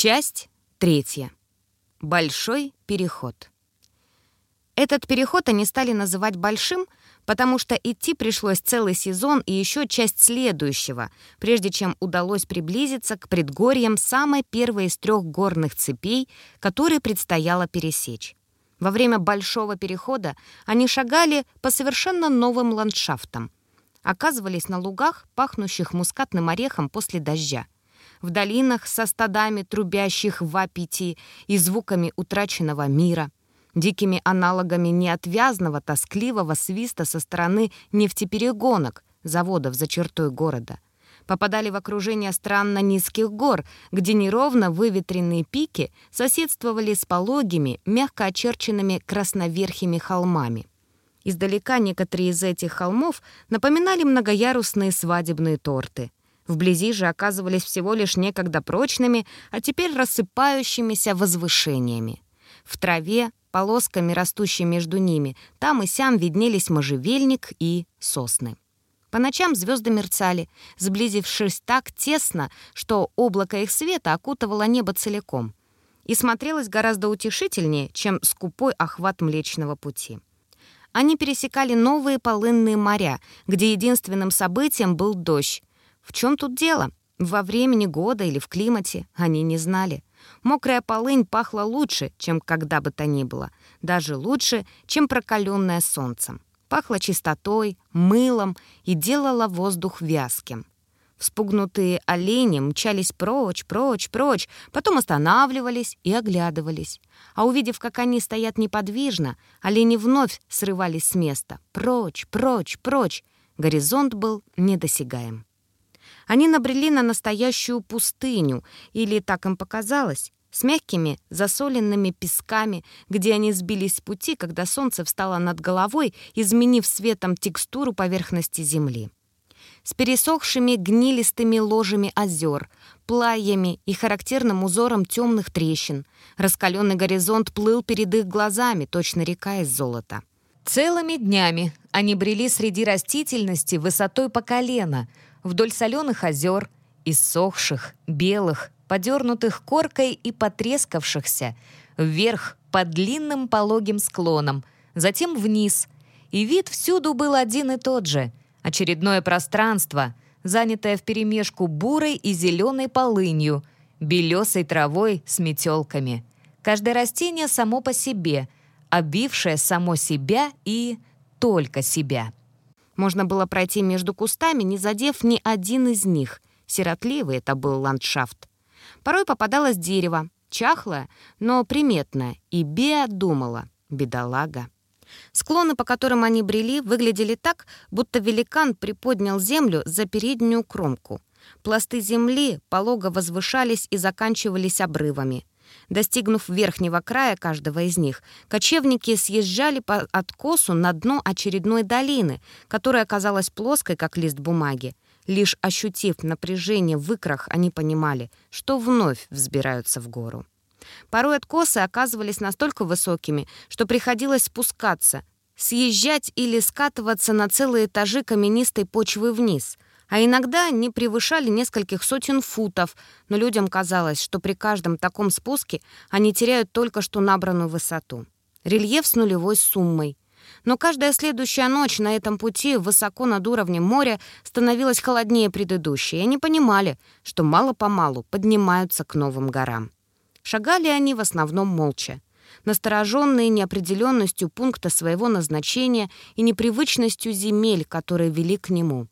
Часть третья. Большой переход. Этот переход они стали называть «большим», потому что идти пришлось целый сезон и еще часть следующего, прежде чем удалось приблизиться к предгорьям самой первой из трех горных цепей, которые предстояло пересечь. Во время большого перехода они шагали по совершенно новым ландшафтам. Оказывались на лугах, пахнущих мускатным орехом после дождя. В долинах со стадами трубящих в аппети и звуками утраченного мира — дикими аналогами неотвязного, тоскливого свиста со стороны нефтеперегонок, заводов за чертой города. Попадали в окружение странно низких гор, где неровно выветренные пики соседствовали с пологими, мягко очерченными красноверхими холмами. Издалека некоторые из этих холмов напоминали многоярусные свадебные торты. Вблизи же оказывались всего лишь некогда прочными, а теперь рассыпающимися возвышениями. В траве, полосками, растущей между ними, там и сям виднелись можжевельник и сосны. По ночам звезды мерцали, сблизившись так тесно, что облако их света окутывало небо целиком и смотрелось гораздо утешительнее, чем скупой охват Млечного Пути. Они пересекали новые полынные моря, где единственным событием был дождь. В чем тут дело? Во времени года или в климате они не знали. Мокрая полынь пахла лучше, чем когда бы то ни было, даже лучше, чем прокаленная солнцем. Пахла чистотой, мылом и делала воздух вязким. Вспугнутые олени мчались прочь, прочь, прочь, потом останавливались и оглядывались. А увидев, как они стоят неподвижно, олени вновь срывались с места. Прочь, прочь, прочь. Горизонт был недосягаем. Они набрели на настоящую пустыню, или так им показалось, с мягкими засоленными песками, где они сбились с пути, когда солнце встало над головой, изменив светом текстуру поверхности земли. С пересохшими гнилистыми ложами озер, плаями и характерным узором темных трещин. Раскаленный горизонт плыл перед их глазами, точно река из золота. Целыми днями они брели среди растительности высотой по колено — вдоль соленых озер, иссохших, белых, подернутых коркой и потрескавшихся, вверх по длинным пологим склонам, затем вниз. И вид всюду был один и тот же. Очередное пространство, занятое вперемешку бурой и зеленой полынью, белесой травой с метелками. Каждое растение само по себе, обвившее само себя и только себя. Можно было пройти между кустами, не задев ни один из них. Сиротливый это был ландшафт. Порой попадалось дерево, чахлое, но приметное, и Беа думала, бедолага. Склоны, по которым они брели, выглядели так, будто великан приподнял землю за переднюю кромку. Пласты земли полого возвышались и заканчивались обрывами. Достигнув верхнего края каждого из них, кочевники съезжали по откосу на дно очередной долины, которая оказалась плоской, как лист бумаги. Лишь ощутив напряжение в икрах, они понимали, что вновь взбираются в гору. Порой откосы оказывались настолько высокими, что приходилось спускаться, съезжать или скатываться на целые этажи каменистой почвы вниз — а иногда они превышали нескольких сотен футов, но людям казалось, что при каждом таком спуске они теряют только что набранную высоту. Рельеф с нулевой суммой. Но каждая следующая ночь на этом пути высоко над уровнем моря становилась холоднее предыдущей, и они понимали, что мало-помалу поднимаются к новым горам. Шагали они в основном молча настороженные неопределенностью пункта своего назначения и непривычностью земель, которые вели к нему.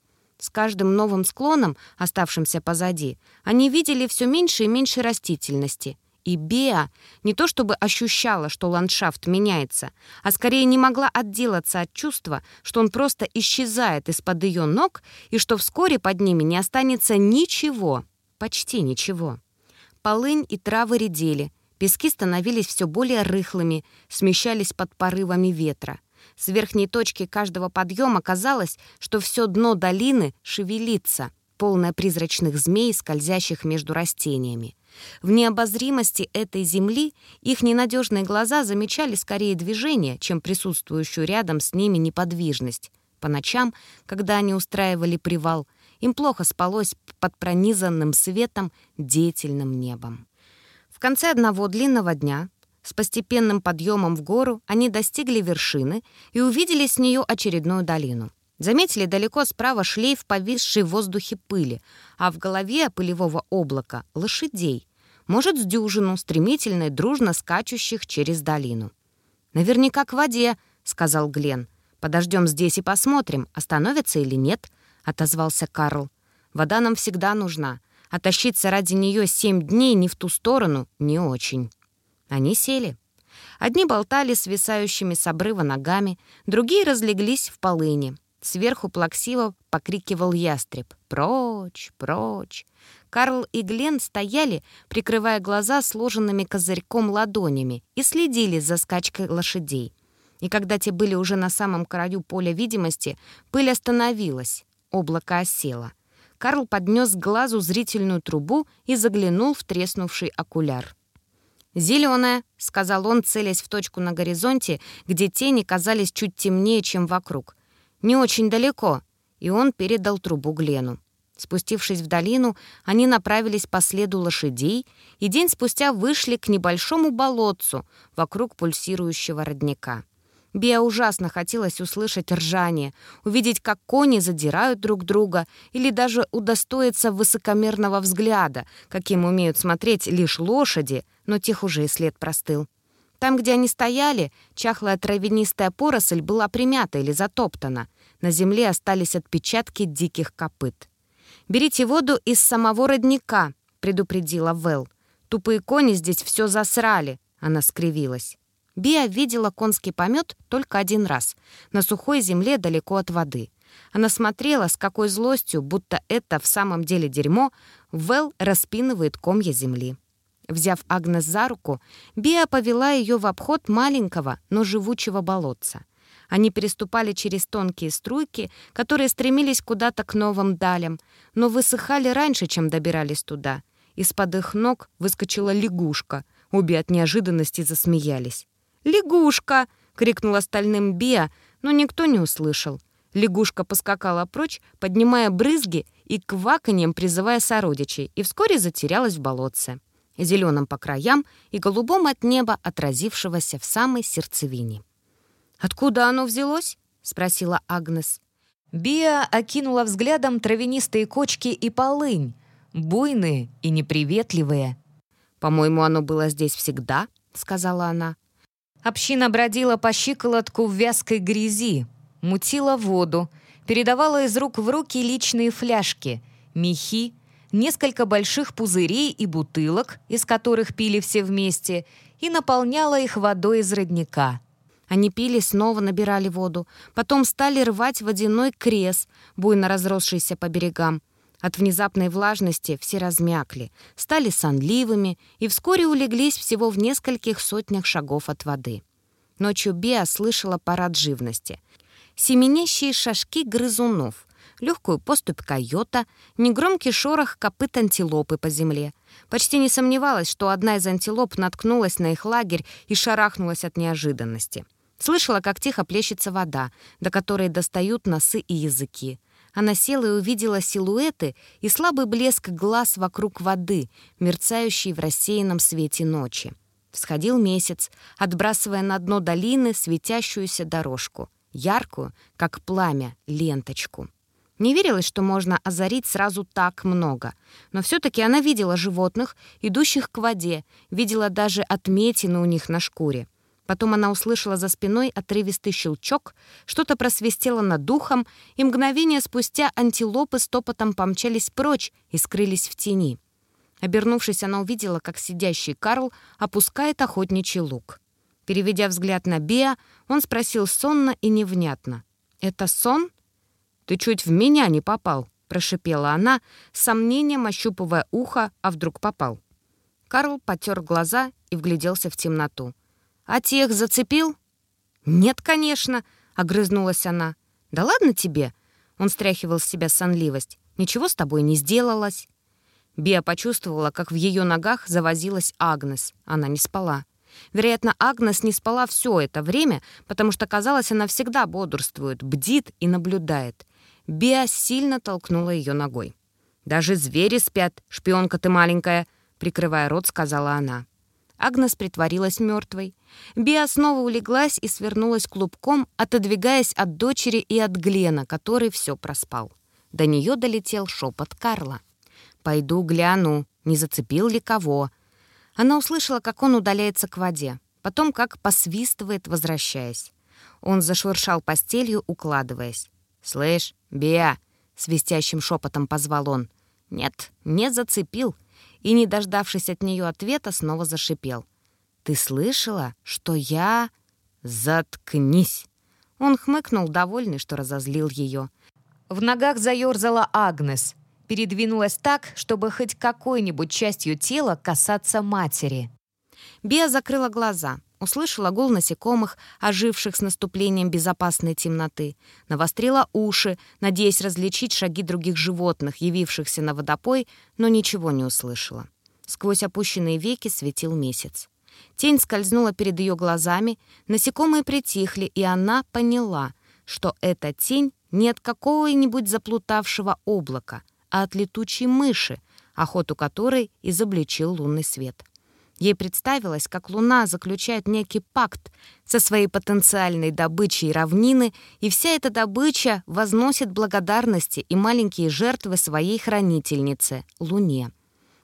С каждым новым склоном, оставшимся позади, они видели все меньше и меньше растительности. И Беа не то чтобы ощущала, что ландшафт меняется, а скорее не могла отделаться от чувства, что он просто исчезает из-под ее ног и что вскоре под ними не останется ничего, почти ничего. Полынь и травы редели, пески становились все более рыхлыми, смещались под порывами ветра. С верхней точки каждого подъема казалось, что все дно долины шевелится, полное призрачных змей, скользящих между растениями. В необозримости этой земли их ненадежные глаза замечали скорее движение, чем присутствующую рядом с ними неподвижность. По ночам, когда они устраивали привал, им плохо спалось под пронизанным светом деятельным небом. В конце одного длинного дня с постепенным подъемом в гору они достигли вершины и увидели с нее очередную долину. Заметили далеко справа шлейф повисшей в воздухе пыли, а в голове пылевого облака — лошадей, может, с дюжину, стремительно и дружно скачущих через долину. «Наверняка к воде», — сказал Глен. «Подождем здесь и посмотрим, остановится или нет», — отозвался Карл. «Вода нам всегда нужна, а тащиться ради нее семь дней не в ту сторону не очень». Они сели. Одни болтали свисающими с обрыва ногами, другие разлеглись в полыни. Сверху плаксиво покрикивал ястреб. «Прочь! Прочь!» Карл и Глен стояли, прикрывая глаза сложенными козырьком ладонями, и следили за скачкой лошадей. И когда те были уже на самом краю поля видимости, пыль остановилась, облако осело. Карл поднес к глазу зрительную трубу и заглянул в треснувший окуляр. «Зеленая», — сказал он, целясь в точку на горизонте, где тени казались чуть темнее, чем вокруг. «Не очень далеко», и он передал трубу Глену. Спустившись в долину, они направились по следу лошадей и день спустя вышли к небольшому болотцу вокруг пульсирующего родника. Биа ужасно хотелось услышать ржание, увидеть, как кони задирают друг друга, или даже удостоиться высокомерного взгляда, каким умеют смотреть лишь лошади, но тех уже и след простыл. Там, где они стояли, чахлая травянистая поросль была примята или затоптана. На земле остались отпечатки диких копыт. «Берите воду из самого родника», — предупредила Вэл. «Тупые кони здесь все засрали», — она скривилась. Биа видела конский помет только один раз, на сухой земле далеко от воды. Она смотрела, с какой злостью, будто это в самом деле дерьмо, Вэл распинывает комья земли. Взяв Агнес за руку, Биа повела ее в обход маленького, но живучего болотца. Они переступали через тонкие струйки, которые стремились куда-то к новым далям, но высыхали раньше, чем добирались туда. Из-под их ног выскочила лягушка. Обе от неожиданности засмеялись. «Лягушка!» — крикнул остальным Биа, но никто не услышал. Лягушка поскакала прочь, поднимая брызги и кваканьем призывая сородичей, и вскоре затерялась в болотце, зеленом по краям и голубом от неба, отразившегося в самой сердцевине. «Откуда оно взялось?» — спросила Агнес. Биа окинула взглядом травянистые кочки и полынь, буйные и неприветливые. «По-моему, оно было здесь всегда», — сказала она. Община бродила по щиколотку в вязкой грязи, мутила воду, передавала из рук в руки личные фляжки, мехи, несколько больших пузырей и бутылок, из которых пили все вместе, и наполняла их водой из родника. Они пили, снова набирали воду, потом стали рвать водяной крес, буйно разросшийся по берегам, от внезапной влажности все размякли, стали сонливыми и вскоре улеглись всего в нескольких сотнях шагов от воды. Ночью Беа слышала парад живности. Семенящие шажки грызунов, легкую поступь койота, негромкий шорох копыт антилопы по земле. Почти не сомневалась, что одна из антилоп наткнулась на их лагерь и шарахнулась от неожиданности. Слышала, как тихо плещется вода, до которой достают носы и языки. Она села и увидела силуэты и слабый блеск глаз вокруг воды, мерцающий в рассеянном свете ночи. Всходил месяц, отбрасывая на дно долины светящуюся дорожку, яркую, как пламя, ленточку. Не верилось, что можно озарить сразу так много, но все-таки она видела животных, идущих к воде, видела даже отметины у них на шкуре. Потом она услышала за спиной отрывистый щелчок, что-то просвистело над духом, и мгновение спустя антилопы стопотом помчались прочь и скрылись в тени. Обернувшись, она увидела, как сидящий Карл опускает охотничий лук. Переведя взгляд на Беа, он спросил сонно и невнятно. «Это сон?» «Ты чуть в меня не попал», — прошипела она, с сомнением ощупывая ухо, а вдруг попал. Карл потер глаза и вгляделся в темноту. «А тех зацепил?» «Нет, конечно», — огрызнулась она. «Да ладно тебе?» — он стряхивал с себя сонливость. «Ничего с тобой не сделалось». Беа почувствовала, как в ее ногах завозилась Агнес. Она не спала. Вероятно, Агнес не спала все это время, потому что, казалось, она всегда бодрствует, бдит и наблюдает. Беа сильно толкнула ее ногой. «Даже звери спят, шпионка ты маленькая», — прикрывая рот, сказала она. Агнес притворилась мертвой. Биа снова улеглась и свернулась клубком, отодвигаясь от дочери и от Глена, который все проспал. До нее долетел шепот Карла. «Пойду гляну, не зацепил ли кого». Она услышала, как он удаляется к воде, потом как посвистывает, возвращаясь. Он зашуршал постелью, укладываясь. «Слышь, Биа!» — свистящим шепотом позвал он. «Нет, не зацепил», и, не дождавшись от нее ответа, снова зашипел. «Ты слышала, что я...» «Заткнись!» Он хмыкнул, довольный, что разозлил ее. В ногах заерзала Агнес. Передвинулась так, чтобы хоть какой-нибудь частью тела касаться матери. Бия закрыла глаза услышала гул насекомых, оживших с наступлением безопасной темноты, навострила уши, надеясь различить шаги других животных, явившихся на водопой, но ничего не услышала. Сквозь опущенные веки светил месяц. Тень скользнула перед ее глазами, насекомые притихли, и она поняла, что эта тень не от какого-нибудь заплутавшего облака, а от летучей мыши, охоту которой изобличил лунный свет. Ей представилось, как Луна заключает некий пакт со своей потенциальной добычей равнины, и вся эта добыча возносит благодарности и маленькие жертвы своей хранительнице — Луне.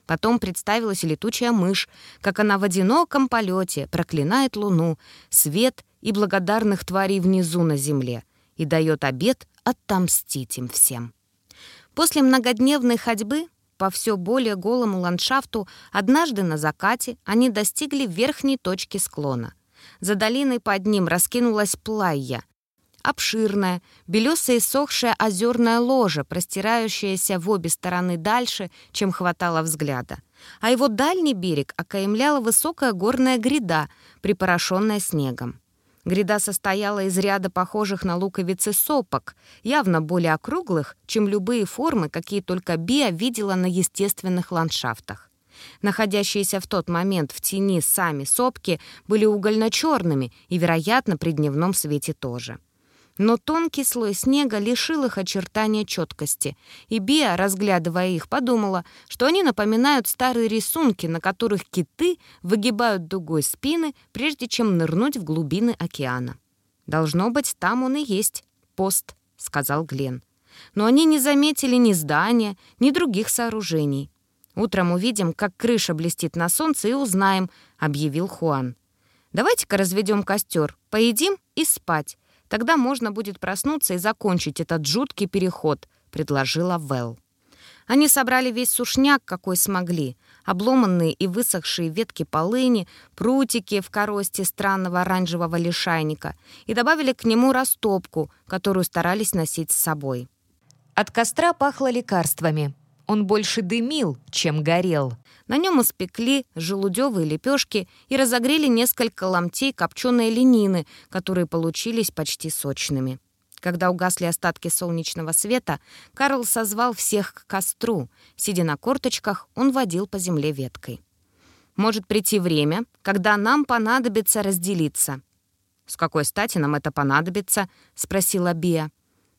Потом представилась летучая мышь, как она в одиноком полете проклинает Луну, свет и благодарных тварей внизу на земле и дает обет отомстить им всем. После многодневной ходьбы по все более голому ландшафту, однажды на закате они достигли верхней точки склона. За долиной под ним раскинулась плайя, обширная, белесая и сохшая озерная ложа, простирающаяся в обе стороны дальше, чем хватало взгляда. А его дальний берег окаемляла высокая горная гряда, припорошенная снегом. Гряда состояла из ряда похожих на луковицы сопок, явно более округлых, чем любые формы, какие только Биа видела на естественных ландшафтах. Находящиеся в тот момент в тени сами сопки были угольно-черными и, вероятно, при дневном свете тоже. Но тонкий слой снега лишил их очертания четкости, и Биа, разглядывая их, подумала, что они напоминают старые рисунки, на которых киты выгибают дугой спины, прежде чем нырнуть в глубины океана. «Должно быть, там он и есть, пост», — сказал Глен. Но они не заметили ни здания, ни других сооружений. «Утром увидим, как крыша блестит на солнце, и узнаем», — объявил Хуан. «Давайте-ка разведем костер, поедим и спать. Тогда можно будет проснуться и закончить этот жуткий переход», — предложила Вэл. Они собрали весь сушняк, какой смогли. Обломанные и высохшие ветки полыни, прутики в коросте странного оранжевого лишайника и добавили к нему растопку, которую старались носить с собой. От костра пахло лекарствами. Он больше дымил, чем горел. На нем испекли желудевые лепешки и разогрели несколько ломтей копченой ленины, которые получились почти сочными. Когда угасли остатки солнечного света, Карл созвал всех к костру. Сидя на корточках, он водил по земле веткой. «Может прийти время, когда нам понадобится разделиться». «С какой стати нам это понадобится?» — спросила Бия.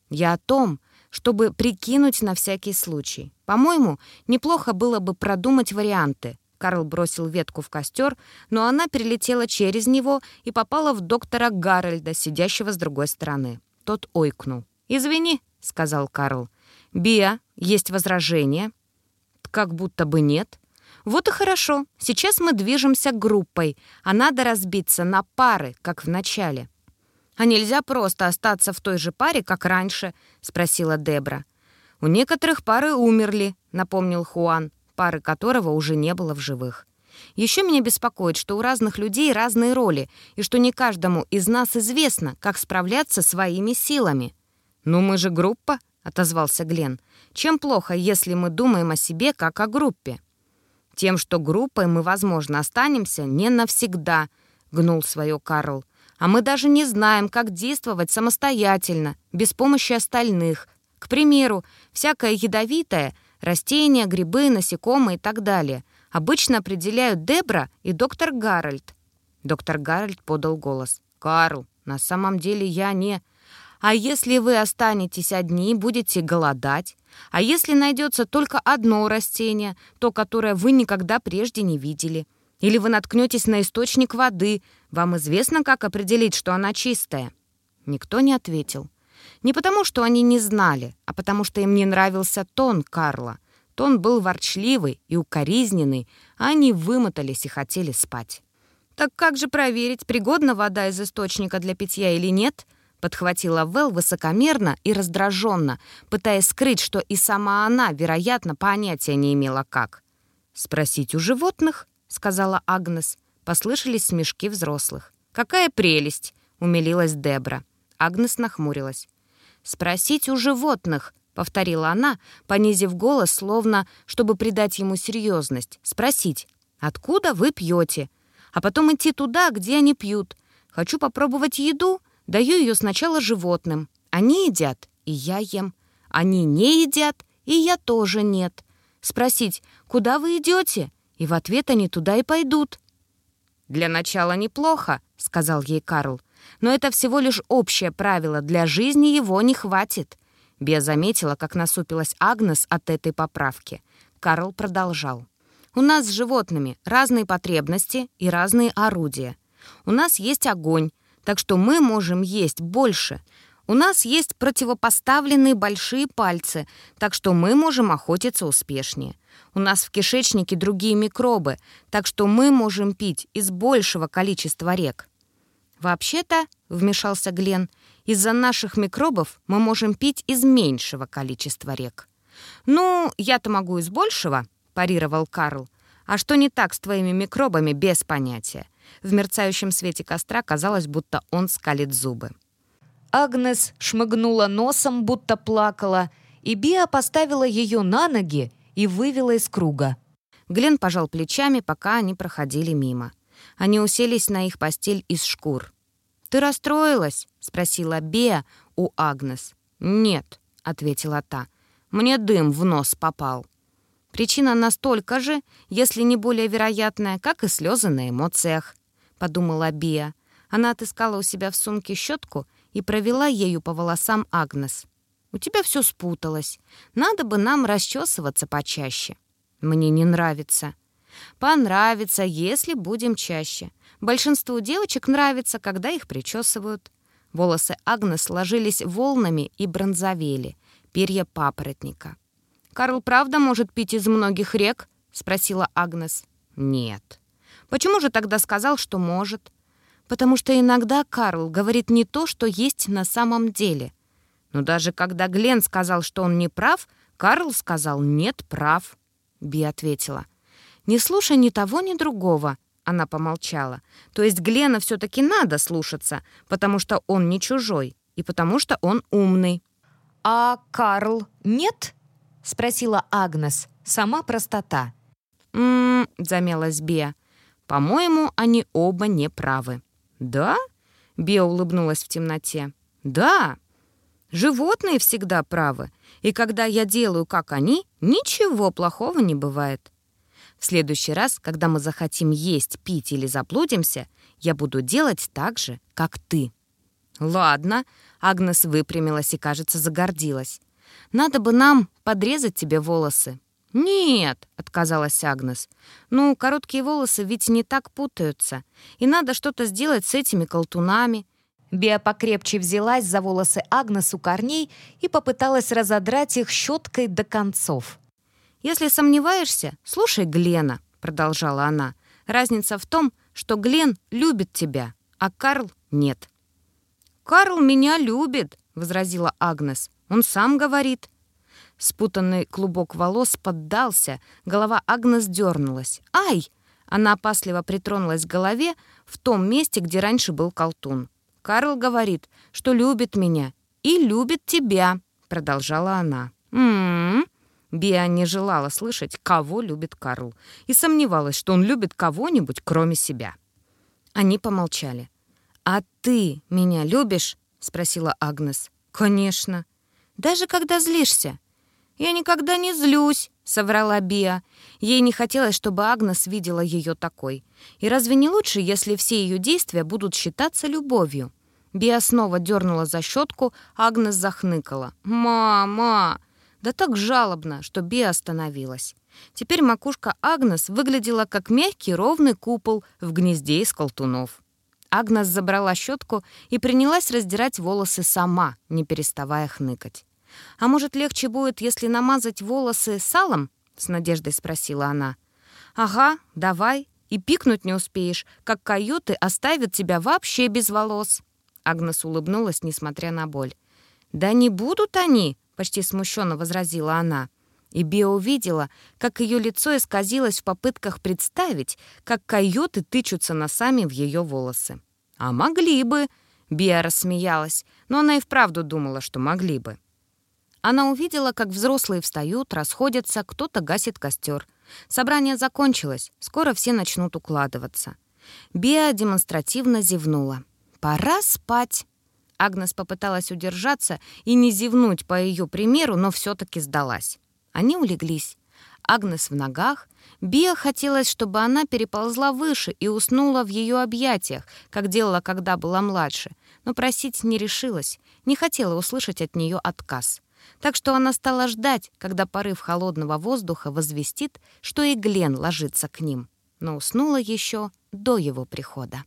«Я о том, чтобы прикинуть на всякий случай. По-моему, неплохо было бы продумать варианты. Карл бросил ветку в костер, но она перелетела через него и попала в доктора Гарольда, сидящего с другой стороны. Тот ойкнул. «Извини», — сказал Карл. «Биа, есть возражения?» «Как будто бы нет». «Вот и хорошо. Сейчас мы движемся группой, а надо разбиться на пары, как в начале». «А нельзя просто остаться в той же паре, как раньше?» — спросила Дебра. «У некоторых пары умерли», — напомнил Хуан, пары которого уже не было в живых. «Еще меня беспокоит, что у разных людей разные роли, и что не каждому из нас известно, как справляться своими силами». «Ну мы же группа», — отозвался Глен. «Чем плохо, если мы думаем о себе как о группе?» «Тем, что группой мы, возможно, останемся не навсегда», — гнул свое Карл а мы даже не знаем, как действовать самостоятельно, без помощи остальных. К примеру, всякое ядовитое, растения, грибы, насекомые и так далее, обычно определяют Дебра и доктор Гарольд. Доктор Гарольд подал голос. «Карл, на самом деле я не...» «А если вы останетесь одни и будете голодать? А если найдется только одно растение, то, которое вы никогда прежде не видели? Или вы наткнетесь на источник воды, вам известно, как определить, что она чистая?» Никто не ответил. Не потому, что они не знали, а потому, что им не нравился тон Карла. Тон был ворчливый и укоризненный, а они вымотались и хотели спать. «Так как же проверить, пригодна вода из источника для питья или нет?» подхватила Вэл высокомерно и раздраженно, пытаясь скрыть, что и сама она, вероятно, понятия не имела как. «Спросить у животных?» — сказала Агнес. Послышались смешки взрослых. «Какая прелесть!» — умилилась Дебра. Агнес нахмурилась. «Спросить у животных», — повторила она, понизив голос, словно, чтобы придать ему серьезность. «Спросить, откуда вы пьете? А потом идти туда, где они пьют. Хочу попробовать еду, даю ее сначала животным. Они едят, и я ем. Они не едят, и я тоже нет. Спросить, куда вы идете? И в ответ они туда и пойдут». «Для начала неплохо», — сказал ей Карл. Но это всего лишь общее правило, для жизни его не хватит. Бия заметила, как насупилась Агнес от этой поправки. Карл продолжал. «У нас с животными разные потребности и разные орудия. У нас есть огонь, так что мы можем есть больше. У нас есть противопоставленные большие пальцы, так что мы можем охотиться успешнее. У нас в кишечнике другие микробы, так что мы можем пить из большего количества рек. «Вообще-то», — вмешался Глен, «из-за наших микробов мы можем пить из меньшего количества рек». «Ну, я-то могу из большего», — парировал Карл. «А что не так с твоими микробами, без понятия?» В мерцающем свете костра казалось, будто он скалит зубы. Агнес шмыгнула носом, будто плакала, и Биа поставила ее на ноги и вывела из круга. Глен пожал плечами, пока они проходили мимо. Они уселись на их постель из шкур. «Ты расстроилась?» — спросила Беа у Агнес. «Нет», — ответила та. «Мне дым в нос попал». Причина настолько же, если не более вероятная, как и слезы на эмоциях, — подумала Бия. Она отыскала у себя в сумке щетку и провела ею по волосам Агнес. «У тебя все спуталось. Надо бы нам расчесываться почаще». «Мне не нравится», Понравится, если будем чаще. Большинству девочек нравится, когда их причесывают. Волосы Агнес сложились волнами и бронзовели. Перья папоротника. «Карл правда может пить из многих рек?» — спросила Агнес. «Нет». «Почему же тогда сказал, что может?» «Потому что иногда Карл говорит не то, что есть на самом деле». Но даже когда Глен сказал, что он не прав, Карл сказал «нет, прав». Би ответила — «Не слушай ни того, ни другого», — она помолчала. «То есть Глена все-таки надо слушаться, потому что он не чужой и потому что он умный». «А Карл нет?» — спросила Агнес. Сама простота. «М-м-м», замялась Беа. «По-моему, они оба не правы». «Да?» — Беа улыбнулась в темноте. «Да. Животные всегда правы. И когда я делаю, как они, ничего плохого не бывает. В следующий раз, когда мы захотим есть, пить или заблудимся, я буду делать так же, как ты». «Ладно», — Агнес выпрямилась и, кажется, загордилась. «Надо бы нам подрезать тебе волосы». «Нет», — отказалась Агнес. «Ну, короткие волосы ведь не так путаются. И надо что-то сделать с этими колтунами». Биа покрепче взялась за волосы Агнес у корней и попыталась разодрать их щеткой до концов. «Если сомневаешься, слушай Глена», — продолжала она. «Разница в том, что Глен любит тебя, а Карл нет». «Карл меня любит», — возразила Агнес. «Он сам говорит». Спутанный клубок волос поддался, голова Агнес дернулась. «Ай!» Она опасливо притронулась к голове в том месте, где раньше был колтун. «Карл говорит, что любит меня и любит тебя», — продолжала она. «М-м-м», Биа не желала слышать, кого любит Карл, и сомневалась, что он любит кого-нибудь, кроме себя. Они помолчали. «А ты меня любишь?» — спросила Агнес. «Конечно. Даже когда злишься?» «Я никогда не злюсь», — соврала Биа. Ей не хотелось, чтобы Агнес видела ее такой. И разве не лучше, если все ее действия будут считаться любовью? Биа снова дернула за щетку, Агнес захныкала. «Мама!» Да так жалобно, что Биа остановилась. Теперь макушка Агнес выглядела как мягкий ровный купол в гнезде из колтунов. Агнес забрала щетку и принялась раздирать волосы сама, не переставая хныкать. «А может, легче будет, если намазать волосы салом?» — с надеждой спросила она. «Ага, давай. И пикнуть не успеешь, как койоты оставят тебя вообще без волос». Агнес улыбнулась, несмотря на боль. «Да не будут они!» — почти смущенно возразила она. И Био увидела, как ее лицо исказилось в попытках представить, как койоты тычутся носами в ее волосы. «А могли бы!» — Биа рассмеялась, но она и вправду думала, что могли бы. Она увидела, как взрослые встают, расходятся, кто-то гасит костер. Собрание закончилось, скоро все начнут укладываться. Биа демонстративно зевнула. «Пора спать!» Агнес попыталась удержаться и не зевнуть по ее примеру, но все-таки сдалась. Они улеглись. Агнес в ногах. Биа хотелось, чтобы она переползла выше и уснула в ее объятиях, как делала, когда была младше, но просить не решилась, не хотела услышать от нее отказ. Так что она стала ждать, когда порыв холодного воздуха возвестит, что и Глен ложится к ним, но уснула еще до его прихода.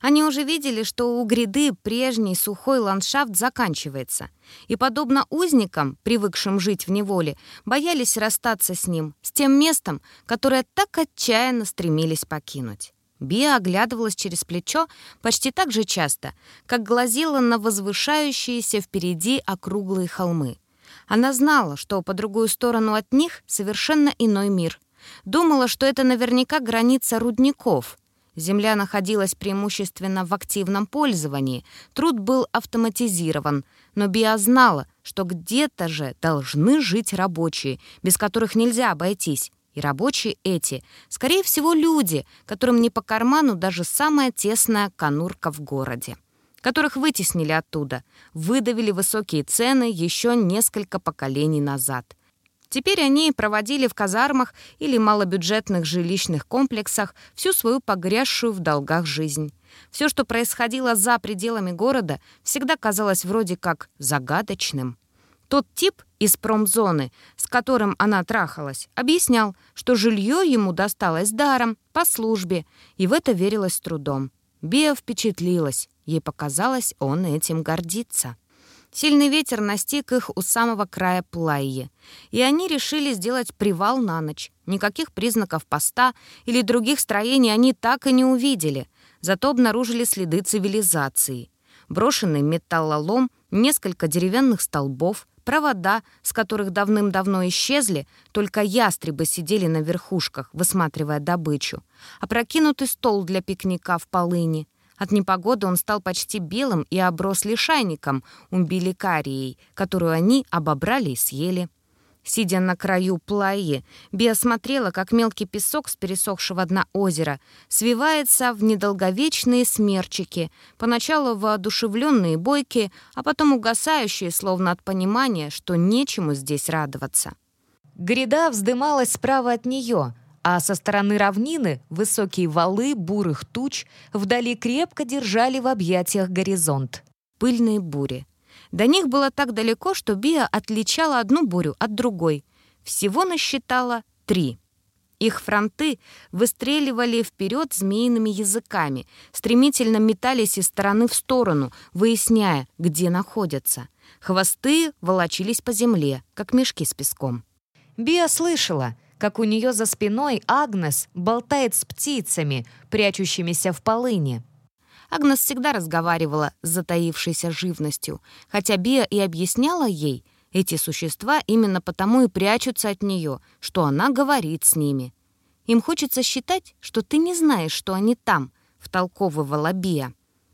Они уже видели, что у гряды прежний сухой ландшафт заканчивается, и, подобно узникам, привыкшим жить в неволе, боялись расстаться с ним, с тем местом, которое так отчаянно стремились покинуть. Биа оглядывалась через плечо почти так же часто, как глазела на возвышающиеся впереди округлые холмы. Она знала, что по другую сторону от них совершенно иной мир. Думала, что это наверняка граница рудников, Земля находилась преимущественно в активном пользовании, труд был автоматизирован, но Биа знала, что где-то же должны жить рабочие, без которых нельзя обойтись. Рабочие эти, скорее всего, люди, которым не по карману даже самая тесная конурка в городе которых вытеснили оттуда, выдавили высокие цены еще несколько поколений назад. Теперь они проводили в казармах или малобюджетных жилищных комплексах всю свою погрязшую в долгах жизнь. Все, что происходило за пределами города, всегда казалось вроде как загадочным. Тот тип из промзоны, с которым она трахалась, объяснял, что жилье ему досталось даром, по службе, и в это верилось трудом. Беа впечатлилась, ей показалось, он этим гордится. Сильный ветер настиг их у самого края Плайи, и они решили сделать привал на ночь. Никаких признаков поста или других строений они так и не увидели, зато обнаружили следы цивилизации. Брошенный металлолом, несколько деревянных столбов, провода, с которых давным-давно исчезли, только ястребы сидели на верхушках, высматривая добычу, опрокинутый стол для пикника в полыни — от непогоды он стал почти белым и оброс лишайником, умбиликарией, которую они обобрали и съели. Сидя на краю плаи, Биа смотрела, как мелкий песок с пересохшего дна озера свивается в недолговечные смерчики, поначалу воодушевленные бойкие, а потом угасающие, словно от понимания, что нечему здесь радоваться. Гряда вздымалась справа от нее, а со стороны равнины высокие валы бурых туч вдали крепко держали в объятиях горизонт. Пыльные бури. До них было так далеко, что Биа отличала одну бурю от другой. Всего насчитала три. Их фронты выстреливали вперед змеиными языками, стремительно метались из стороны в сторону, выясняя, где находятся. Хвосты волочились по земле, как мешки с песком. Биа слышала — как у нее за спиной Агнес болтает с птицами, прячущимися в полыне. Агнес всегда разговаривала с затаившейся живностью, хотя Биа и объясняла ей, эти существа именно потому и прячутся от нее, что она говорит с ними. Им хочется считать, что ты не знаешь, что они там, втолковывала Биа.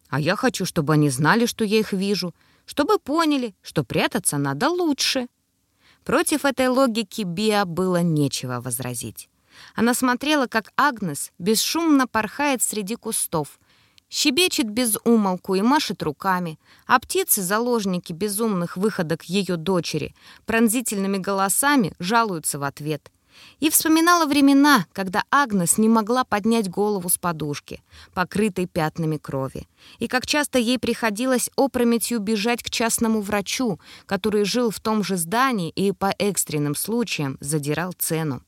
А я хочу, чтобы они знали, что я их вижу, чтобы поняли, что прятаться надо лучше. Против этой логики Биа было нечего возразить. Она смотрела, как Агнес бесшумно порхает среди кустов, щебечет без умолку и машет руками, а птицы, заложники безумных выходок ее дочери, пронзительными голосами жалуются в ответ. И вспоминала времена, когда Агнес не могла поднять голову с подушки, покрытой пятнами крови, и как часто ей приходилось опрометью бежать к частному врачу, который жил в том же здании и по экстренным случаям задирал цену.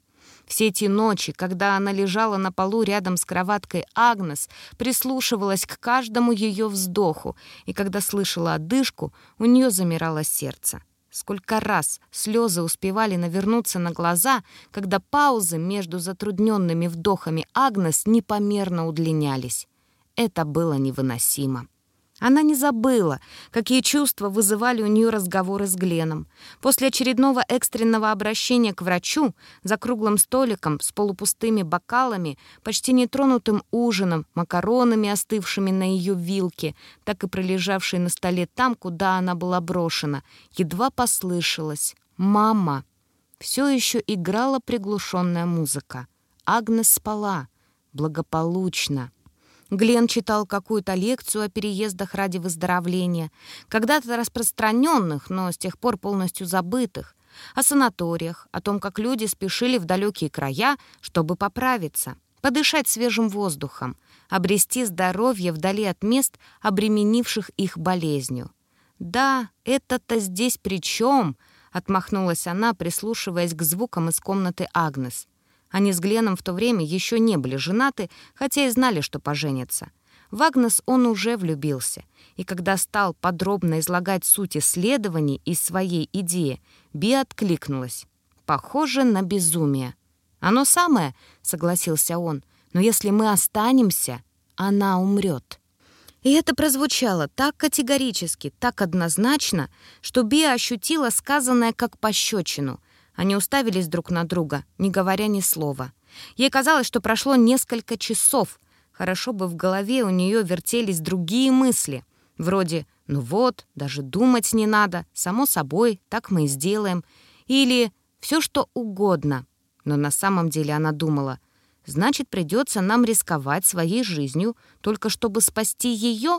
Все эти ночи, когда она лежала на полу рядом с кроваткой Агнес, прислушивалась к каждому ее вздоху, и когда слышала одышку, у нее замирало сердце. Сколько раз слезы успевали навернуться на глаза, когда паузы между затрудненными вдохами Агнес непомерно удлинялись. Это было невыносимо. Она не забыла, какие чувства вызывали у нее разговоры с Гленом. После очередного экстренного обращения к врачу за круглым столиком с полупустыми бокалами, почти нетронутым ужином, макаронами, остывшими на ее вилке, так и пролежавшей на столе там, куда она была брошена, едва послышалось «Мама!». Все еще играла приглушенная музыка. Агнес спала. Благополучно. Глен читал какую-то лекцию о переездах ради выздоровления, когда-то распространенных, но с тех пор полностью забытых, о санаториях, о том, как люди спешили в далекие края, чтобы поправиться, подышать свежим воздухом, обрести здоровье вдали от мест, обременивших их болезнью. «Да, это-то здесь при чем?» — отмахнулась она, прислушиваясь к звукам из комнаты Агнес — они с Гленом в то время еще не были женаты, хотя и знали, что поженятся. В Агнес он уже влюбился, и когда стал подробно излагать суть исследований и своей идеи, Би откликнулась. «Похоже на безумие». «Оно самое», — согласился он, «но если мы останемся, она умрет». И это прозвучало так категорически, так однозначно, что Би ощутила сказанное как пощечину — они уставились друг на друга, не говоря ни слова. Ей казалось, что прошло несколько часов. Хорошо бы в голове у нее вертелись другие мысли. Вроде «ну вот, даже думать не надо, само собой, так мы и сделаем». Или «все что угодно». Но на самом деле она думала «значит, придется нам рисковать своей жизнью, только чтобы спасти ее?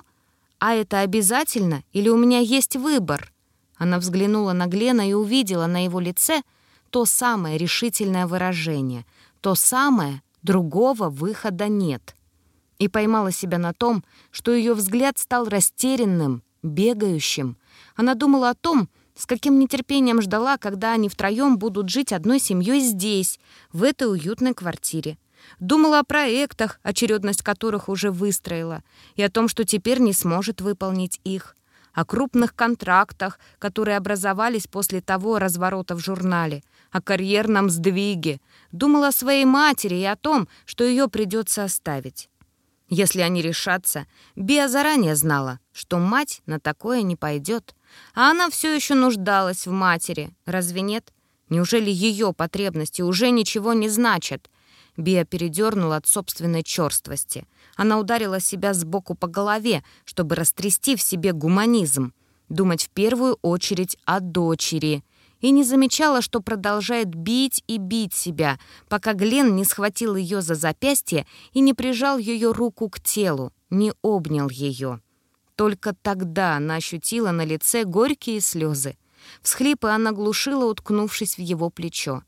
А это обязательно? Или у меня есть выбор?» Она взглянула на Глена и увидела на его лице — то самое решительное выражение, то самое другого выхода нет. И поймала себя на том, что ее взгляд стал растерянным, бегающим. Она думала о том, с каким нетерпением ждала, когда они втроем будут жить одной семьей здесь, в этой уютной квартире. Думала о проектах, очередность которых уже выстроила, и о том, что теперь не сможет выполнить их о крупных контрактах, которые образовались после того разворота в журнале, о карьерном сдвиге, думала о своей матери и о том, что ее придется оставить. Если они решатся, Биа заранее знала, что мать на такое не пойдет. А она все еще нуждалась в матери, разве нет? Неужели ее потребности уже ничего не значат? Биа передернула от собственной черствости. Она ударила себя сбоку по голове, чтобы растрясти в себе гуманизм. Думать в первую очередь о дочери. И не замечала, что продолжает бить и бить себя, пока Глен не схватил ее за запястье и не прижал ее руку к телу, не обнял ее. Только тогда она ощутила на лице горькие слезы. Всхлипы она глушила, уткнувшись в его плечо.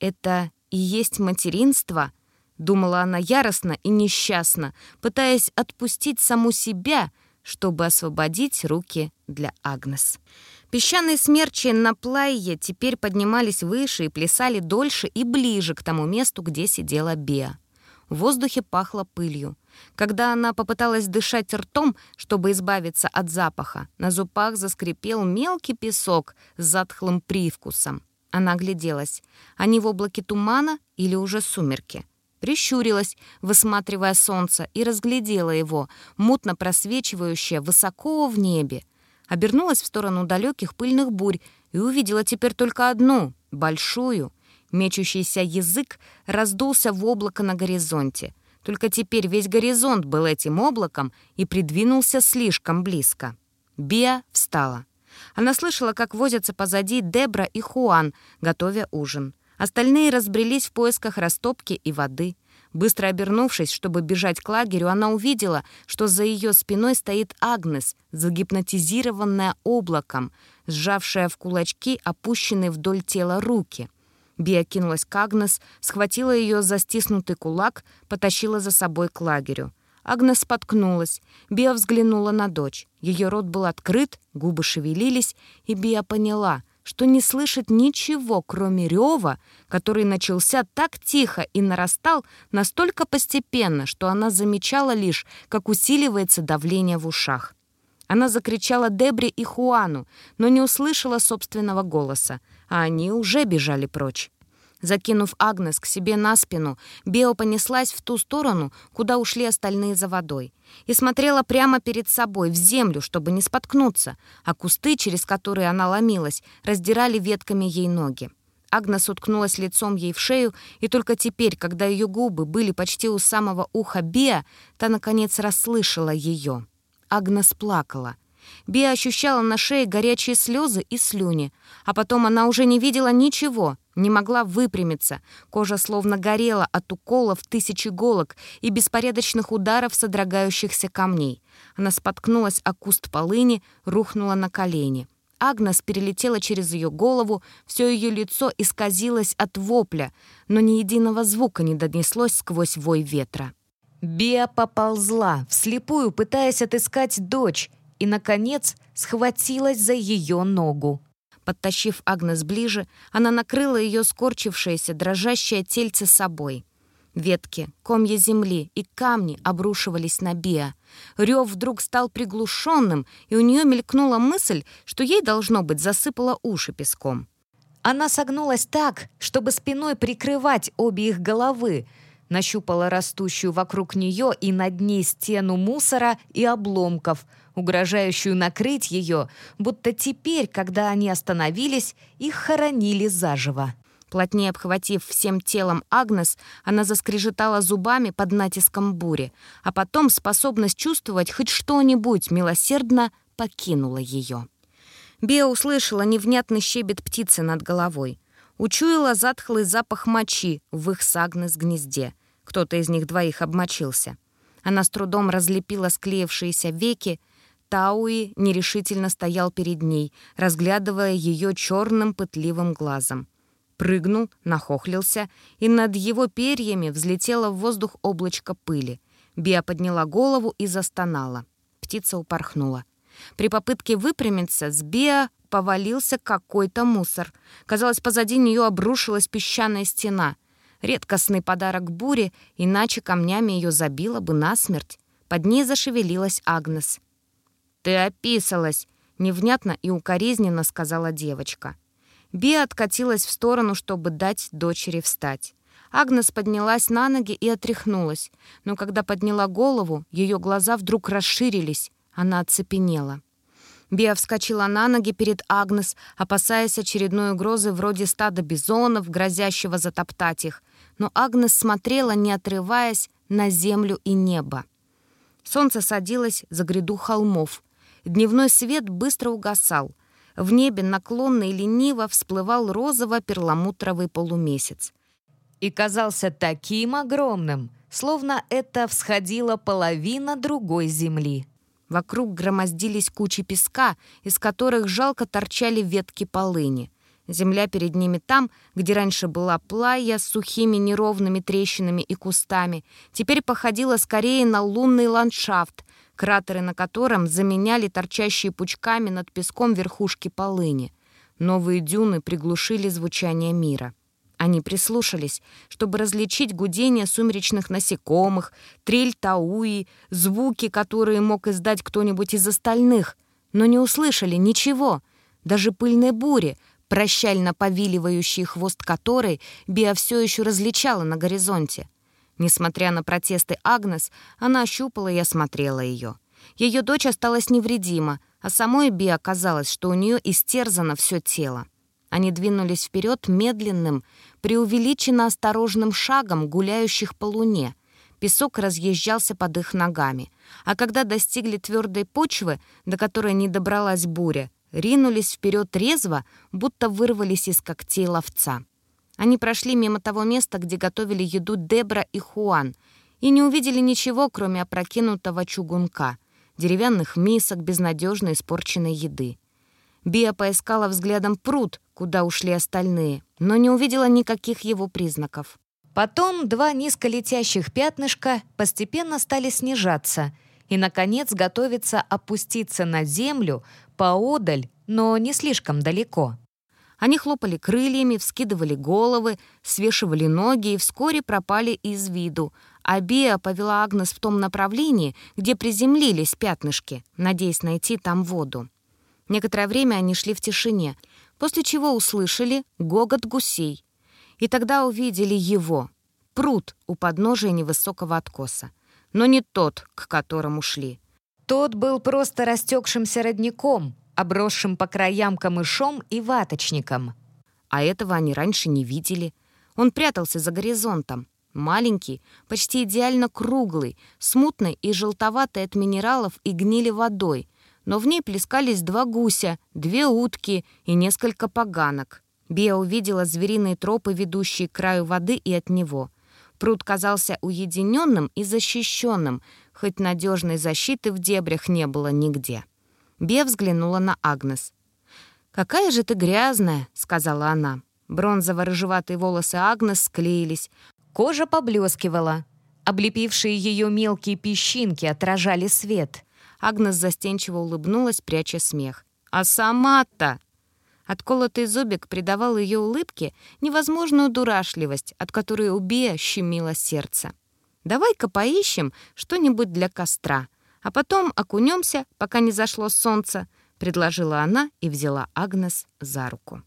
Это и есть материнство?» Думала она яростно и несчастно, пытаясь отпустить саму себя, чтобы освободить руки для Агнес. Песчаные смерчи на плайе теперь поднимались выше и плясали дольше и ближе к тому месту, где сидела Беа. В воздухе пахло пылью. Когда она попыталась дышать ртом, чтобы избавиться от запаха, на зубах заскрипел мелкий песок с затхлым привкусом. Она огляделась. Они в облаке тумана или уже сумерки? Прищурилась, высматривая солнце, и разглядела его, мутно просвечивающее высоко в небе. Обернулась в сторону далеких пыльных бурь и увидела теперь только одну, большую. Мечущийся язык раздулся в облако на горизонте. Только теперь весь горизонт был этим облаком и придвинулся слишком близко. Биа встала. Она слышала, как возятся позади Дебра и Хуан, готовя ужин. Остальные разбрелись в поисках растопки и воды. Быстро обернувшись, чтобы бежать к лагерю, она увидела, что за ее спиной стоит Агнес, загипнотизированная облаком, сжавшая в кулачки опущенные вдоль тела руки. Биа кинулась к Агнес, схватила ее за стиснутый кулак, потащила за собой к лагерю. Агнес споткнулась. Биа взглянула на дочь. Ее рот был открыт, губы шевелились, и Биа поняла, что не слышит ничего, кроме рева, который начался так тихо и нарастал настолько постепенно, что она замечала лишь, как усиливается давление в ушах. Она закричала Дебре и Хуану, но не услышала собственного голоса а они уже бежали прочь. Закинув Агнес к себе на спину, Бео понеслась в ту сторону, куда ушли остальные за водой, и смотрела прямо перед собой, в землю, чтобы не споткнуться, а кусты, через которые она ломилась, раздирали ветками ей ноги. Агнес уткнулась лицом ей в шею, и только теперь, когда ее губы были почти у самого уха Беа, та, наконец, расслышала ее. Агнес плакала. Биа ощущала на шее горячие слезы и слюни, а потом она уже не видела ничего, не могла выпрямиться. Кожа словно горела от уколов тысяч иголок и беспорядочных ударов содрогающихся камней. Она споткнулась о куст полыни, рухнула на колени. Агнес перелетела через ее голову, все ее лицо исказилось от вопля, но ни единого звука не донеслось сквозь вой ветра. Биа поползла, вслепую пытаясь отыскать дочь, и, наконец, схватилась за ее ногу. Подтащив Агнес ближе, она накрыла ее скорчившееся, дрожащее тельце собой. Ветки, комья земли и камни обрушивались на Биа. Рев вдруг стал приглушенным, и у нее мелькнула мысль, что ей, должно быть, засыпало уши песком. Она согнулась так, чтобы спиной прикрывать обе их головы, нащупала растущую вокруг нее и над ней стену мусора и обломков — угрожающую накрыть ее, будто теперь, когда они остановились, их хоронили заживо. Плотнее обхватив всем телом Агнес, она заскрежетала зубами под натиском бури, а потом способность чувствовать хоть что-нибудь милосердно покинула ее. Беа услышала невнятный щебет птицы над головой. Учуяла затхлый запах мочи в их с Агнес гнезде. Кто-то из них двоих обмочился. Она с трудом разлепила склеившиеся веки, Тауи нерешительно стоял перед ней, разглядывая ее черным пытливым глазом. Прыгнул, нахохлился, и над его перьями взлетело в воздух облачко пыли. Биа подняла голову и застонала. Птица упорхнула. При попытке выпрямиться с Биа повалился какой-то мусор. Казалось, позади нее обрушилась песчаная стена. Редкостный подарок бури, иначе камнями ее забило бы насмерть. Под ней зашевелилась Агнес. «Ты описалась!» — невнятно и укоризненно сказала девочка. Би откатилась в сторону, чтобы дать дочери встать. Агнес поднялась на ноги и отряхнулась, но когда подняла голову, ее глаза вдруг расширились, она оцепенела. Биа вскочила на ноги перед Агнес, опасаясь очередной угрозы вроде стада бизонов, грозящего затоптать их. Но Агнес смотрела, не отрываясь, на землю и небо. Солнце садилось за гряду холмов. Дневной свет быстро угасал. В небе наклонно и лениво всплывал розово-перламутровый полумесяц. И казался таким огромным, словно это всходила половина другой земли. Вокруг громоздились кучи песка, из которых жалко торчали ветки полыни. Земля перед ними там, где раньше была плая с сухими неровными трещинами и кустами, теперь походила скорее на лунный ландшафт, кратеры на котором заменяли торчащие пучками над песком верхушки полыни. Новые дюны приглушили звучание мира. Они прислушались, чтобы различить гудение сумеречных насекомых, трель тауи, звуки, которые мог издать кто-нибудь из остальных, но не услышали ничего, даже пыльной бури, прощально повиливающий хвост которой Биа все еще различала на горизонте. Несмотря на протесты Агнес, она ощупала и осмотрела ее. Ее дочь осталась невредима, а самой Би оказалось, что у нее истерзано все тело. Они двинулись вперед медленным, преувеличенно осторожным шагом гуляющих по луне. Песок разъезжался под их ногами. А когда достигли твердой почвы, до которой не добралась буря, ринулись вперед резво, будто вырвались из когтей ловца. Они прошли мимо того места, где готовили еду Дебра и Хуан, и не увидели ничего, кроме опрокинутого чугунка, деревянных мисок безнадежно испорченной еды. Биа поискала взглядом пруд, куда ушли остальные, но не увидела никаких его признаков. Потом два низколетящих пятнышка постепенно стали снижаться и, наконец, готовиться опуститься на землю поодаль, но не слишком далеко. Они хлопали крыльями, вскидывали головы, свешивали ноги и вскоре пропали из виду, а Биа повела Агнес в том направлении, где приземлились пятнышки, надеясь найти там воду. Некоторое время они шли в тишине, после чего услышали гогот гусей. И тогда увидели его, пруд у подножия невысокого откоса. Но не тот, к которому шли. Тот был просто растекшимся родником, обросшим по краям камышом и ваточником. А этого они раньше не видели. Он прятался за горизонтом. Маленький, почти идеально круглый, смутный и желтоватый от минералов и гнили водой, но в ней плескались два гуся, две утки и несколько поганок. Бия увидела звериные тропы, ведущие к краю воды и от него. Пруд казался уединенным и защищенным, хоть надежной защиты в дебрях не было нигде. Бе взглянула на Агнес. «Какая же ты грязная!» — сказала она. Бронзово-рыжеватые волосы Агнес склеились. Кожа поблескивала. Облепившие ее мелкие песчинки отражали свет. Агнес застенчиво улыбнулась, пряча смех. «А сама-то!» Отколотый зубик придавал ее улыбке невозможную дурашливость, от которой у Бея щемило сердце. «Давай-ка поищем что-нибудь для костра», а потом окунемся, пока не зашло солнце», — предложила она и взяла Агнес за руку.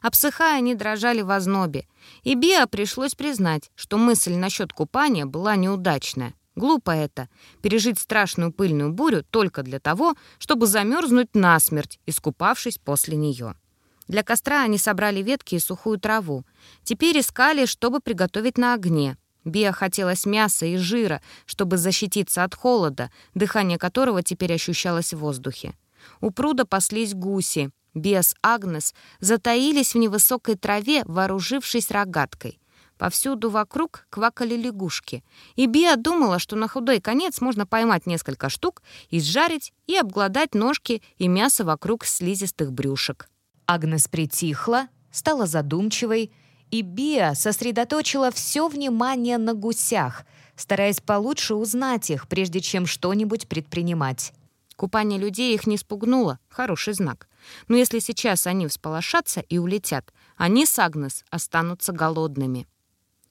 Обсыхая, они дрожали в ознобе, и Биа пришлось признать, что мысль насчет купания была неудачная. Глупо это — пережить страшную пыльную бурю только для того, чтобы замерзнуть насмерть, искупавшись после нее. Для костра они собрали ветки и сухую траву. Теперь искали, чтобы приготовить на огне. Биа хотелось мяса и жира, чтобы защититься от холода, дыхание которого теперь ощущалось в воздухе. У пруда паслись гуси. Биас Агнес затаились в невысокой траве, вооружившись рогаткой. Повсюду вокруг квакали лягушки. И Биа думала, что на худой конец можно поймать несколько штук, изжарить и обглодать ножки и мясо вокруг слизистых брюшек. Агнес притихла, стала задумчивой, и Биа сосредоточила все внимание на гусях, стараясь получше узнать их, прежде чем что-нибудь предпринимать. Купание людей их не спугнуло, хороший знак. Но если сейчас они всполошатся и улетят, они с Агнес останутся голодными.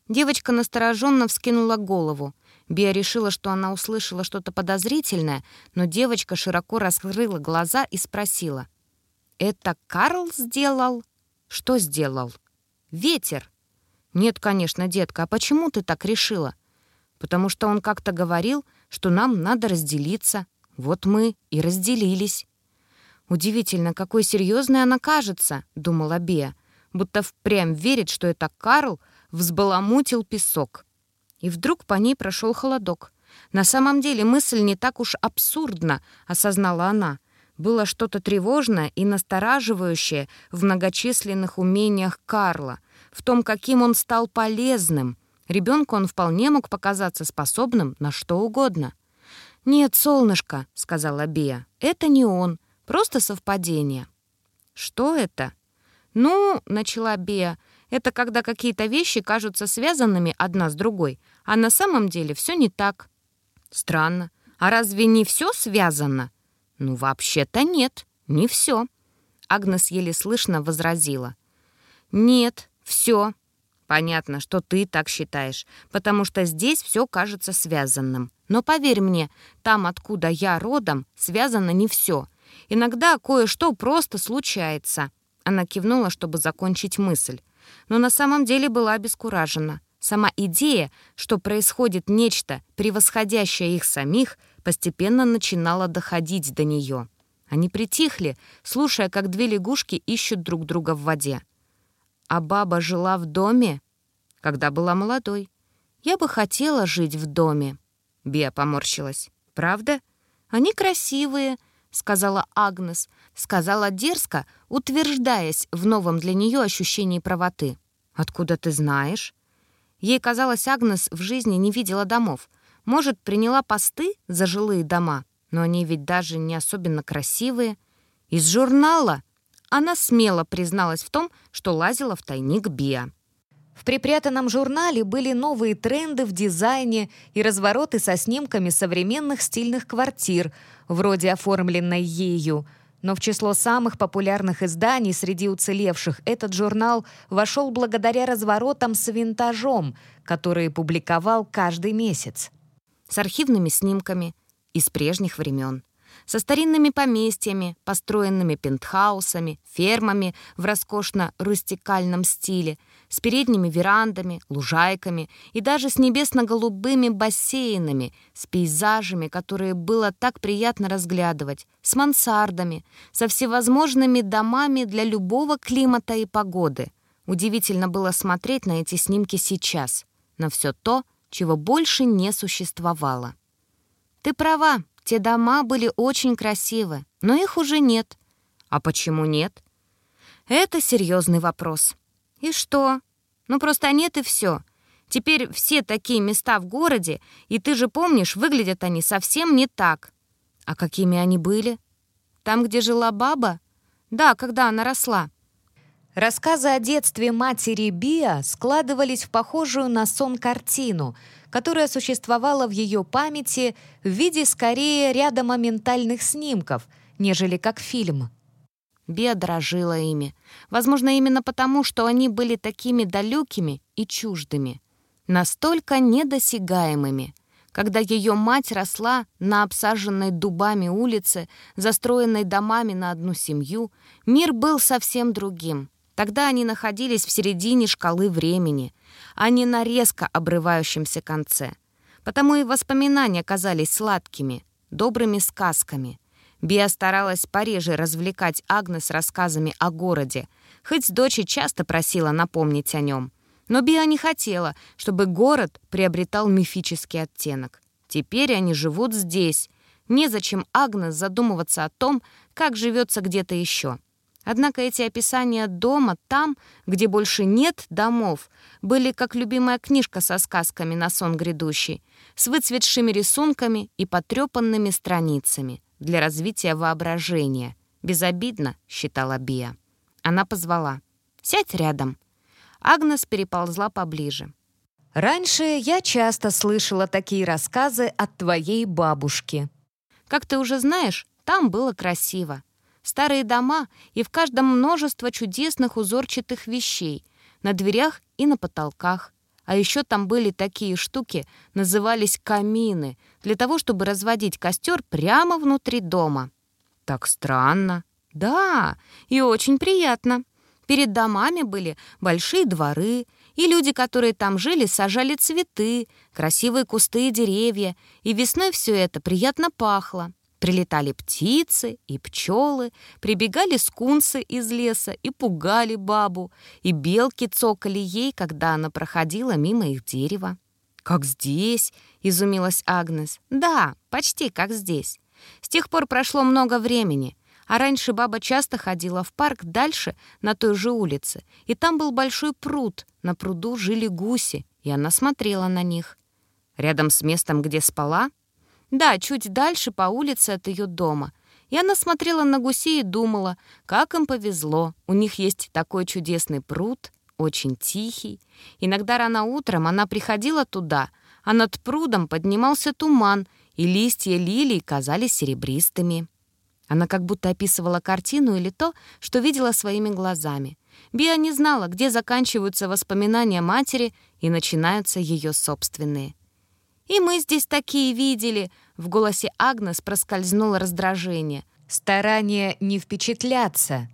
Девочка настороженно вскинула голову. Биа решила, что она услышала что-то подозрительное, но девочка широко раскрыла глаза и спросила. «Это Карл сделал?» «Что сделал?» Ветер. Нет, конечно, детка, а почему ты так решила? Потому что он как-то говорил, что нам надо разделиться. Вот мы и разделились. Удивительно, какой серьезной она кажется, думала Беа, будто впрямь верит, что это Карл взбаламутил песок. И вдруг по ней прошел холодок. На самом деле мысль не так уж абсурдна, осознала она было что-то тревожное и настораживающее в многочисленных умениях Карла, в том, каким он стал полезным. Ребенку он вполне мог показаться способным на что угодно. «Нет, солнышко», — сказала Бия, — «это не он, просто совпадение». «Что это?» «Ну», — начала Бия, — «это когда какие-то вещи кажутся связанными одна с другой, а на самом деле все не так». «Странно. А разве не все связано?» «Ну, вообще-то нет, не все. Агнес еле слышно возразила. «Нет, все. Понятно, что ты так считаешь, потому что здесь все кажется связанным. Но поверь мне, там, откуда я родом, связано не все. Иногда кое-что просто случается». Она кивнула, чтобы закончить мысль. Но на самом деле была обескуражена. Сама идея, что происходит нечто, превосходящее их самих, постепенно начинала доходить до нее. Они притихли, слушая, как две лягушки ищут друг друга в воде. А баба жила в доме, когда была молодой. Я бы хотела жить в доме. Бия поморщилась. «Правда? Они красивые», — сказала Агнес. Сказала дерзко, утверждаясь в новом для нее ощущении правоты. «Откуда ты знаешь?» Ей казалось, Агнес в жизни не видела домов. Может, приняла посты за жилые дома, но они ведь даже не особенно красивые. Из журнала она смело призналась в том, что лазила в тайник Биа. В припрятанном журнале были новые тренды в дизайне и развороты со снимками современных стильных квартир, вроде оформленной ею. Но в число самых популярных изданий среди уцелевших этот журнал вошел благодаря разворотам с винтажом, которые публиковал каждый месяц. С архивными снимками из прежних времен со старинными поместьями, построенными пентхаусами, фермами в роскошно-рустикальном стиле, с передними верандами, лужайками и даже с небесно-голубыми бассейнами, с пейзажами, которые было так приятно разглядывать, с мансардами, со всевозможными домами для любого климата и погоды. Удивительно было смотреть на эти снимки сейчас, на все то, чего больше не существовало. «Ты права», те дома были очень красивы, но их уже нет. А почему нет? Это серьезный вопрос. И что? Ну просто нет и все. Теперь все такие места в городе, и ты же помнишь, выглядят они совсем не так. А какими они были? Там, где жила баба? Да, когда она росла. Рассказы о детстве матери Биа складывались в похожую на сон картину — которая существовала в ее памяти в виде скорее ряда моментальных снимков, нежели как фильм. Беа дрожила ими. Возможно, именно потому, что они были такими далекими и чуждыми. Настолько недосягаемыми. Когда ее мать росла на обсаженной дубами улице, застроенной домами на одну семью, мир был совсем другим. Тогда они находились в середине шкалы времени, а не на резко обрывающемся конце. Потому и воспоминания казались сладкими, добрыми сказками. Биа старалась пореже развлекать Агнес рассказами о городе, хоть дочь часто просила напомнить о нем. Но Биа не хотела, чтобы город приобретал мифический оттенок. Теперь они живут здесь. Незачем Агнес задумываться о том, как живется где-то еще. Однако эти описания дома там, где больше нет домов, были как любимая книжка со сказками на сон грядущий, с выцветшими рисунками и потрепанными страницами для развития воображения. Безобидно, считала Бия. Она позвала. «Сядь рядом». Агнес переползла поближе. «Раньше я часто слышала такие рассказы от твоей бабушки». «Как ты уже знаешь, там было красиво старые дома и в каждом множество чудесных узорчатых вещей, на дверях и на потолках. А еще там были такие штуки, назывались камины, для того, чтобы разводить костер прямо внутри дома. Так странно. Да, и очень приятно. Перед домами были большие дворы, и люди, которые там жили, сажали цветы, красивые кусты и деревья, и весной все это приятно пахло. Прилетали птицы и пчелы, прибегали скунсы из леса и пугали бабу, и белки цокали ей, когда она проходила мимо их дерева. «Как здесь?» — изумилась Агнес. «Да, почти как здесь. С тех пор прошло много времени, а раньше баба часто ходила в парк дальше, на той же улице, и там был большой пруд, на пруду жили гуси, и она смотрела на них. Рядом с местом, где спала, да, чуть дальше по улице от ее дома. И она на гусей и думала, как им повезло. У них есть такой чудесный пруд, очень тихий. Иногда рано утром она приходила туда, а над прудом поднимался туман, и листья лилий казались серебристыми. Она как будто описывала картину или то, что видела своими глазами. Биа не знала, где заканчиваются воспоминания матери и начинаются ее собственные. «И мы здесь такие видели!» В голосе Агнес проскользнуло раздражение. «Старание не впечатляться!»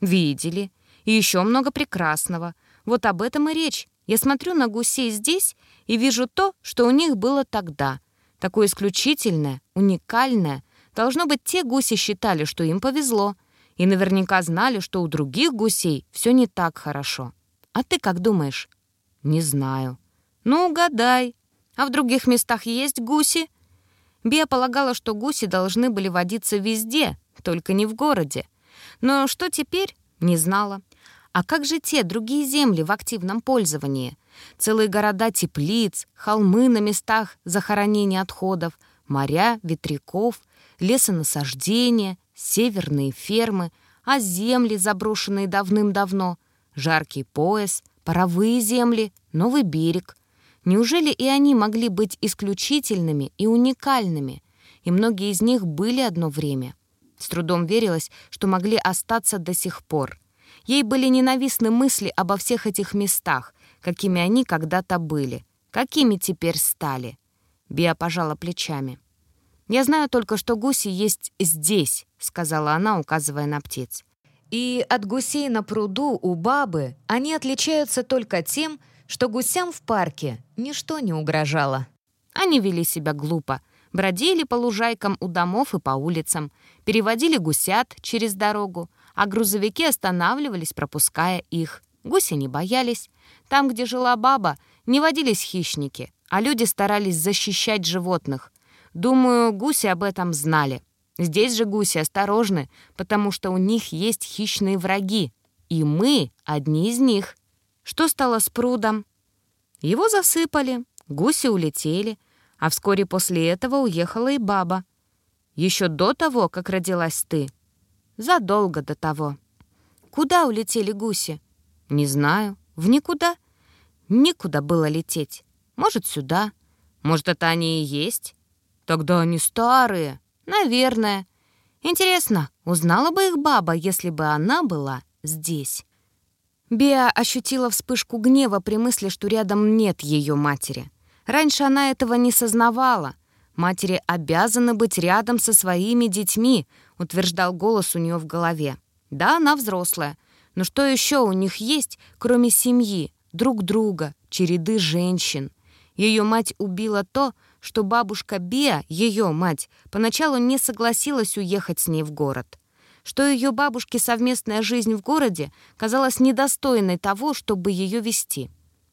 «Видели. И еще много прекрасного. Вот об этом и речь. Я смотрю на гусей здесь и вижу то, что у них было тогда. Такое исключительное, уникальное. Должно быть, те гуси считали, что им повезло. И наверняка знали, что у других гусей все не так хорошо. А ты как думаешь?» «Не знаю». «Ну, угадай», а в других местах есть гуси? Бия полагала, что гуси должны были водиться везде, только не в городе. Но что теперь, не знала. А как же те другие земли в активном пользовании? Целые города теплиц, холмы на местах захоронения отходов, моря, ветряков, лесонасаждения, северные фермы. а земли, заброшенные давным-давно, жаркий пояс, паровые земли, новый берег. Неужели и они могли быть исключительными и уникальными? И многие из них были одно время. С трудом верилось, что могли остаться до сих пор. Ей были ненавистны мысли обо всех этих местах, какими они когда-то были, какими теперь стали. Биа пожала плечами. «Я знаю только, что гуси есть здесь», — сказала она, указывая на птиц. «И от гусей на пруду у бабы они отличаются только тем, что гусям в парке ничто не угрожало». Они вели себя глупо, бродили по лужайкам у домов и по улицам, переводили гусят через дорогу, а грузовики останавливались, пропуская их. Гуси не боялись. Там, где жила баба, не водились хищники, а люди старались защищать животных. Думаю, гуси об этом знали. Здесь же гуси осторожны, потому что у них есть хищные враги, и мы одни из них. Что стало с прудом? Его засыпали, гуси улетели, а вскоре после этого уехала и баба. Еще до того, как родилась ты. Задолго до того. Куда улетели гуси? Не знаю. В никуда? Никуда было лететь. Может, сюда. Может, это они и есть? Тогда они старые. Наверное. Интересно, узнала бы их баба, если бы она была здесь? Беа ощутила вспышку гнева при мысли, что рядом нет ее матери. Раньше она этого не сознавала. Матери обязаны быть рядом со своими детьми, утверждал голос у нее в голове. Да, она взрослая, но что еще у них есть, кроме семьи, друг друга, череды женщин? Ее мать убила то, что бабушка Беа, ее мать, поначалу не согласилась уехать с ней в город. Что ее бабушке совместная жизнь в городе казалась недостойной того, чтобы ее вести.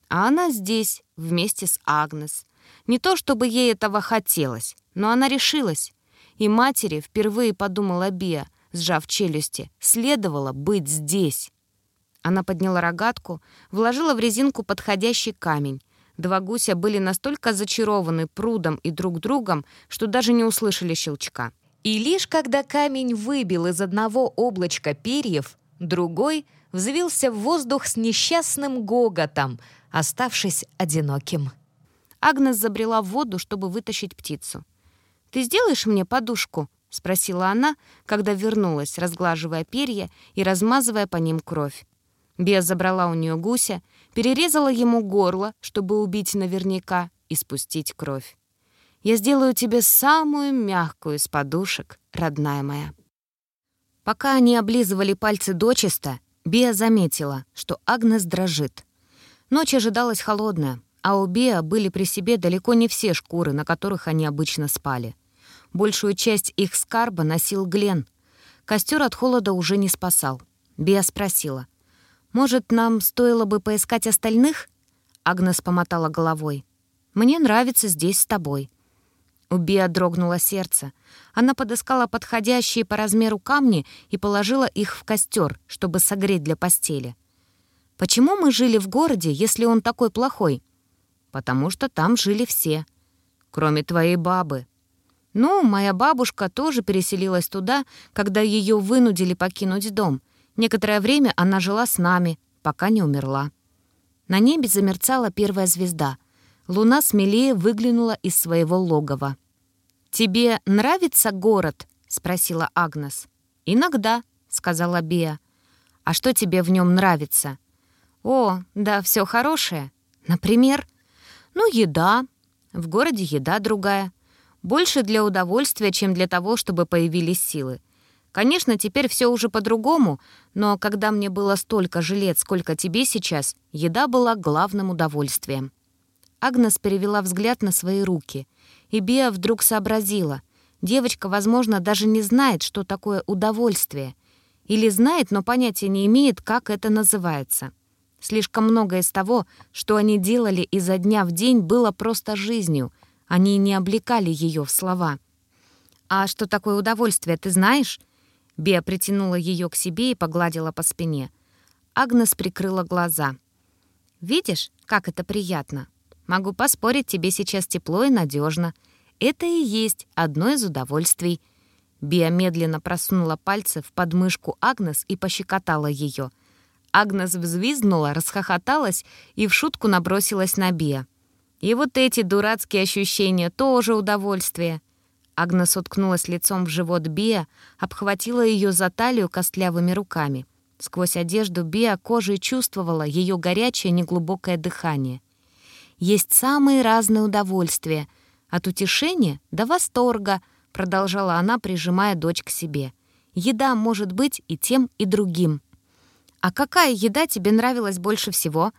А она здесь, вместе с Агнес. Не то, чтобы ей этого хотелось, но она решилась. И матери впервые подумала Беа, сжав челюсти, следовало быть здесь. Она подняла рогатку, вложила в резинку подходящий камень, Два гуся были настолько зачарованы прудом и друг другом, что даже не услышали щелчка. И лишь когда камень выбил из одного облачка перьев, другой взвился в воздух с несчастным гоготом, оставшись одиноким. Агнес забрела в воду, чтобы вытащить птицу. «Ты сделаешь мне подушку?» — спросила она, когда вернулась, разглаживая перья и размазывая по ним кровь. Бия забрала у нее гуся, перерезала ему горло, чтобы убить наверняка и спустить кровь. «Я сделаю тебе самую мягкую из подушек, родная моя». Пока они облизывали пальцы дочисто, Бия заметила, что Агнес дрожит. Ночь ожидалась холодная, а у Бия были при себе далеко не все шкуры, на которых они обычно спали. Большую часть их скарба носил Глен. Костер от холода уже не спасал. Бия спросила — «Может, нам стоило бы поискать остальных?» Агнес помотала головой. «Мне нравится здесь с тобой». У Биа дрогнуло сердце. Она подыскала подходящие по размеру камни и положила их в костер, чтобы согреть для постели. «Почему мы жили в городе, если он такой плохой?» «Потому что там жили все, кроме твоей бабы». «Ну, моя бабушка тоже переселилась туда, когда ее вынудили покинуть дом. Некоторое время она жила с нами, пока не умерла. На небе замерцала первая звезда. Луна смелее выглянула из своего логова. «Тебе нравится город?» — спросила Агнес. «Иногда», — сказала Беа. «А что тебе в нем нравится?» «О, да, все хорошее. Например?» «Ну, еда. В городе еда другая. Больше для удовольствия, чем для того, чтобы появились силы. Конечно, теперь все уже по-другому, но когда мне было столько же лет, сколько тебе сейчас, еда была главным удовольствием. Агнес перевела взгляд на свои руки, и Биа вдруг сообразила. Девочка, возможно, даже не знает, что такое удовольствие. Или знает, но понятия не имеет, как это называется. Слишком многое из того, что они делали изо дня в день, было просто жизнью. Они не облекали ее в слова. «А что такое удовольствие, ты знаешь?» Беа притянула ее к себе и погладила по спине. Агнес прикрыла глаза. «Видишь, как это приятно? Могу поспорить, тебе сейчас тепло и надежно. Это и есть одно из удовольствий». Биа медленно просунула пальцы в подмышку Агнес и пощекотала ее. Агнес взвизгнула, расхохоталась и в шутку набросилась на Биа. И вот эти дурацкие ощущения тоже удовольствие. Агнес уткнулась лицом в живот Биа, обхватила ее за талию костлявыми руками. Сквозь одежду Биа кожей чувствовала ее горячее неглубокое дыхание. Есть самые разные удовольствия, от утешения до восторга, продолжала она, прижимая дочь к себе. Еда может быть и тем, и другим. А какая еда тебе нравилась больше всего?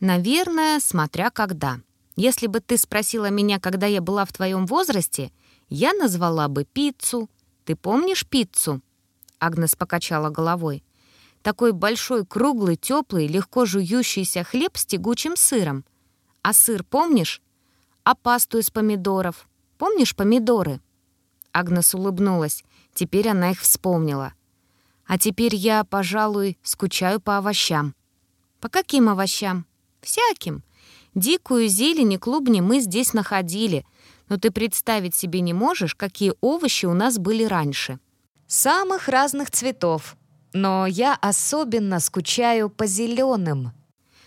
Наверное, смотря когда. Если бы ты спросила меня, когда я была в твоем возрасте, я назвала бы пиццу. Ты помнишь пиццу? Агнес покачала головой. Такой большой, круглый, теплый, легко жующийся хлеб с тягучим сыром. А сыр помнишь? А пасту из помидоров? Помнишь помидоры?» Агнес улыбнулась. Теперь она их вспомнила. «А теперь я, пожалуй, скучаю по овощам». «По каким овощам?» «Всяким. Дикую зелень и клубни мы здесь находили, но ты представить себе не можешь, какие овощи у нас были раньше». «Самых разных цветов», но я особенно скучаю по зеленым.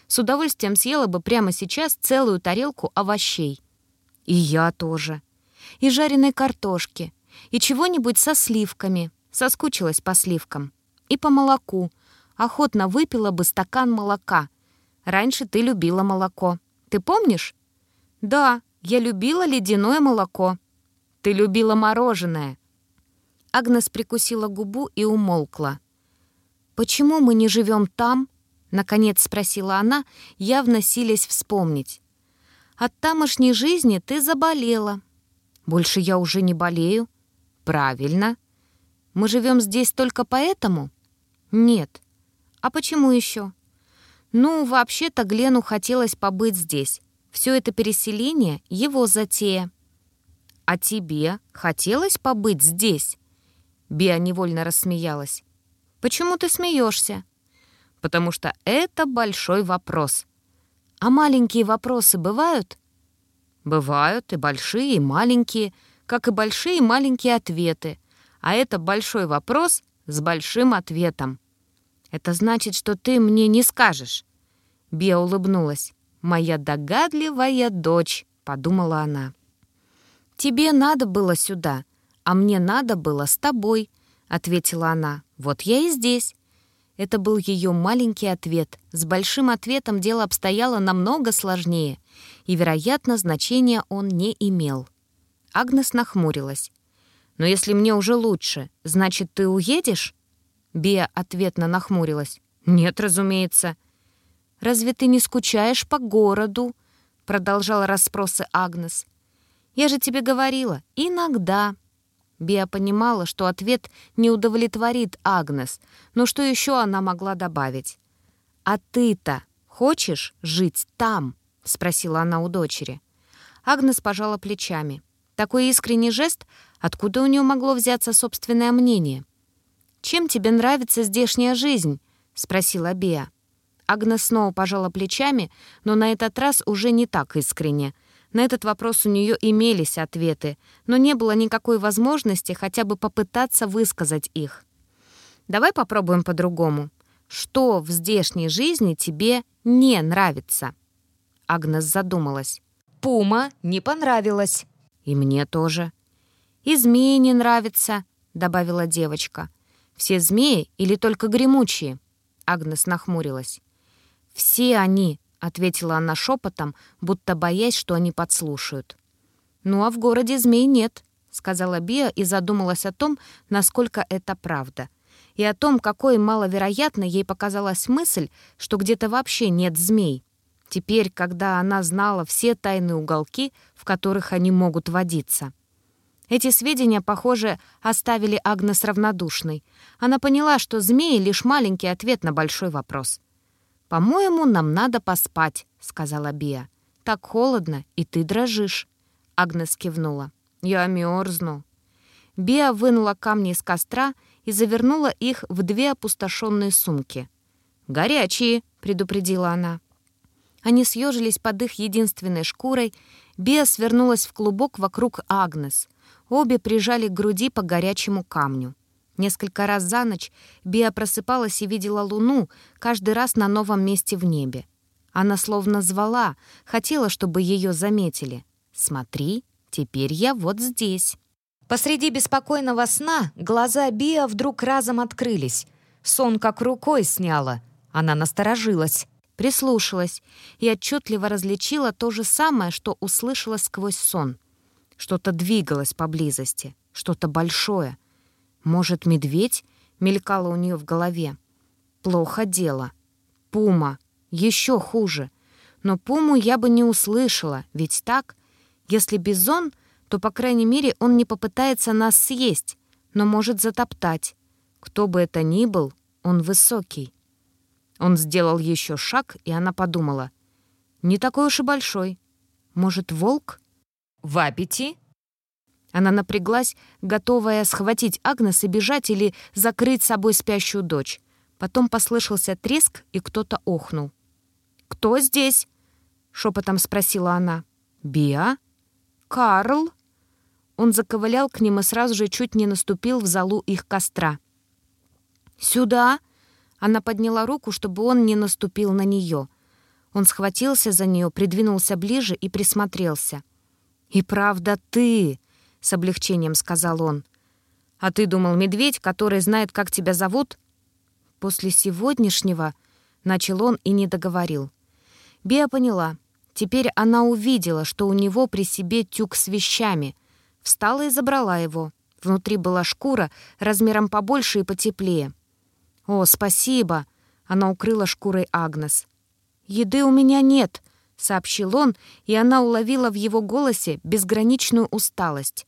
С удовольствием съела бы прямо сейчас целую тарелку овощей. И я тоже. И жареной картошки. И чего-нибудь со сливками. Соскучилась по сливкам. И по молоку. Охотно выпила бы стакан молока. Раньше ты любила молоко. Ты помнишь? Да, я любила ледяное молоко. Ты любила мороженое. Агнес прикусила губу и умолкла. «Почему мы не живем там?» — наконец спросила она, явно силясь вспомнить. «От тамошней жизни ты заболела». «Больше я уже не болею». «Правильно. Мы живем здесь только поэтому?» «Нет. А почему еще?» «Ну, вообще-то Глену хотелось побыть здесь. Все это переселение — его затея». «А тебе хотелось побыть здесь?» Биа невольно рассмеялась. Почему ты смеешься? Потому что это большой вопрос. А маленькие вопросы бывают? Бывают и большие, и маленькие, как и большие и маленькие ответы. А это большой вопрос с большим ответом. Это значит, что ты мне не скажешь. Бия улыбнулась. «Моя догадливая дочь», — подумала она. «Тебе надо было сюда, а мне надо было с тобой», — ответила она. «Вот я и здесь». Это был ее маленький ответ. С большим ответом дело обстояло намного сложнее, и, вероятно, значения он не имел. Агнес нахмурилась. «Но если мне уже лучше, значит, ты уедешь?» Бия ответно нахмурилась. «Нет, разумеется». «Разве ты не скучаешь по городу?» Продолжала расспросы Агнес. «Я же тебе говорила, иногда». Биа понимала, что ответ не удовлетворит Агнес, но что еще она могла добавить? «А ты-то хочешь жить там?» — спросила она у дочери. Агнес пожала плечами. Такой искренний жест, откуда у нее могло взяться собственное мнение? «Чем тебе нравится здешняя жизнь?» — спросила Биа. Агнес снова пожала плечами, но на этот раз уже не так искренне — на этот вопрос у нее имелись ответы, но не было никакой возможности хотя бы попытаться высказать их. Давай попробуем по-другому. Что в здешней жизни тебе не нравится? Агнес задумалась. Пума не понравилась. И мне тоже. И змеи не нравятся, добавила девочка. Все змеи или только гремучие? Агнес нахмурилась. Все они, — ответила она шепотом, будто боясь, что они подслушают. «Ну а в городе змей нет», — сказала Биа и задумалась о том, насколько это правда. И о том, какой маловероятно ей показалась мысль, что где-то вообще нет змей. Теперь, когда она знала все тайные уголки, в которых они могут водиться. Эти сведения, похоже, оставили Агнес равнодушной. Она поняла, что змеи — лишь маленький ответ на большой вопрос — «По-моему, нам надо поспать», — сказала Бия. «Так холодно, и ты дрожишь». Агнес кивнула. «Я мерзну». Бия вынула камни из костра и завернула их в две опустошенные сумки. «Горячие», — предупредила она. Они съежились под их единственной шкурой. Биа свернулась в клубок вокруг Агнес. Обе прижали к груди по горячему камню. Несколько раз за ночь Биа просыпалась и видела луну, каждый раз на новом месте в небе. Она словно звала, хотела, чтобы ее заметили. «Смотри, теперь я вот здесь». Посреди беспокойного сна глаза Биа вдруг разом открылись. Сон как рукой сняла. Она насторожилась. Прислушалась и отчетливо различила то же самое, что услышала сквозь сон. Что-то двигалось поблизости, что-то большое. Может, медведь? Мелькало у нее в голове. Плохо дело. Пума. Еще хуже. Но пуму я бы не услышала, ведь так? Если бизон, то, по крайней мере, он не попытается нас съесть, но может затоптать. Кто бы это ни был, он высокий. Он сделал еще шаг, и она подумала. Не такой уж и большой. Может, волк? В аппети? Она напряглась, готовая схватить Агнес и бежать или закрыть собой спящую дочь. Потом послышался треск, и кто-то охнул. «Кто здесь?» — шепотом спросила она. «Биа?» «Карл?» Он заковылял к ним и сразу же чуть не наступил в залу их костра. «Сюда!» Она подняла руку, чтобы он не наступил на нее. Он схватился за нее, придвинулся ближе и присмотрелся. «И правда ты!» — с облегчением сказал он. «А ты думал, медведь, который знает, как тебя зовут?» «После сегодняшнего...» — начал он и не договорил. Биа поняла. Теперь она увидела, что у него при себе тюк с вещами. Встала и забрала его. Внутри была шкура размером побольше и потеплее. «О, спасибо!» — она укрыла шкурой Агнес. «Еды у меня нет», — сообщил он, и она уловила в его голосе безграничную усталость.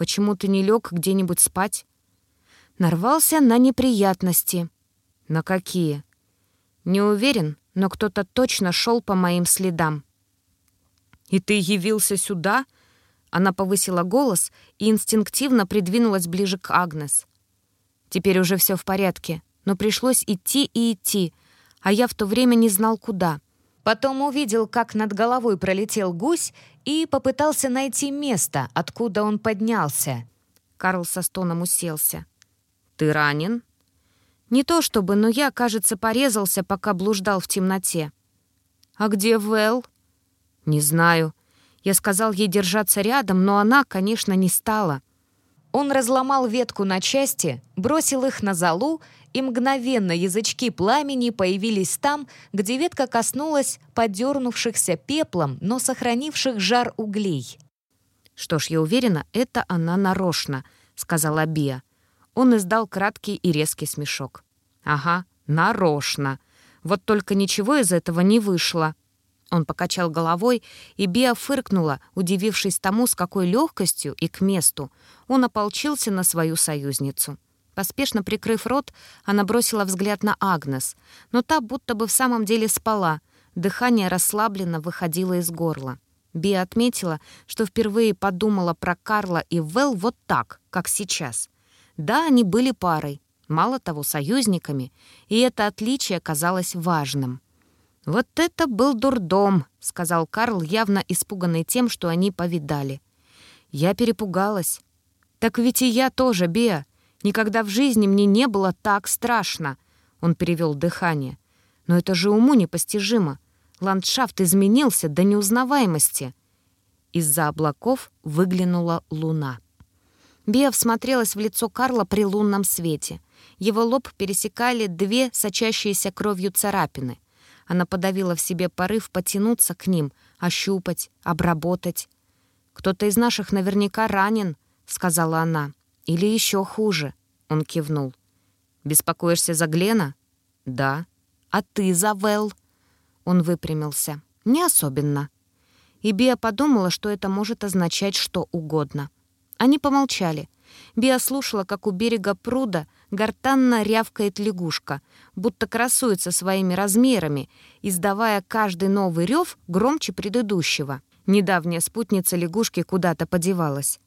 «Почему ты не лег где-нибудь спать?» Нарвался на неприятности. «На какие?» «Не уверен, но кто-то точно шел по моим следам». «И ты явился сюда?» Она повысила голос и инстинктивно придвинулась ближе к Агнес. «Теперь уже все в порядке, но пришлось идти и идти, а я в то время не знал, куда». Потом увидел, как над головой пролетел гусь и попытался найти место, откуда он поднялся. Карл со стоном уселся. «Ты ранен?» «Не то чтобы, но я, кажется, порезался, пока блуждал в темноте». «А где Вэл?» «Не знаю. Я сказал ей держаться рядом, но она, конечно, не стала». Он разломал ветку на части, бросил их на золу, и мгновенно язычки пламени появились там, где ветка коснулась подернувшихся пеплом, но сохранивших жар углей. «Что ж, я уверена, это она нарочно», — сказала Биа. Он издал краткий и резкий смешок. «Ага, нарочно. Вот только ничего из этого не вышло». Он покачал головой, и Биа фыркнула, удивившись тому, с какой легкостью и к месту он ополчился на свою союзницу. Поспешно прикрыв рот, она бросила взгляд на Агнес, но та будто бы в самом деле спала, дыхание расслабленно выходило из горла. Биа отметила, что впервые подумала про Карла и Вэл вот так, как сейчас. Да, они были парой, мало того, союзниками, и это отличие казалось важным. «Вот это был дурдом», — сказал Карл, явно испуганный тем, что они повидали. Я перепугалась. «Так ведь и я тоже, Беа. Никогда в жизни мне не было так страшно», — он перевел дыхание. «Но это же уму непостижимо. Ландшафт изменился до неузнаваемости». Из-за облаков выглянула луна. Беа всмотрелась в лицо Карла при лунном свете. Его лоб пересекали две сочащиеся кровью царапины — она подавила в себе порыв потянуться к ним, ощупать, обработать. «Кто-то из наших наверняка ранен», — сказала она. «Или еще хуже», — он кивнул. «Беспокоишься за Глена?» «Да». «А ты за Вэл?» Он выпрямился. «Не особенно». И Биа подумала, что это может означать что угодно. Они помолчали. Биа слушала, как у берега пруда — гортанно рявкает лягушка, будто красуется своими размерами, издавая каждый новый рев громче предыдущего. Недавняя спутница лягушки куда-то подевалась.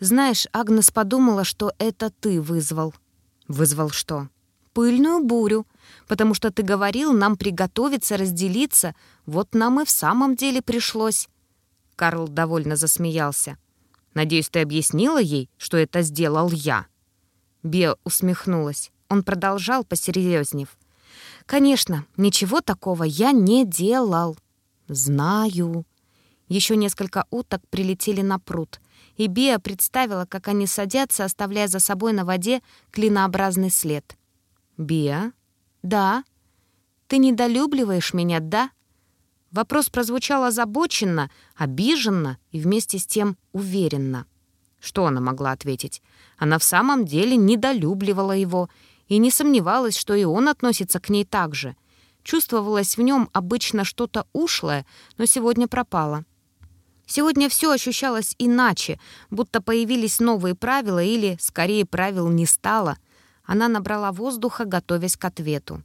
«Знаешь, Агнес подумала, что это ты вызвал». «Вызвал что?» пыльную бурю, потому что ты говорил нам приготовиться, разделиться. Вот нам и в самом деле пришлось». Карл довольно засмеялся. «Надеюсь, ты объяснила ей, что это сделал я?» Беа усмехнулась. Он продолжал, посерьезнев. «Конечно, ничего такого я не делал». «Знаю». Еще несколько уток прилетели на пруд, и Беа представила, как они садятся, оставляя за собой на воде клинообразный след. «Беа?» «Да». «Ты недолюбливаешь меня, да?» Вопрос прозвучал озабоченно, обиженно и вместе с тем уверенно. Что она могла ответить? Она в самом деле недолюбливала его и не сомневалась, что и он относится к ней так же. Чувствовалось в нем обычно что-то ушлое, но сегодня пропало. Сегодня все ощущалось иначе, будто появились новые правила или, скорее, правил не стало. Она набрала воздуха, готовясь к ответу.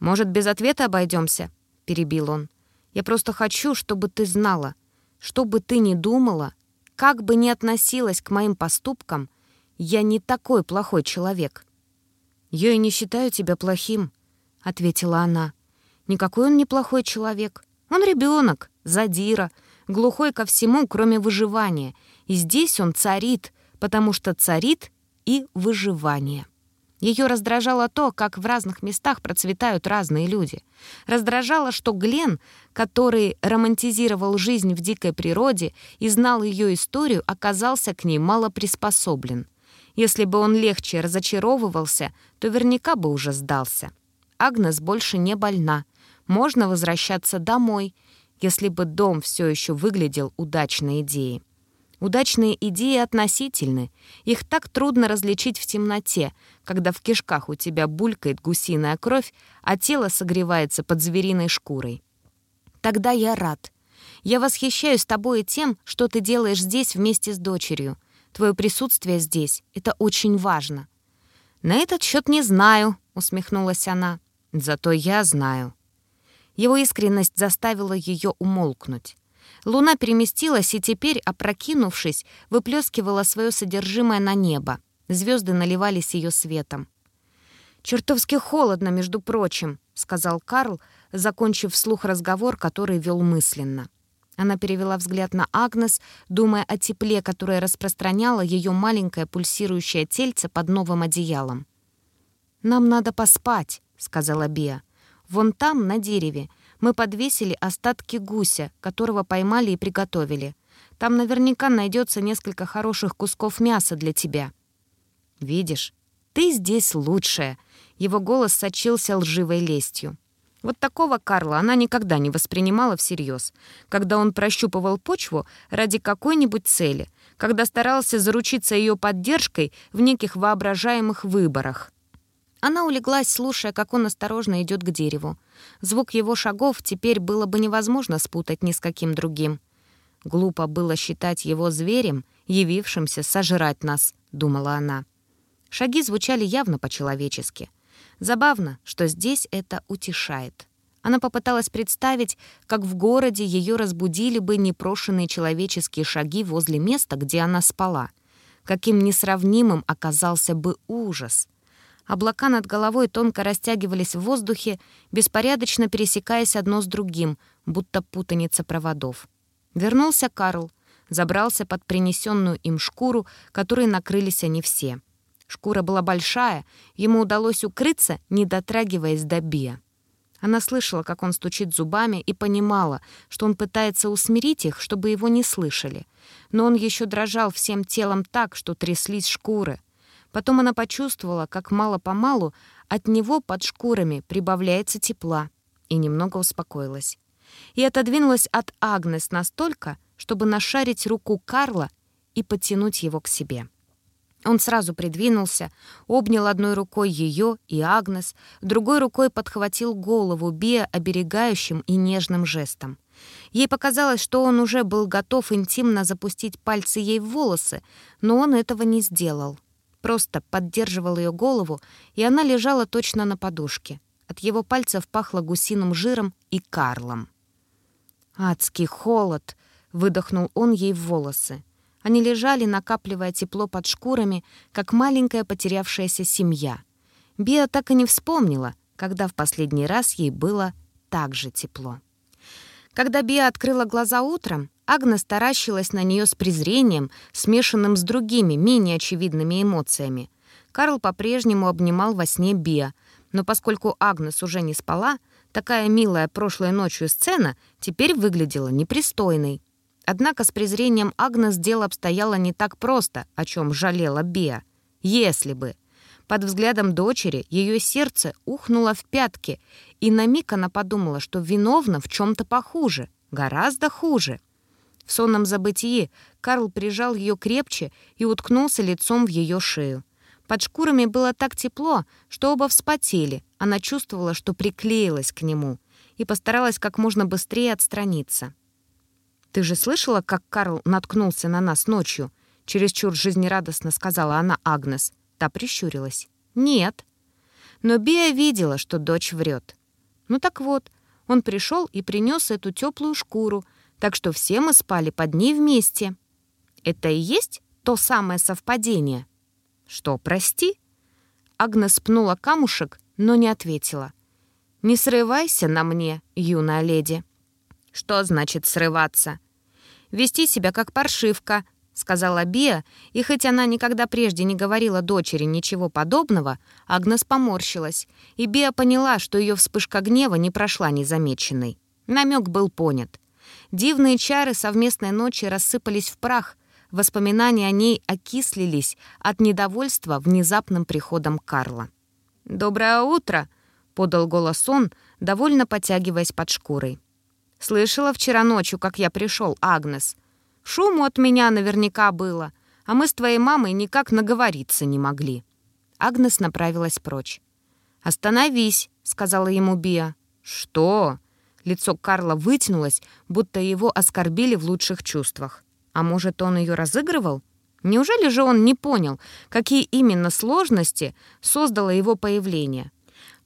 «Может, без ответа обойдемся?» — перебил он. «Я просто хочу, чтобы ты знала. Что бы ты ни думала, как бы ни относилась к моим поступкам, я не такой плохой человек». «Я и не считаю тебя плохим», — ответила она. «Никакой он не плохой человек. Он ребенок, задира, глухой ко всему, кроме выживания. И здесь он царит, потому что царит и выживание». Ее раздражало то, как в разных местах процветают разные люди. Раздражало, что Глен, который романтизировал жизнь в дикой природе и знал ее историю, оказался к ней мало приспособлен. Если бы он легче разочаровывался, то верняка бы уже сдался. Агнес больше не больна. Можно возвращаться домой, если бы дом все еще выглядел удачной идеей. Удачные идеи относительны. Их так трудно различить в темноте, когда в кишках у тебя булькает гусиная кровь, а тело согревается под звериной шкурой. Тогда я рад. Я восхищаюсь тобой и тем, что ты делаешь здесь вместе с дочерью. Твое присутствие здесь — это очень важно». «На этот счет не знаю», — усмехнулась она. «Зато я знаю». Его искренность заставила ее умолкнуть. Луна переместилась и теперь, опрокинувшись, выплескивала свое содержимое на небо. Звезды наливались ее светом. «Чертовски холодно, между прочим», — сказал Карл, закончив вслух разговор, который вел мысленно. Она перевела взгляд на Агнес, думая о тепле, которое распространяло ее маленькое пульсирующее тельце под новым одеялом. «Нам надо поспать», — сказала Бия. «Вон там, на дереве, мы подвесили остатки гуся, которого поймали и приготовили. Там наверняка найдется несколько хороших кусков мяса для тебя». «Видишь, ты здесь лучшая», — его голос сочился лживой лестью. Вот такого Карла она никогда не воспринимала всерьез, когда он прощупывал почву ради какой-нибудь цели, когда старался заручиться ее поддержкой в неких воображаемых выборах. Она улеглась, слушая, как он осторожно идет к дереву. Звук его шагов теперь было бы невозможно спутать ни с каким другим. «Глупо было считать его зверем, явившимся сожрать нас», — думала она. Шаги звучали явно по-человечески — Забавно, что здесь это утешает. Она попыталась представить, как в городе ее разбудили бы непрошенные человеческие шаги возле места, где она спала. Каким несравнимым оказался бы ужас. Облака над головой тонко растягивались в воздухе, беспорядочно пересекаясь одно с другим, будто путаница проводов. Вернулся Карл, забрался под принесенную им шкуру, которой накрылись они все — Шкура была большая, ему удалось укрыться, не дотрагиваясь до Бия. Она слышала, как он стучит зубами, и понимала, что он пытается усмирить их, чтобы его не слышали. Но он еще дрожал всем телом так, что тряслись шкуры. Потом она почувствовала, как мало-помалу от него под шкурами прибавляется тепла, и немного успокоилась. И отодвинулась от Агнес настолько, чтобы нашарить руку Карла и потянуть его к себе. Он сразу придвинулся, обнял одной рукой ее и Агнес, другой рукой подхватил голову Бия оберегающим и нежным жестом. Ей показалось, что он уже был готов интимно запустить пальцы ей в волосы, но он этого не сделал. Просто поддерживал ее голову, и она лежала точно на подушке. От его пальцев пахло гусиным жиром и карлом. «Адский холод!» — выдохнул он ей в волосы. Они лежали, накапливая тепло под шкурами, как маленькая потерявшаяся семья. Биа так и не вспомнила, когда в последний раз ей было так же тепло. Когда Биа открыла глаза утром, Агнес таращилась на нее с презрением, смешанным с другими, менее очевидными эмоциями. Карл по-прежнему обнимал во сне Биа, но поскольку Агнес уже не спала, такая милая прошлой ночью сцена теперь выглядела непристойной. Однако с презрением Агнес дело обстояло не так просто, о чем жалела Биа. Если бы. Под взглядом дочери ее сердце ухнуло в пятки, и на миг она подумала, что виновна в чем-то похуже, гораздо хуже. В сонном забытии Карл прижал ее крепче и уткнулся лицом в ее шею. Под шкурами было так тепло, что оба вспотели. Она чувствовала, что приклеилась к нему, и постаралась как можно быстрее отстраниться. «Ты же слышала, как Карл наткнулся на нас ночью?» Чересчур жизнерадостно сказала она Агнес. Та прищурилась. «Нет». Но Биа видела, что дочь врет. Ну так вот, он пришел и принес эту теплую шкуру, так что все мы спали под ней вместе. Это и есть то самое совпадение? Что, прости? Агнес пнула камушек, но не ответила. «Не срывайся на мне, юная леди». «Что значит срываться?» «Вести себя как паршивка», — сказала Биа, и хоть она никогда прежде не говорила дочери ничего подобного, Агнес поморщилась, и Биа поняла, что ее вспышка гнева не прошла незамеченной. Намек был понят. Дивные чары совместной ночи рассыпались в прах, воспоминания о ней окислились от недовольства внезапным приходом Карла. «Доброе утро!» — подал голос он, довольно потягиваясь под шкурой. «Слышала вчера ночью, как я пришел, Агнес. Шуму от меня наверняка было, а мы с твоей мамой никак наговориться не могли». Агнес направилась прочь. «Остановись», — сказала ему Биа. «Что?» Лицо Карла вытянулось, будто его оскорбили в лучших чувствах. А может, он ее разыгрывал? Неужели же он не понял, какие именно сложности создало его появление?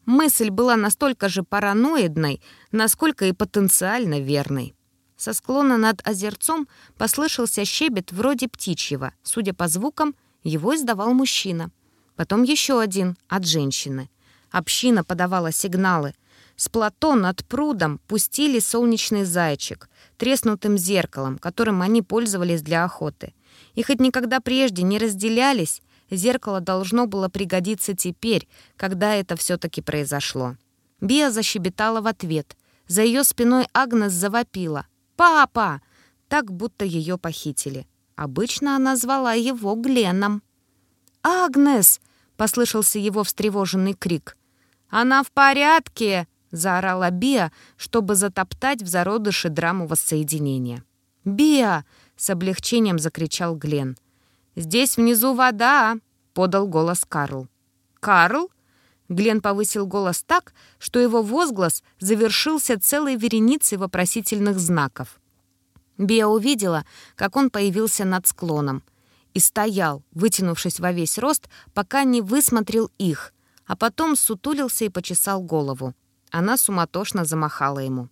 Мысль была настолько же параноидной, насколько и потенциально верной. Со склона над озерцом послышался щебет вроде птичьего. Судя по звукам, его издавал мужчина. Потом еще один от женщины. Община подавала сигналы. С плато над прудом пустили солнечный зайчик, треснутым зеркалом, которым они пользовались для охоты. И хоть никогда прежде не разделялись, Зеркало должно было пригодиться теперь, когда это все-таки произошло. Биа защебетала в ответ. За ее спиной Агнес завопила. «Папа!» Так, будто ее похитили. Обычно она звала его Гленом. «Агнес!» — послышался его встревоженный крик. «Она в порядке!» — заорала Биа, чтобы затоптать в зародыше драму воссоединения. «Биа!» — с облегчением закричал Глен. «Здесь внизу вода!» — подал голос Карл. «Карл?» Глен повысил голос так, что его возглас завершился целой вереницей вопросительных знаков. Биа увидела, как он появился над склоном и стоял, вытянувшись во весь рост, пока не высмотрел их, а потом сутулился и почесал голову. Она суматошно замахала ему.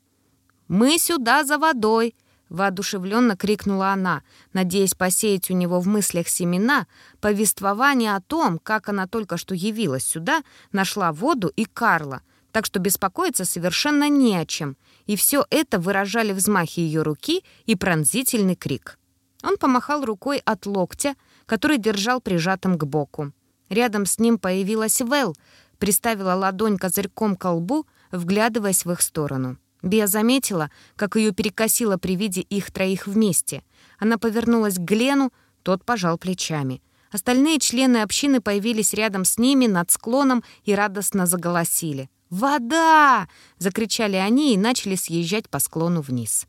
«Мы сюда за водой!» Воодушевленно крикнула она, надеясь посеять у него в мыслях семена, повествование о том, как она только что явилась сюда, нашла воду и Карла, так что беспокоиться совершенно не о чем, и все это выражали взмахи ее руки и пронзительный крик. Он помахал рукой от локтя, который держал прижатым к боку. Рядом с ним появилась Вэл, приставила ладонь козырьком к лбу, вглядываясь в их сторону. Бия заметила, как ее перекосило при виде их троих вместе. Она повернулась к Глену, тот пожал плечами. Остальные члены общины появились рядом с ними над склоном и радостно заголосили. «Вода!» — закричали они и начали съезжать по склону вниз.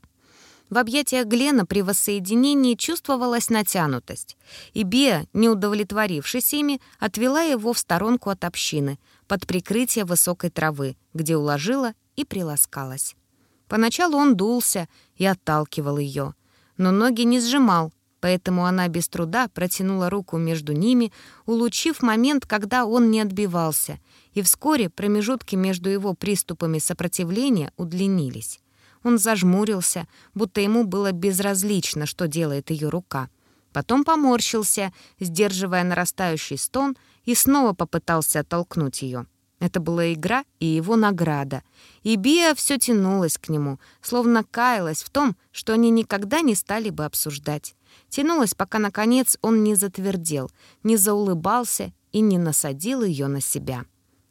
В объятиях Глена при воссоединении чувствовалась натянутость, и Бия, не удовлетворившись ими, отвела его в сторонку от общины, под прикрытие высокой травы, где уложила и приласкалась. Поначалу он дулся и отталкивал ее, но ноги не сжимал, поэтому она без труда протянула руку между ними, улучив момент, когда он не отбивался, и вскоре промежутки между его приступами сопротивления удлинились. Он зажмурился, будто ему было безразлично, что делает ее рука. Потом поморщился, сдерживая нарастающий стон, и снова попытался оттолкнуть ее. Это была игра и его награда. И Биа все тянулась к нему, словно каялась в том, что они никогда не стали бы обсуждать. Тянулась, пока, наконец, он не затвердел, не заулыбался и не насадил ее на себя.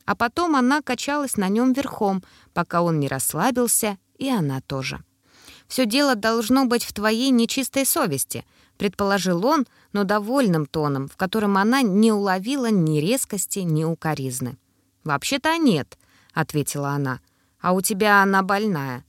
А потом она качалась на нем верхом, пока он не расслабился, и она тоже. «Все дело должно быть в твоей нечистой совести», — предположил он, но довольным тоном, в котором она не уловила ни резкости, ни укоризны. «Вообще-то нет», — ответила она. «А у тебя она больная».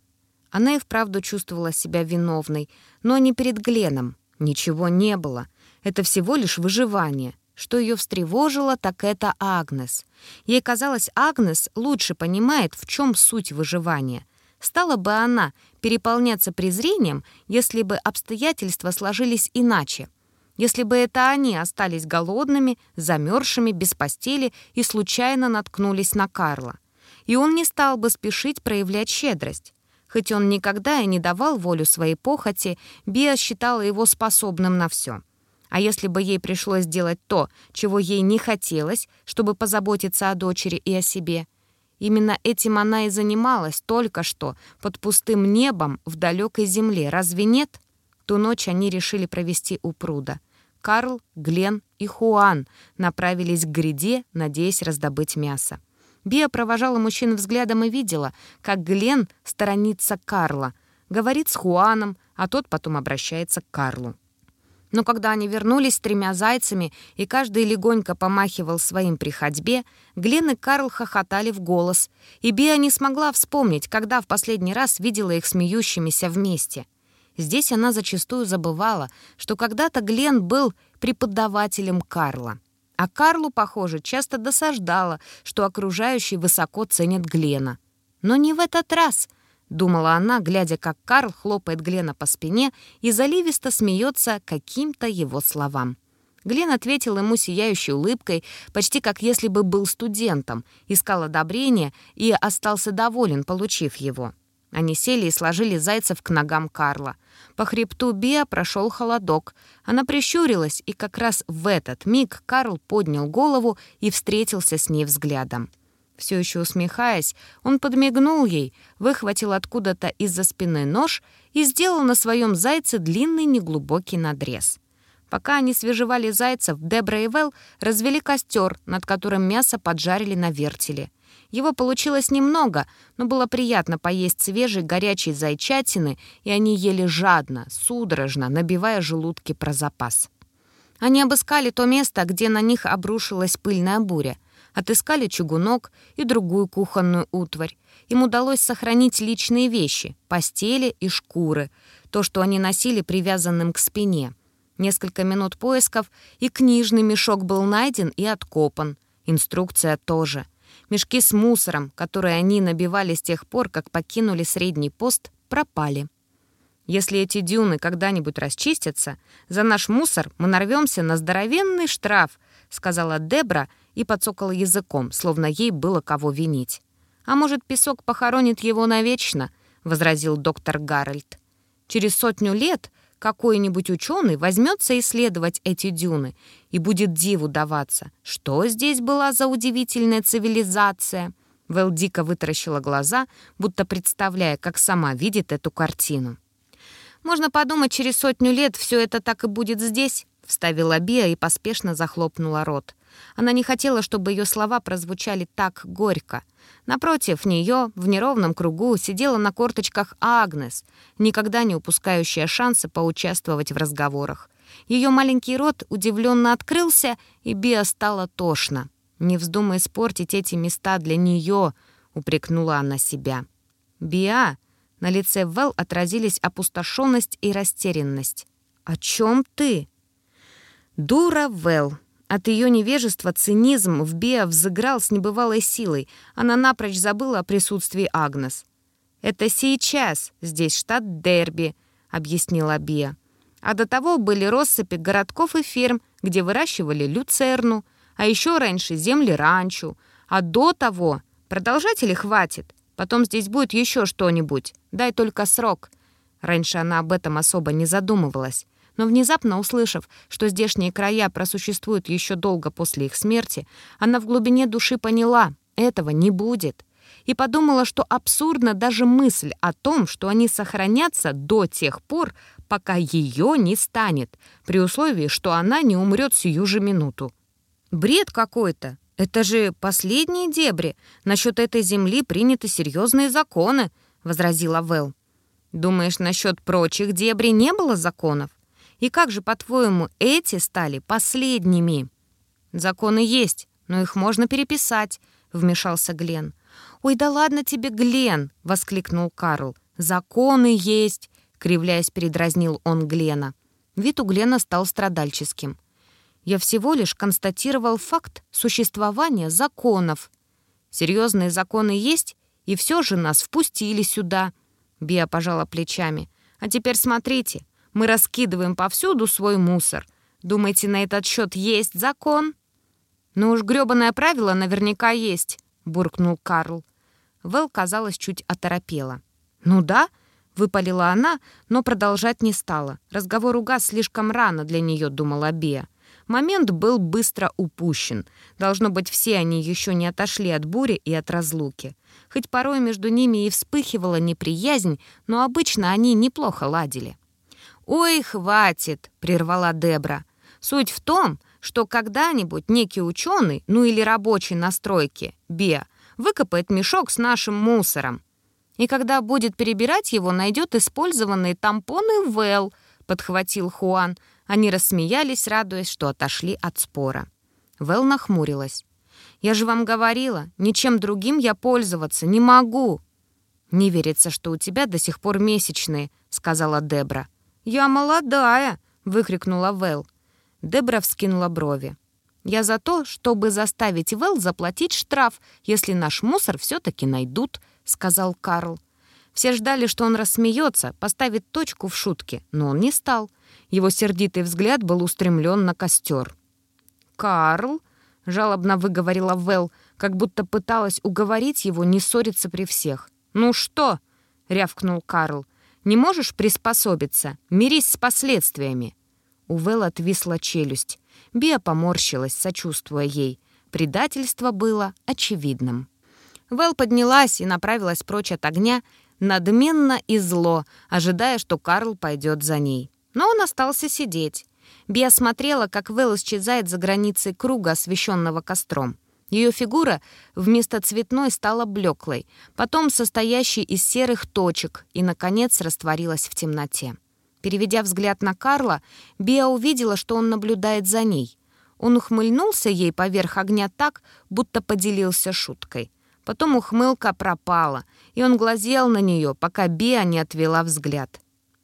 Она и вправду чувствовала себя виновной, но не перед Гленом. Ничего не было. Это всего лишь выживание. Что ее встревожило, так это Агнес. Ей казалось, Агнес лучше понимает, в чем суть выживания. Стала бы она переполняться презрением, если бы обстоятельства сложились иначе если бы это они остались голодными, замерзшими, без постели и случайно наткнулись на Карла. И он не стал бы спешить проявлять щедрость. Хоть он никогда и не давал волю своей похоти, Биа считала его способным на все. А если бы ей пришлось сделать то, чего ей не хотелось, чтобы позаботиться о дочери и о себе, именно этим она и занималась только что, под пустым небом в далекой земле, разве нет? Ту ночь они решили провести у пруда. Карл, Глен и Хуан направились к гряде, надеясь раздобыть мясо. Биа провожала мужчин взглядом и видела, как Глен сторонится Карла, говорит с Хуаном, а тот потом обращается к Карлу. Но когда они вернулись с тремя зайцами, и каждый легонько помахивал своим при ходьбе, Глен и Карл хохотали в голос, и Биа не смогла вспомнить, когда в последний раз видела их смеющимися вместе. Здесь она зачастую забывала, что когда-то Глен был преподавателем Карла. А Карлу, похоже, часто досаждало, что окружающие высоко ценят Глена. Но не в этот раз, думала она, глядя, как Карл хлопает Глена по спине и заливисто смеется каким-то его словам. Глен ответил ему сияющей улыбкой, почти как если бы был студентом, искал одобрения и остался доволен, получив его. Они сели и сложили зайцев к ногам Карла. По хребту Биа прошел холодок. Она прищурилась, и как раз в этот миг Карл поднял голову и встретился с ней взглядом. Все еще усмехаясь, он подмигнул ей, выхватил откуда-то из-за спины нож и сделал на своем зайце длинный неглубокий надрез. Пока они свежевали зайцев, Дебра и Вэл развели костер, над которым мясо поджарили на вертеле. Его получилось немного, но было приятно поесть свежей горячей зайчатины, и они ели жадно, судорожно, набивая желудки про запас. Они обыскали то место, где на них обрушилась пыльная буря. Отыскали чугунок и другую кухонную утварь. Им удалось сохранить личные вещи — постели и шкуры, то, что они носили привязанным к спине. Несколько минут поисков, и книжный мешок был найден и откопан. Инструкция тоже — Мешки с мусором, которые они набивали с тех пор, как покинули средний пост, пропали. Если эти дюны когда-нибудь расчистятся, за наш мусор мы нарвемся на здоровенный штраф, сказала Дебра и подсокала языком, словно ей было кого винить. А может, песок похоронит его навечно, возразил доктор Гарольд. Через сотню лет какой-нибудь ученый возьмется исследовать эти дюны и будет диву даваться. Что здесь была за удивительная цивилизация? Вэл дико вытаращила глаза, будто представляя, как сама видит эту картину. «Можно подумать, через сотню лет все это так и будет здесь», — вставила Биа и поспешно захлопнула рот. Она не хотела, чтобы ее слова прозвучали так горько. Напротив нее, в неровном кругу, сидела на корточках Агнес, никогда не упускающая шанса поучаствовать в разговорах. Ее маленький рот удивленно открылся, и Биа стало тошно. «Не вздумай испортить эти места для нее», — упрекнула она себя. «Биа!» — на лице Вэл отразились опустошенность и растерянность. «О чем ты?» «Дура Вэл!» От ее невежества цинизм в Беа взыграл с небывалой силой. Она напрочь забыла о присутствии Агнес. «Это сейчас здесь штат Дерби», — объяснила Беа. «А до того были россыпи городков и ферм, где выращивали люцерну, а еще раньше земли ранчо. А до того продолжать хватит? Потом здесь будет еще что-нибудь. Дай только срок». Раньше она об этом особо не задумывалась. Но внезапно услышав, что здешние края просуществуют еще долго после их смерти, она в глубине души поняла — этого не будет. И подумала, что абсурдна даже мысль о том, что они сохранятся до тех пор, пока ее не станет, при условии, что она не умрет сию же минуту. Бред какой-то. Это же последние дебри. Насчет этой земли приняты серьезные законы, возразила Вэл. Думаешь, насчет прочих дебри не было законов? И как же, по-твоему, эти стали последними? Законы есть, но их можно переписать, вмешался Глен. Ой, да ладно тебе, Глен, воскликнул Карл. Законы есть, кривляясь, передразнил он Глена. Вид у Глена стал страдальческим. Я всего лишь констатировал факт существования законов. Серьезные законы есть, и все же нас впустили сюда. Биа пожала плечами. А теперь смотрите, мы раскидываем повсюду свой мусор. Думаете, на этот счет есть закон? Ну уж грёбаное правило наверняка есть, буркнул Карл. Вэл, казалось, чуть оторопела. Ну да, выпалила она, но продолжать не стала. Разговор угас слишком рано для нее, думала Биа. Момент был быстро упущен. Должно быть, все они еще не отошли от бури и от разлуки. Хоть порой между ними и вспыхивала неприязнь, но обычно они неплохо ладили. «Ой, хватит!» — прервала Дебра. «Суть в том, что когда-нибудь некий ученый, ну или рабочий на стройке, Беа, выкопает мешок с нашим мусором. И когда будет перебирать его, найдет использованные тампоны Вэл, подхватил Хуан. Они рассмеялись, радуясь, что отошли от спора. Вэл нахмурилась. «Я же вам говорила, ничем другим я пользоваться не могу». «Не верится, что у тебя до сих пор месячные», — сказала Дебра. «Я молодая!» — выкрикнула Вэл. Дебра вскинула брови. «Я за то, чтобы заставить Вэл заплатить штраф, если наш мусор все-таки найдут», — сказал Карл. Все ждали, что он рассмеется, поставит точку в шутке, но он не стал. Его сердитый взгляд был устремлен на костер. «Карл», — жалобно выговорила Вэл, как будто пыталась уговорить его не ссориться при всех. «Ну что?» — рявкнул Карл. Не можешь приспособиться? Мирись с последствиями». У Вэл отвисла челюсть. Биа поморщилась, сочувствуя ей. Предательство было очевидным. Вэл поднялась и направилась прочь от огня, надменно и зло, ожидая, что Карл пойдет за ней. Но он остался сидеть. Биа смотрела, как Вэл исчезает за границей круга, освещенного костром. Ее фигура вместо цветной стала блеклой, потом состоящей из серых точек и, наконец, растворилась в темноте. Переведя взгляд на Карла, Биа увидела, что он наблюдает за ней. Он ухмыльнулся ей поверх огня так, будто поделился шуткой. Потом ухмылка пропала, и он глазел на нее, пока Биа не отвела взгляд.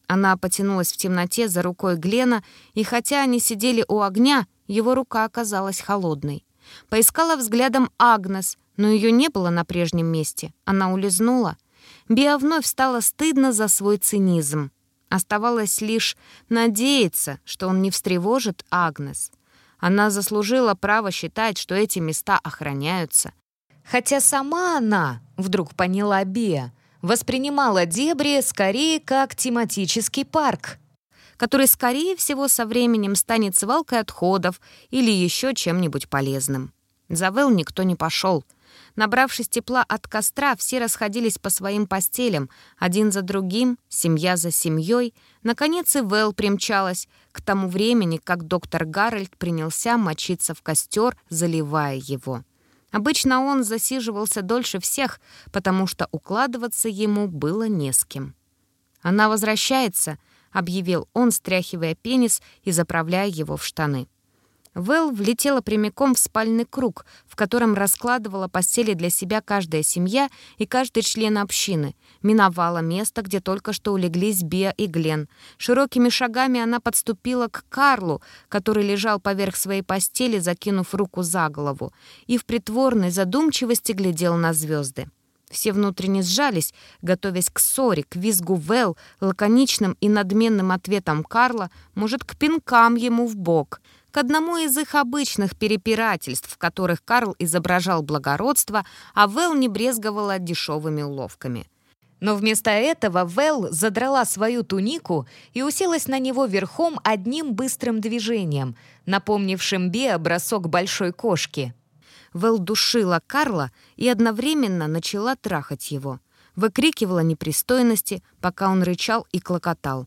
Она потянулась в темноте за рукой Глена, и хотя они сидели у огня, его рука оказалась холодной. Поискала взглядом Агнес, но ее не было на прежнем месте. Она улизнула. Биа вновь стало стыдно за свой цинизм. Оставалось лишь надеяться, что он не встревожит Агнес. Она заслужила право считать, что эти места охраняются. Хотя сама она, вдруг поняла Биа, воспринимала дебри скорее как тематический парк, который, скорее всего, со временем станет свалкой отходов или еще чем-нибудь полезным. За Вэл никто не пошел. Набравшись тепла от костра, все расходились по своим постелям, один за другим, семья за семьей. Наконец и Вэл примчалась к тому времени, как доктор Гарольд принялся мочиться в костер, заливая его. Обычно он засиживался дольше всех, потому что укладываться ему было не с кем. «Она возвращается», — объявил он, стряхивая пенис и заправляя его в штаны. Вэл влетела прямиком в спальный круг, в котором раскладывала постели для себя каждая семья и каждый член общины. Миновала место, где только что улеглись Беа и Глен. Широкими шагами она подступила к Карлу, который лежал поверх своей постели, закинув руку за голову, и в притворной задумчивости глядел на звезды. Все внутренне сжались, готовясь к ссоре, к визгу Вэл, лаконичным и надменным ответом Карла, может, к пинкам ему в бок, к одному из их обычных перепирательств, в которых Карл изображал благородство, а Вэл не брезговала дешевыми уловками. Но вместо этого Вэл задрала свою тунику и уселась на него верхом одним быстрым движением, напомнившим Беа бросок большой кошки. Вэл душила Карла и одновременно начала трахать его. Выкрикивала непристойности, пока он рычал и клокотал.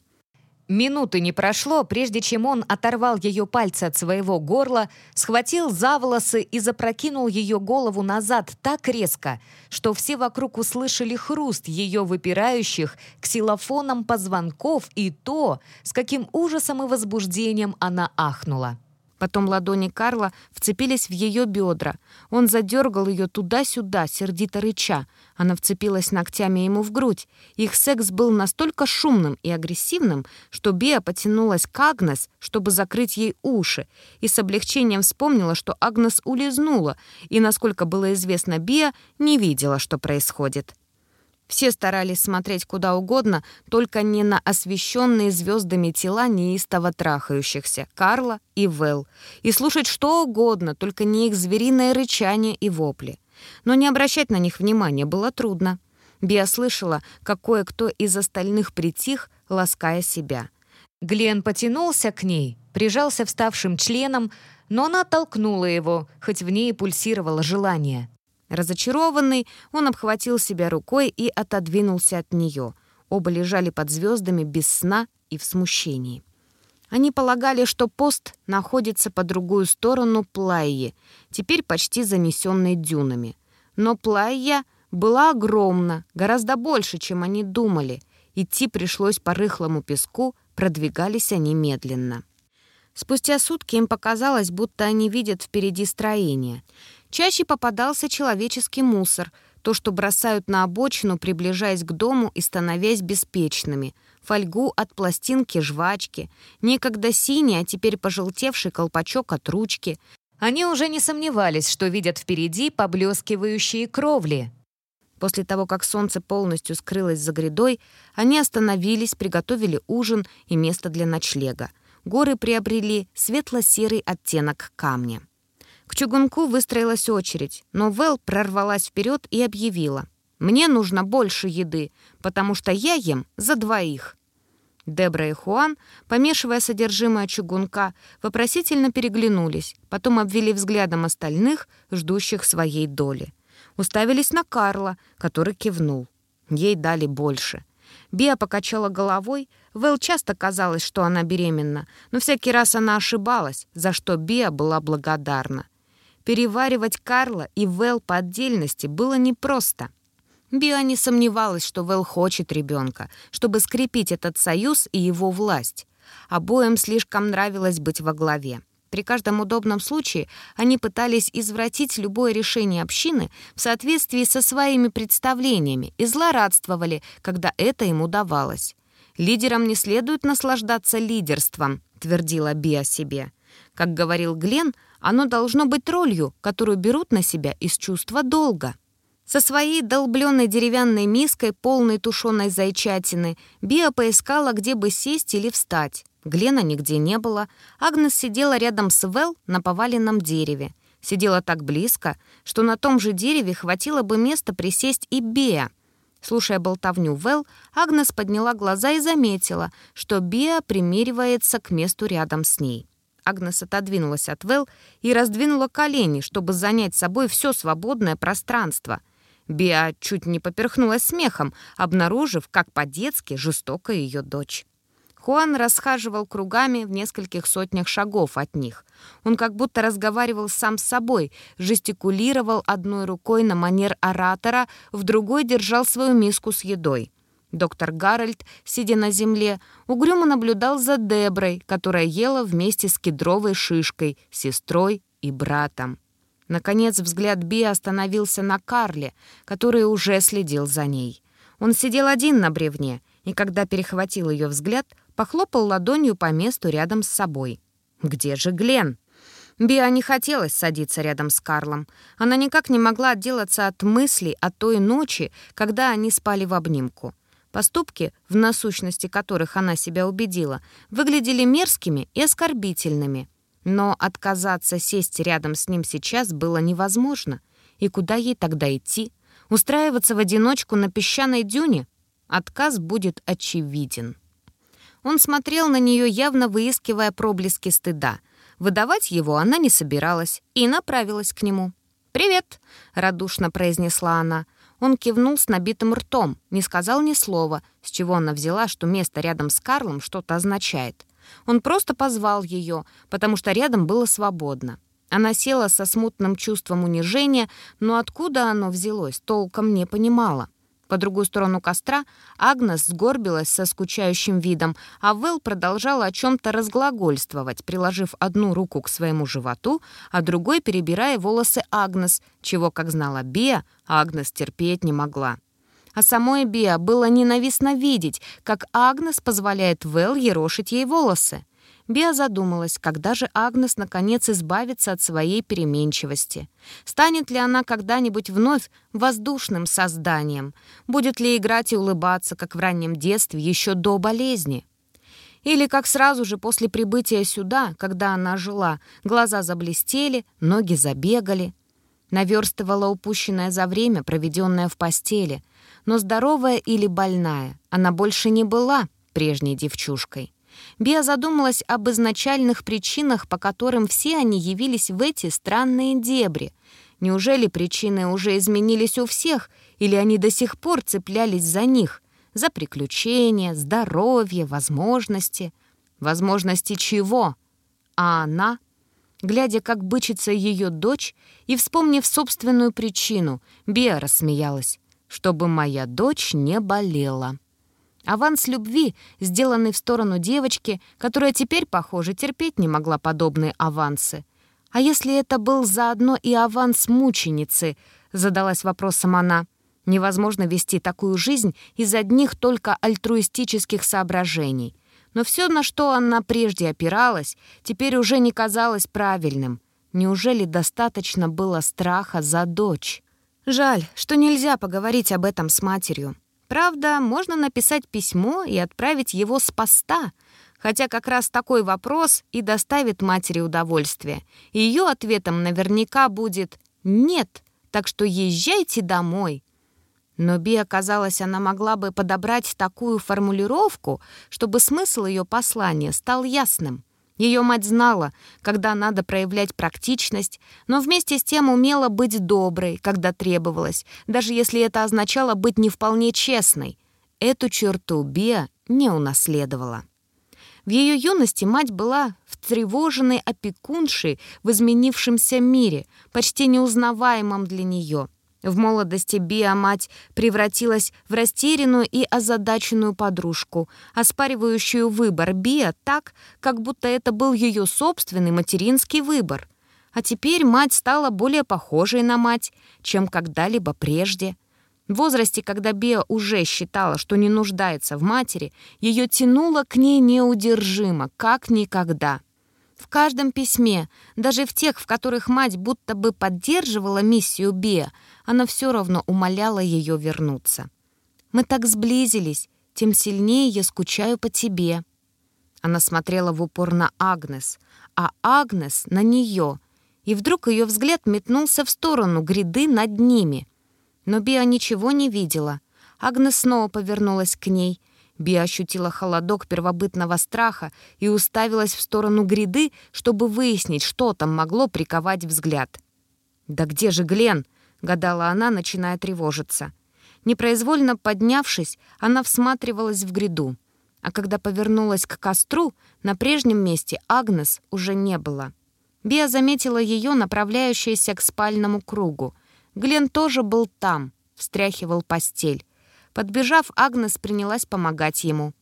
Минуты не прошло, прежде чем он оторвал ее пальцы от своего горла, схватил за волосы и запрокинул ее голову назад так резко, что все вокруг услышали хруст ее выпирающих ксилофоном позвонков и то, с каким ужасом и возбуждением она ахнула. Потом ладони Карла вцепились в ее бедра. Он задергал ее туда-сюда, сердито рыча. Она вцепилась ногтями ему в грудь. Их секс был настолько шумным и агрессивным, что Беа потянулась к Агнес, чтобы закрыть ей уши, и с облегчением вспомнила, что Агнес улизнула, и, насколько было известно Беа, не видела, что происходит. Все старались смотреть куда угодно, только не на освещенные звездами тела неистово трахающихся Карла и Вэл, и слушать что угодно, только не их звериное рычание и вопли. Но не обращать на них внимания было трудно. Биа слышала, как кое-кто из остальных притих, лаская себя. Глен потянулся к ней, прижался вставшим членом, но она толкнула его, хоть в ней пульсировало желание — Разочарованный, он обхватил себя рукой и отодвинулся от нее. Оба лежали под звездами без сна и в смущении. Они полагали, что пост находится по другую сторону Плайи, теперь почти занесенной дюнами. Но Плайя была огромна, гораздо больше, чем они думали. Идти пришлось по рыхлому песку, продвигались они медленно. Спустя сутки им показалось, будто они видят впереди строение — Чаще попадался человеческий мусор, то, что бросают на обочину, приближаясь к дому и становясь беспечными. Фольгу от пластинки жвачки, некогда синий, а теперь пожелтевший колпачок от ручки. Они уже не сомневались, что видят впереди поблескивающие кровли. После того, как солнце полностью скрылось за грядой, они остановились, приготовили ужин и место для ночлега. Горы приобрели светло-серый оттенок камня. К чугунку выстроилась очередь, но Вэл прорвалась вперед и объявила. «Мне нужно больше еды, потому что я ем за двоих». Дебра и Хуан, помешивая содержимое чугунка, вопросительно переглянулись, потом обвели взглядом остальных, ждущих своей доли. Уставились на Карла, который кивнул. Ей дали больше. Биа покачала головой. Вэл часто казалось, что она беременна, но всякий раз она ошибалась, за что Биа была благодарна. Переваривать Карла и Вэл по отдельности было непросто. Биа не сомневалась, что Вэл хочет ребенка, чтобы скрепить этот союз и его власть. Обоим слишком нравилось быть во главе. При каждом удобном случае они пытались извратить любое решение общины в соответствии со своими представлениями и злорадствовали, когда это им удавалось. «Лидерам не следует наслаждаться лидерством», — твердила Би о себе. Как говорил Глен, оно должно быть ролью, которую берут на себя из чувства долга. Со своей долбленной деревянной миской, полной тушеной зайчатины, Биа поискала, где бы сесть или встать. Глена нигде не было. Агнес сидела рядом с Вэл на поваленном дереве. Сидела так близко, что на том же дереве хватило бы места присесть и Беа. Слушая болтовню Вэл, Агнес подняла глаза и заметила, что Беа примеривается к месту рядом с ней. Агнес отодвинулась от Вэл и раздвинула колени, чтобы занять собой все свободное пространство. Биа чуть не поперхнулась смехом, обнаружив, как по-детски жестока ее дочь. Хуан расхаживал кругами в нескольких сотнях шагов от них. Он как будто разговаривал сам с собой, жестикулировал одной рукой на манер оратора, в другой держал свою миску с едой. Доктор Гарольд, сидя на земле, угрюмо наблюдал за Деброй, которая ела вместе с кедровой шишкой, сестрой и братом. Наконец взгляд Би остановился на Карле, который уже следил за ней. Он сидел один на бревне, и когда перехватил ее взгляд, похлопал ладонью по месту рядом с собой. «Где же Глен?» Биа не хотелось садиться рядом с Карлом. Она никак не могла отделаться от мыслей о той ночи, когда они спали в обнимку. Поступки, в насущности которых она себя убедила, выглядели мерзкими и оскорбительными. Но отказаться сесть рядом с ним сейчас было невозможно. И куда ей тогда идти? Устраиваться в одиночку на песчаной дюне? отказ будет очевиден. Он смотрел на нее, явно выискивая проблески стыда. Выдавать его она не собиралась и направилась к нему. «Привет», — радушно произнесла она. Он кивнул с набитым ртом, не сказал ни слова, с чего она взяла, что место рядом с Карлом что-то означает. Он просто позвал ее, потому что рядом было свободно. Она села со смутным чувством унижения, но откуда оно взялось, толком не понимала. По другую сторону костра Агнес сгорбилась со скучающим видом, а Вэл продолжала о чем-то разглагольствовать, приложив одну руку к своему животу, а другой перебирая волосы Агнес, чего, как знала Беа, Агнес терпеть не могла. А самой Беа было ненавистно видеть, как Агнес позволяет Вэл ерошить ей волосы. Биа задумалась, когда же Агнес наконец избавится от своей переменчивости. Станет ли она когда-нибудь вновь воздушным созданием? Будет ли играть и улыбаться, как в раннем детстве, еще до болезни? Или как сразу же после прибытия сюда, когда она жила, глаза заблестели, ноги забегали. Наверстывала упущенное за время, проведенное в постели. Но здоровая или больная, она больше не была прежней девчушкой. Биа задумалась об изначальных причинах, по которым все они явились в эти странные дебри. Неужели причины уже изменились у всех, или они до сих пор цеплялись за них? За приключения, здоровье, возможности. Возможности чего? А она, глядя, как бычится ее дочь, и вспомнив собственную причину, Биа рассмеялась, чтобы моя дочь не болела. Аванс любви, сделанный в сторону девочки, которая теперь, похоже, терпеть не могла подобные авансы. «А если это был заодно и аванс мученицы?» — задалась вопросом она. «Невозможно вести такую жизнь из одних только альтруистических соображений». Но все, на что она прежде опиралась, теперь уже не казалось правильным. Неужели достаточно было страха за дочь? Жаль, что нельзя поговорить об этом с матерью. Правда, можно написать письмо и отправить его с поста, хотя как раз такой вопрос и доставит матери удовольствие. Ее ответом наверняка будет «нет», так что езжайте домой. Но Би оказалось, она могла бы подобрать такую формулировку, чтобы смысл ее послания стал ясным. Ее мать знала, когда надо проявлять практичность, но вместе с тем умела быть доброй, когда требовалось, даже если это означало быть не вполне честной. Эту черту Биа не унаследовала. В ее юности мать была встревоженной опекуншей в изменившемся мире, почти неузнаваемом для нее — в молодости Биа-мать превратилась в растерянную и озадаченную подружку, оспаривающую выбор Биа так, как будто это был ее собственный материнский выбор. А теперь мать стала более похожей на мать, чем когда-либо прежде. В возрасте, когда Биа уже считала, что не нуждается в матери, ее тянуло к ней неудержимо, как никогда. В каждом письме, даже в тех, в которых мать будто бы поддерживала миссию Биа, она все равно умоляла ее вернуться. «Мы так сблизились, тем сильнее я скучаю по тебе». Она смотрела в упор на Агнес, а Агнес — на нее, и вдруг ее взгляд метнулся в сторону гряды над ними. Но Биа ничего не видела. Агнес снова повернулась к ней. Биа ощутила холодок первобытного страха и уставилась в сторону гряды, чтобы выяснить, что там могло приковать взгляд. «Да где же Глен?» — гадала она, начиная тревожиться. Непроизвольно поднявшись, она всматривалась в гряду. А когда повернулась к костру, на прежнем месте Агнес уже не было. Биа заметила ее, направляющейся к спальному кругу. Глен тоже был там, встряхивал постель. Подбежав, Агнес принялась помогать ему.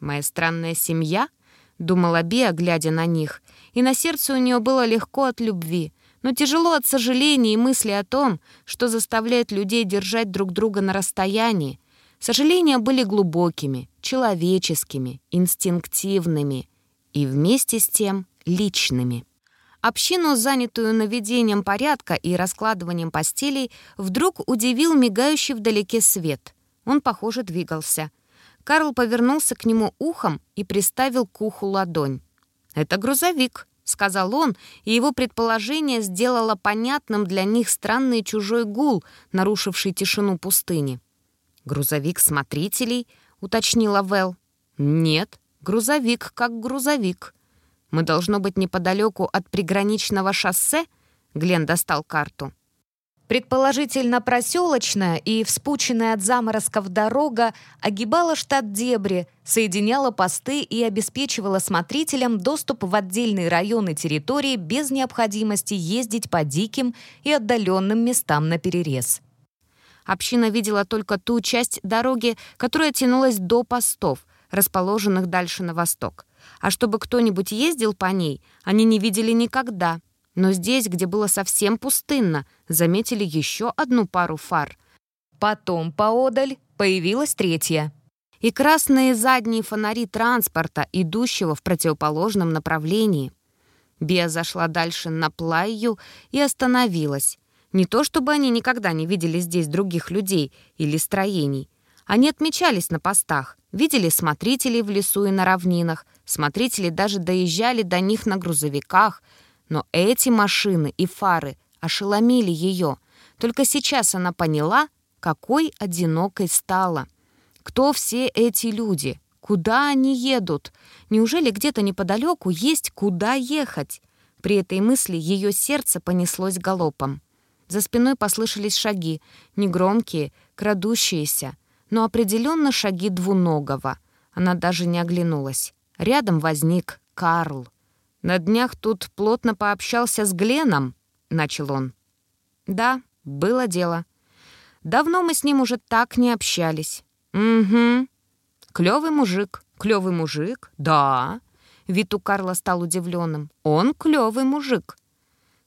«Моя странная семья?» — думала Биа, глядя на них. И на сердце у нее было легко от любви но тяжело от сожаления и мысли о том, что заставляет людей держать друг друга на расстоянии. Сожаления были глубокими, человеческими, инстинктивными и вместе с тем личными. Общину, занятую наведением порядка и раскладыванием постелей, вдруг удивил мигающий вдалеке свет. Он, похоже, двигался. Карл повернулся к нему ухом и приставил к уху ладонь. «Это грузовик», — сказал он, и его предположение сделало понятным для них странный чужой гул, нарушивший тишину пустыни. «Грузовик смотрителей?» — уточнила Вэл. «Нет, грузовик как грузовик. Мы должно быть неподалеку от приграничного шоссе?» Глен достал карту. Предположительно проселочная и вспученная от заморозков дорога огибала штат Дебри, соединяла посты и обеспечивала смотрителям доступ в отдельные районы территории без необходимости ездить по диким и отдаленным местам на перерез. Община видела только ту часть дороги, которая тянулась до постов, расположенных дальше на восток. А чтобы кто-нибудь ездил по ней, они не видели никогда — но здесь, где было совсем пустынно, заметили еще одну пару фар. Потом поодаль появилась третья. И красные задние фонари транспорта, идущего в противоположном направлении. Бия зашла дальше на плаю и остановилась. Не то чтобы они никогда не видели здесь других людей или строений. Они отмечались на постах, видели смотрителей в лесу и на равнинах, смотрители даже доезжали до них на грузовиках — но эти машины и фары ошеломили ее. Только сейчас она поняла, какой одинокой стала. Кто все эти люди? Куда они едут? Неужели где-то неподалеку есть куда ехать? При этой мысли ее сердце понеслось галопом. За спиной послышались шаги, негромкие, крадущиеся, но определенно шаги двуногого. Она даже не оглянулась. Рядом возник Карл. «На днях тут плотно пообщался с Гленом», — начал он. «Да, было дело. Давно мы с ним уже так не общались». «Угу. Клёвый мужик, клёвый мужик, да». Вид у Карла стал удивленным. «Он клёвый мужик».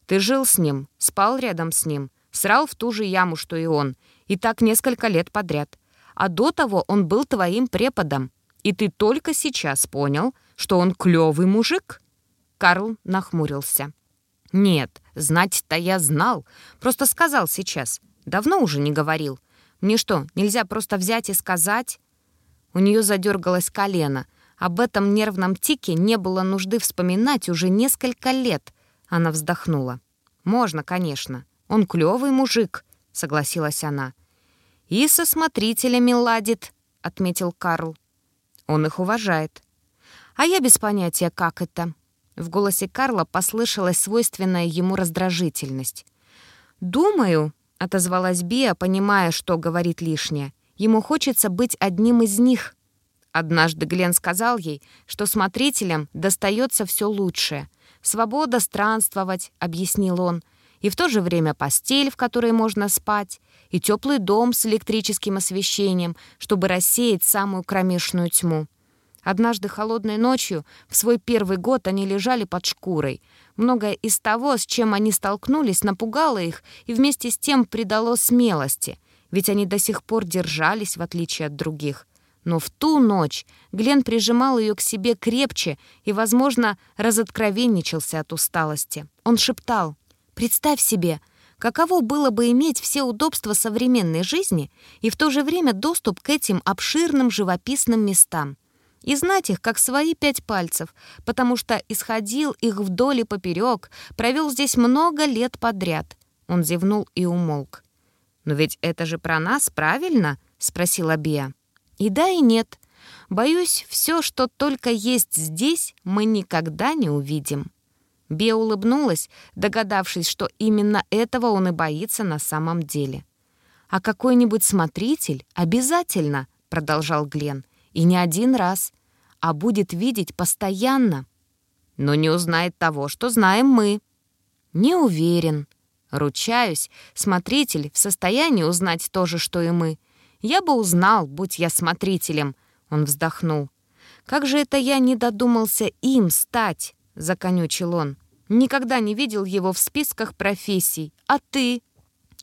«Ты жил с ним, спал рядом с ним, срал в ту же яму, что и он, и так несколько лет подряд. А до того он был твоим преподом, и ты только сейчас понял, что он клёвый мужик?» Карл нахмурился. «Нет, знать-то я знал. Просто сказал сейчас. Давно уже не говорил. Мне что, нельзя просто взять и сказать?» У нее задергалось колено. Об этом нервном тике не было нужды вспоминать уже несколько лет. Она вздохнула. «Можно, конечно. Он клевый мужик», — согласилась она. «И со смотрителями ладит», — отметил Карл. «Он их уважает». «А я без понятия, как это», в голосе Карла послышалась свойственная ему раздражительность. «Думаю», — отозвалась Биа, понимая, что говорит лишнее, «ему хочется быть одним из них». Однажды Глен сказал ей, что смотрителям достается все лучшее. «Свобода странствовать», — объяснил он, «и в то же время постель, в которой можно спать, и теплый дом с электрическим освещением, чтобы рассеять самую кромешную тьму. Однажды холодной ночью, в свой первый год, они лежали под шкурой. Многое из того, с чем они столкнулись, напугало их и вместе с тем придало смелости, ведь они до сих пор держались, в отличие от других. Но в ту ночь Глен прижимал ее к себе крепче и, возможно, разоткровенничался от усталости. Он шептал «Представь себе, каково было бы иметь все удобства современной жизни и в то же время доступ к этим обширным живописным местам и знать их, как свои пять пальцев, потому что исходил их вдоль и поперек, провел здесь много лет подряд. Он зевнул и умолк. «Но ведь это же про нас, правильно?» — спросила Бия. «И да, и нет. Боюсь, все, что только есть здесь, мы никогда не увидим». Бия улыбнулась, догадавшись, что именно этого он и боится на самом деле. «А какой-нибудь смотритель обязательно», — продолжал Глен, — «и не один раз а будет видеть постоянно. Но не узнает того, что знаем мы. Не уверен. Ручаюсь, смотритель в состоянии узнать то же, что и мы. Я бы узнал, будь я смотрителем. Он вздохнул. Как же это я не додумался им стать, законючил он. Никогда не видел его в списках профессий. А ты?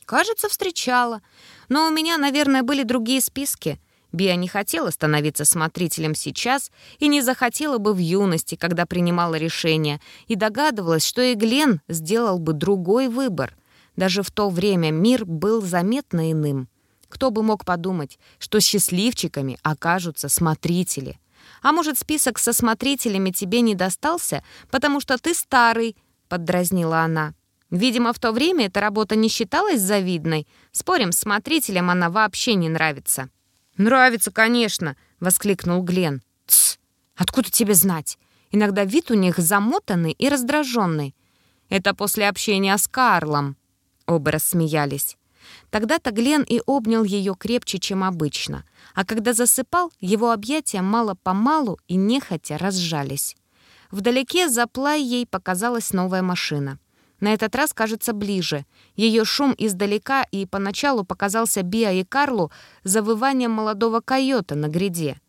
Кажется, встречала. Но у меня, наверное, были другие списки. Биа не хотела становиться смотрителем сейчас и не захотела бы в юности, когда принимала решение, и догадывалась, что и Глен сделал бы другой выбор. Даже в то время мир был заметно иным. Кто бы мог подумать, что счастливчиками окажутся смотрители. А может, список со смотрителями тебе не достался, потому что ты старый, поддразнила она. Видимо, в то время эта работа не считалась завидной. Спорим, смотрителям она вообще не нравится. «Нравится, конечно!» — воскликнул Глен. «Тсс! Откуда тебе знать? Иногда вид у них замотанный и раздраженный. Это после общения с Карлом». Оба рассмеялись. Тогда-то Глен и обнял ее крепче, чем обычно. А когда засыпал, его объятия мало-помалу и нехотя разжались. Вдалеке за ей показалась новая машина. На этот раз кажется ближе. Ее шум издалека и поначалу показался Биа и Карлу завыванием молодого койота на гряде.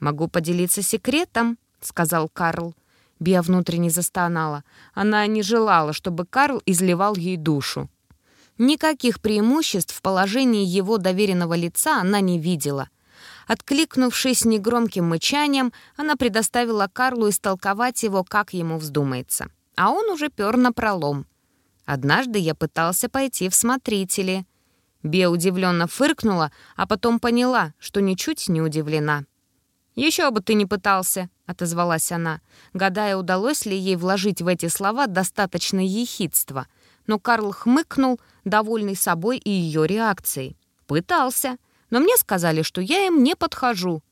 «Могу поделиться секретом», — сказал Карл. Биа внутренне застонала. Она не желала, чтобы Карл изливал ей душу. Никаких преимуществ в положении его доверенного лица она не видела. Откликнувшись негромким мычанием, она предоставила Карлу истолковать его, как ему вздумается. А он уже пёр на пролом. Однажды я пытался пойти в смотрители. Бе удивленно фыркнула, а потом поняла, что ничуть не удивлена. «Еще бы ты не пытался», — отозвалась она, гадая, удалось ли ей вложить в эти слова достаточно ехидства. Но Карл хмыкнул, довольный собой и ее реакцией. «Пытался, но мне сказали, что я им не подхожу».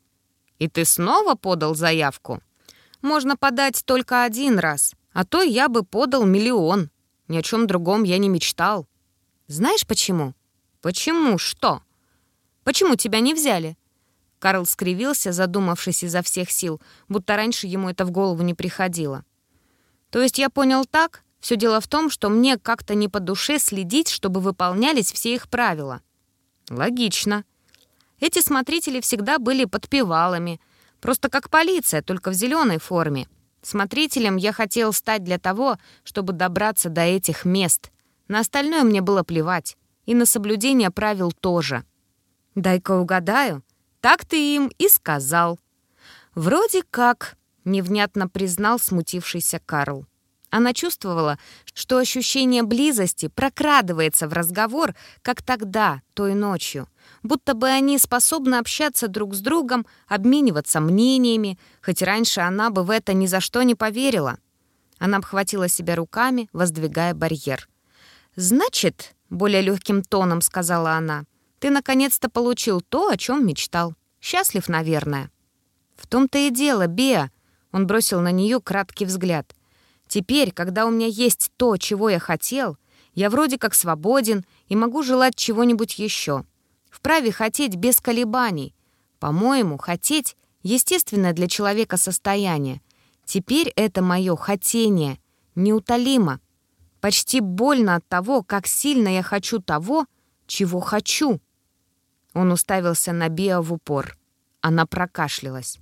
«И ты снова подал заявку?» «Можно подать только один раз, а то я бы подал миллион», ни о чем другом я не мечтал. Знаешь почему? Почему что? Почему тебя не взяли? Карл скривился, задумавшись изо всех сил, будто раньше ему это в голову не приходило. То есть я понял так? Все дело в том, что мне как-то не по душе следить, чтобы выполнялись все их правила. Логично. Эти смотрители всегда были подпевалами, просто как полиция, только в зеленой форме. Смотрителем я хотел стать для того, чтобы добраться до этих мест. На остальное мне было плевать. И на соблюдение правил тоже. «Дай-ка угадаю. Так ты им и сказал». «Вроде как», — невнятно признал смутившийся Карл. Она чувствовала, что ощущение близости прокрадывается в разговор, как тогда, той ночью — будто бы они способны общаться друг с другом, обмениваться мнениями, хоть раньше она бы в это ни за что не поверила. Она обхватила себя руками, воздвигая барьер. «Значит», — более легким тоном сказала она, «ты наконец-то получил то, о чем мечтал. Счастлив, наверное». «В том-то и дело, Беа», — он бросил на нее краткий взгляд. «Теперь, когда у меня есть то, чего я хотел, я вроде как свободен и могу желать чего-нибудь еще вправе хотеть без колебаний. По-моему, хотеть — естественное для человека состояние. Теперь это мое хотение неутолимо. Почти больно от того, как сильно я хочу того, чего хочу. Он уставился на Биа в упор. Она прокашлялась.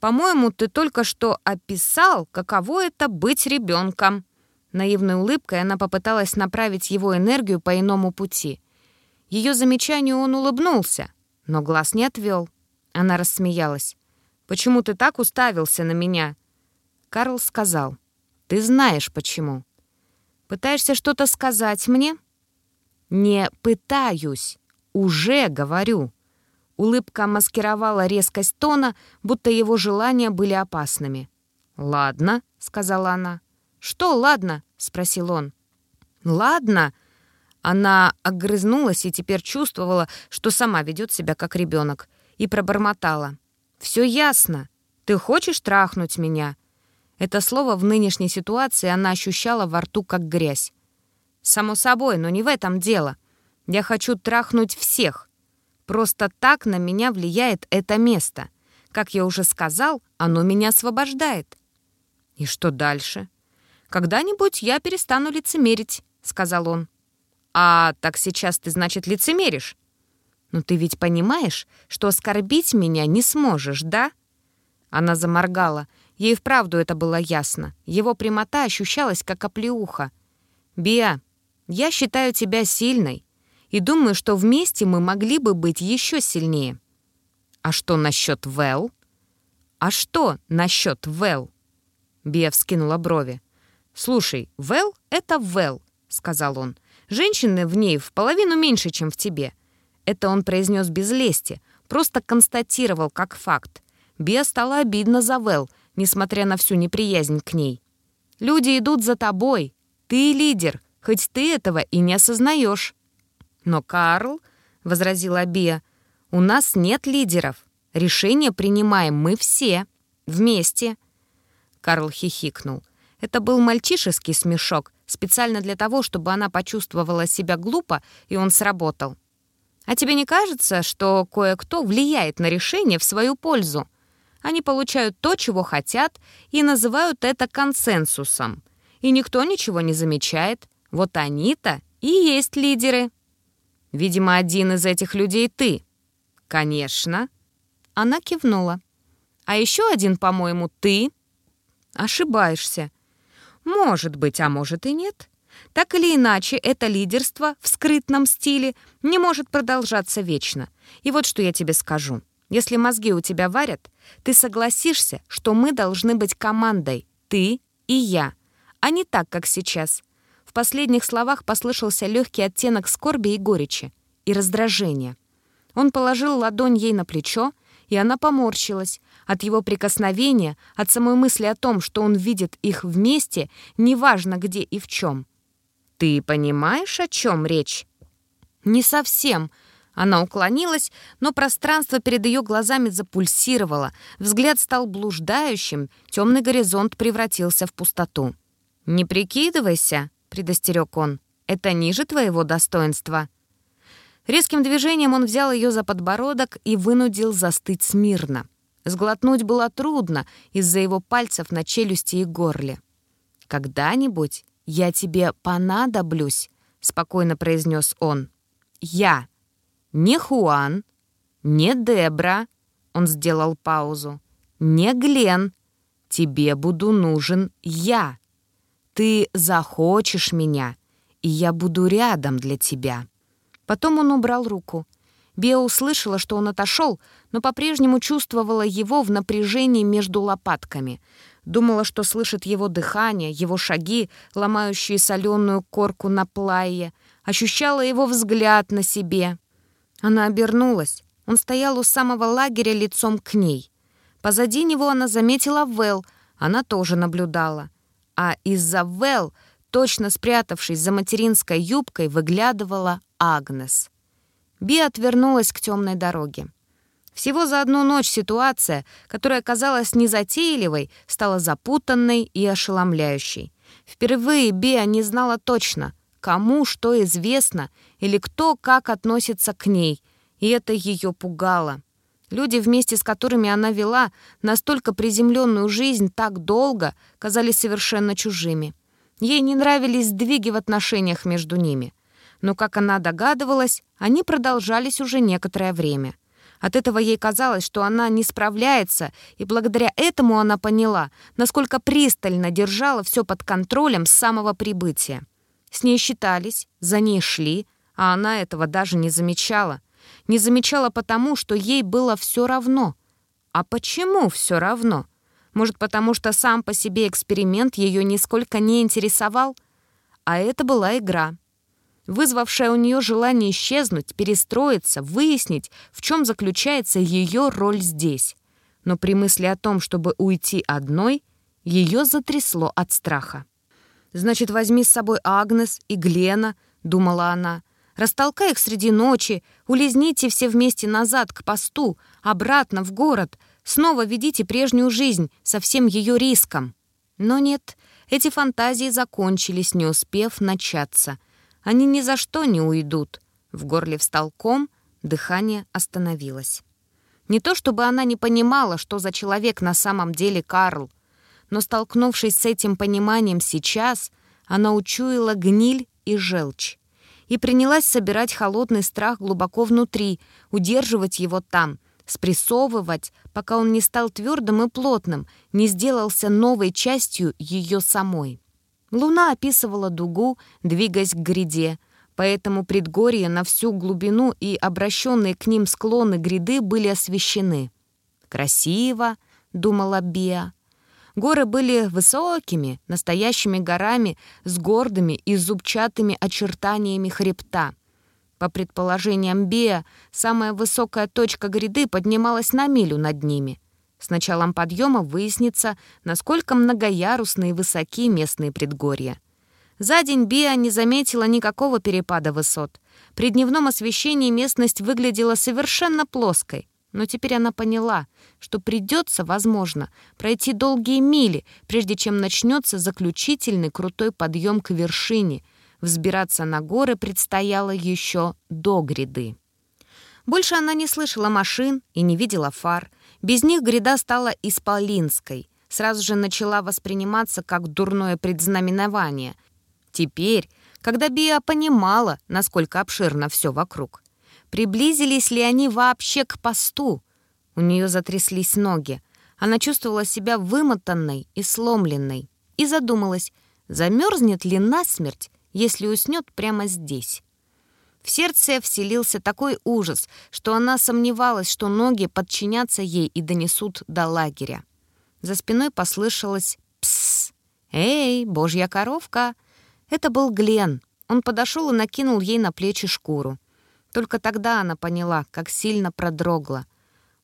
«По-моему, ты только что описал, каково это быть ребенком». Наивной улыбкой она попыталась направить его энергию по иному пути. Ее замечанию он улыбнулся, но глаз не отвел. Она рассмеялась. «Почему ты так уставился на меня?» Карл сказал. «Ты знаешь, почему. Пытаешься что-то сказать мне?» «Не пытаюсь. Уже говорю». Улыбка маскировала резкость тона, будто его желания были опасными. «Ладно», — сказала она. «Что «ладно»?» — спросил он. «Ладно», она огрызнулась и теперь чувствовала, что сама ведет себя как ребенок, и пробормотала. «Все ясно. Ты хочешь трахнуть меня?» Это слово в нынешней ситуации она ощущала во рту как грязь. «Само собой, но не в этом дело. Я хочу трахнуть всех. Просто так на меня влияет это место. Как я уже сказал, оно меня освобождает». «И что дальше?» «Когда-нибудь я перестану лицемерить», — сказал он. «А так сейчас ты, значит, лицемеришь?» «Но ты ведь понимаешь, что оскорбить меня не сможешь, да?» Она заморгала. Ей вправду это было ясно. Его прямота ощущалась, как оплеуха. «Биа, я считаю тебя сильной и думаю, что вместе мы могли бы быть еще сильнее». «А что насчет Вэл?» «А что насчет Вэл?» Биа вскинула брови. «Слушай, Вэл — это Вэл», — сказал он. Женщины в ней в половину меньше, чем в тебе. Это он произнес без лести, просто констатировал как факт. Бе стало обидно за Вэл, несмотря на всю неприязнь к ней. «Люди идут за тобой. Ты лидер, хоть ты этого и не осознаешь». «Но Карл», — возразила Бия, У нас нет лидеров. Решения принимаем мы все. Вместе». Карл хихикнул. Это был мальчишеский смешок, специально для того, чтобы она почувствовала себя глупо, и он сработал. «А тебе не кажется, что кое-кто влияет на решение в свою пользу? Они получают то, чего хотят, и называют это консенсусом. И никто ничего не замечает. Вот они-то и есть лидеры». «Видимо, один из этих людей ты». «Конечно». Она кивнула. «А еще один, по-моему, ты». «Ошибаешься. Может быть, а может и нет. Так или иначе, это лидерство в скрытном стиле не может продолжаться вечно. И вот что я тебе скажу. Если мозги у тебя варят, ты согласишься, что мы должны быть командой, ты и я, а не так, как сейчас. Последних словах послышался легкий оттенок скорби и горечи, и раздражения. Он положил ладонь ей на плечо, и она поморщилась. От его прикосновения, от самой мысли о том, что он видит их вместе, неважно где и в чем. «Ты понимаешь, о чем речь?» «Не совсем», она уклонилась, но пространство перед ее глазами запульсировало, взгляд стал блуждающим, темный горизонт превратился в пустоту. «Не прикидывайся», — предостерег он, — «это ниже твоего достоинства». Резким движением он взял ее за подбородок и вынудил застыть смирно. Сглотнуть было трудно из-за его пальцев на челюсти и горле. «Когда-нибудь я тебе понадоблюсь», — спокойно произнес он. «Я. Не Хуан, не Дебра», — он сделал паузу, «не Глен. Тебе буду нужен я. Ты захочешь меня, и я буду рядом для тебя». Потом он убрал руку. Беа услышала, что он отошел, но по-прежнему чувствовала его в напряжении между лопатками. Думала, что слышит его дыхание, его шаги, ломающие соленую корку на плае. Ощущала его взгляд на себе. Она обернулась. Он стоял у самого лагеря лицом к ней. Позади него она заметила Вэл. Она тоже наблюдала. А из-за Вэл, точно спрятавшись за материнской юбкой, выглядывала Агнес. Би отвернулась к темной дороге. Всего за одну ночь ситуация, которая казалась незатейливой, стала запутанной и ошеломляющей. Впервые Биа не знала точно, кому что известно или кто как относится к ней, и это ее пугало. Люди, вместе с которыми она вела настолько приземленную жизнь так долго, казались совершенно чужими. Ей не нравились сдвиги в отношениях между ними но, как она догадывалась, они продолжались уже некоторое время. От этого ей казалось, что она не справляется, и благодаря этому она поняла, насколько пристально держала все под контролем с самого прибытия. С ней считались, за ней шли, а она этого даже не замечала. Не замечала потому, что ей было все равно. А почему все равно? Может, потому что сам по себе эксперимент ее нисколько не интересовал? А это была игра — вызвавшая у нее желание исчезнуть, перестроиться, выяснить, в чем заключается ее роль здесь. Но при мысли о том, чтобы уйти одной, ее затрясло от страха. «Значит, возьми с собой Агнес и Глена», — думала она. «Растолкай их среди ночи, улизните все вместе назад к посту, обратно в город, снова ведите прежнюю жизнь со всем ее риском». Но нет, эти фантазии закончились, не успев начаться — они ни за что не уйдут. В горле встал ком, дыхание остановилось. Не то чтобы она не понимала, что за человек на самом деле Карл, но, столкнувшись с этим пониманием сейчас, она учуяла гниль и желчь и принялась собирать холодный страх глубоко внутри, удерживать его там, спрессовывать, пока он не стал твердым и плотным, не сделался новой частью ее самой. Луна описывала дугу, двигаясь к гряде, поэтому предгорья на всю глубину и обращенные к ним склоны гряды были освещены. «Красиво», — думала Биа. Горы были высокими, настоящими горами с гордыми и зубчатыми очертаниями хребта. По предположениям Биа, самая высокая точка гряды поднималась на милю над ними — с началом подъема выяснится, насколько многоярусные и высоки местные предгорья. За день Биа не заметила никакого перепада высот. При дневном освещении местность выглядела совершенно плоской. Но теперь она поняла, что придется, возможно, пройти долгие мили, прежде чем начнется заключительный крутой подъем к вершине. Взбираться на горы предстояло еще до гряды. Больше она не слышала машин и не видела фар. Без них гряда стала исполинской. Сразу же начала восприниматься как дурное предзнаменование. Теперь, когда Биа понимала, насколько обширно все вокруг, Приблизились ли они вообще к посту? У нее затряслись ноги. Она чувствовала себя вымотанной и сломленной. И задумалась, замерзнет ли насмерть, если уснет прямо здесь. В сердце вселился такой ужас, что она сомневалась, что ноги подчинятся ей и донесут до лагеря. За спиной послышалось «Псс! Эй, божья коровка!» Это был Глен. Он подошел и накинул ей на плечи шкуру. Только тогда она поняла, как сильно продрогла.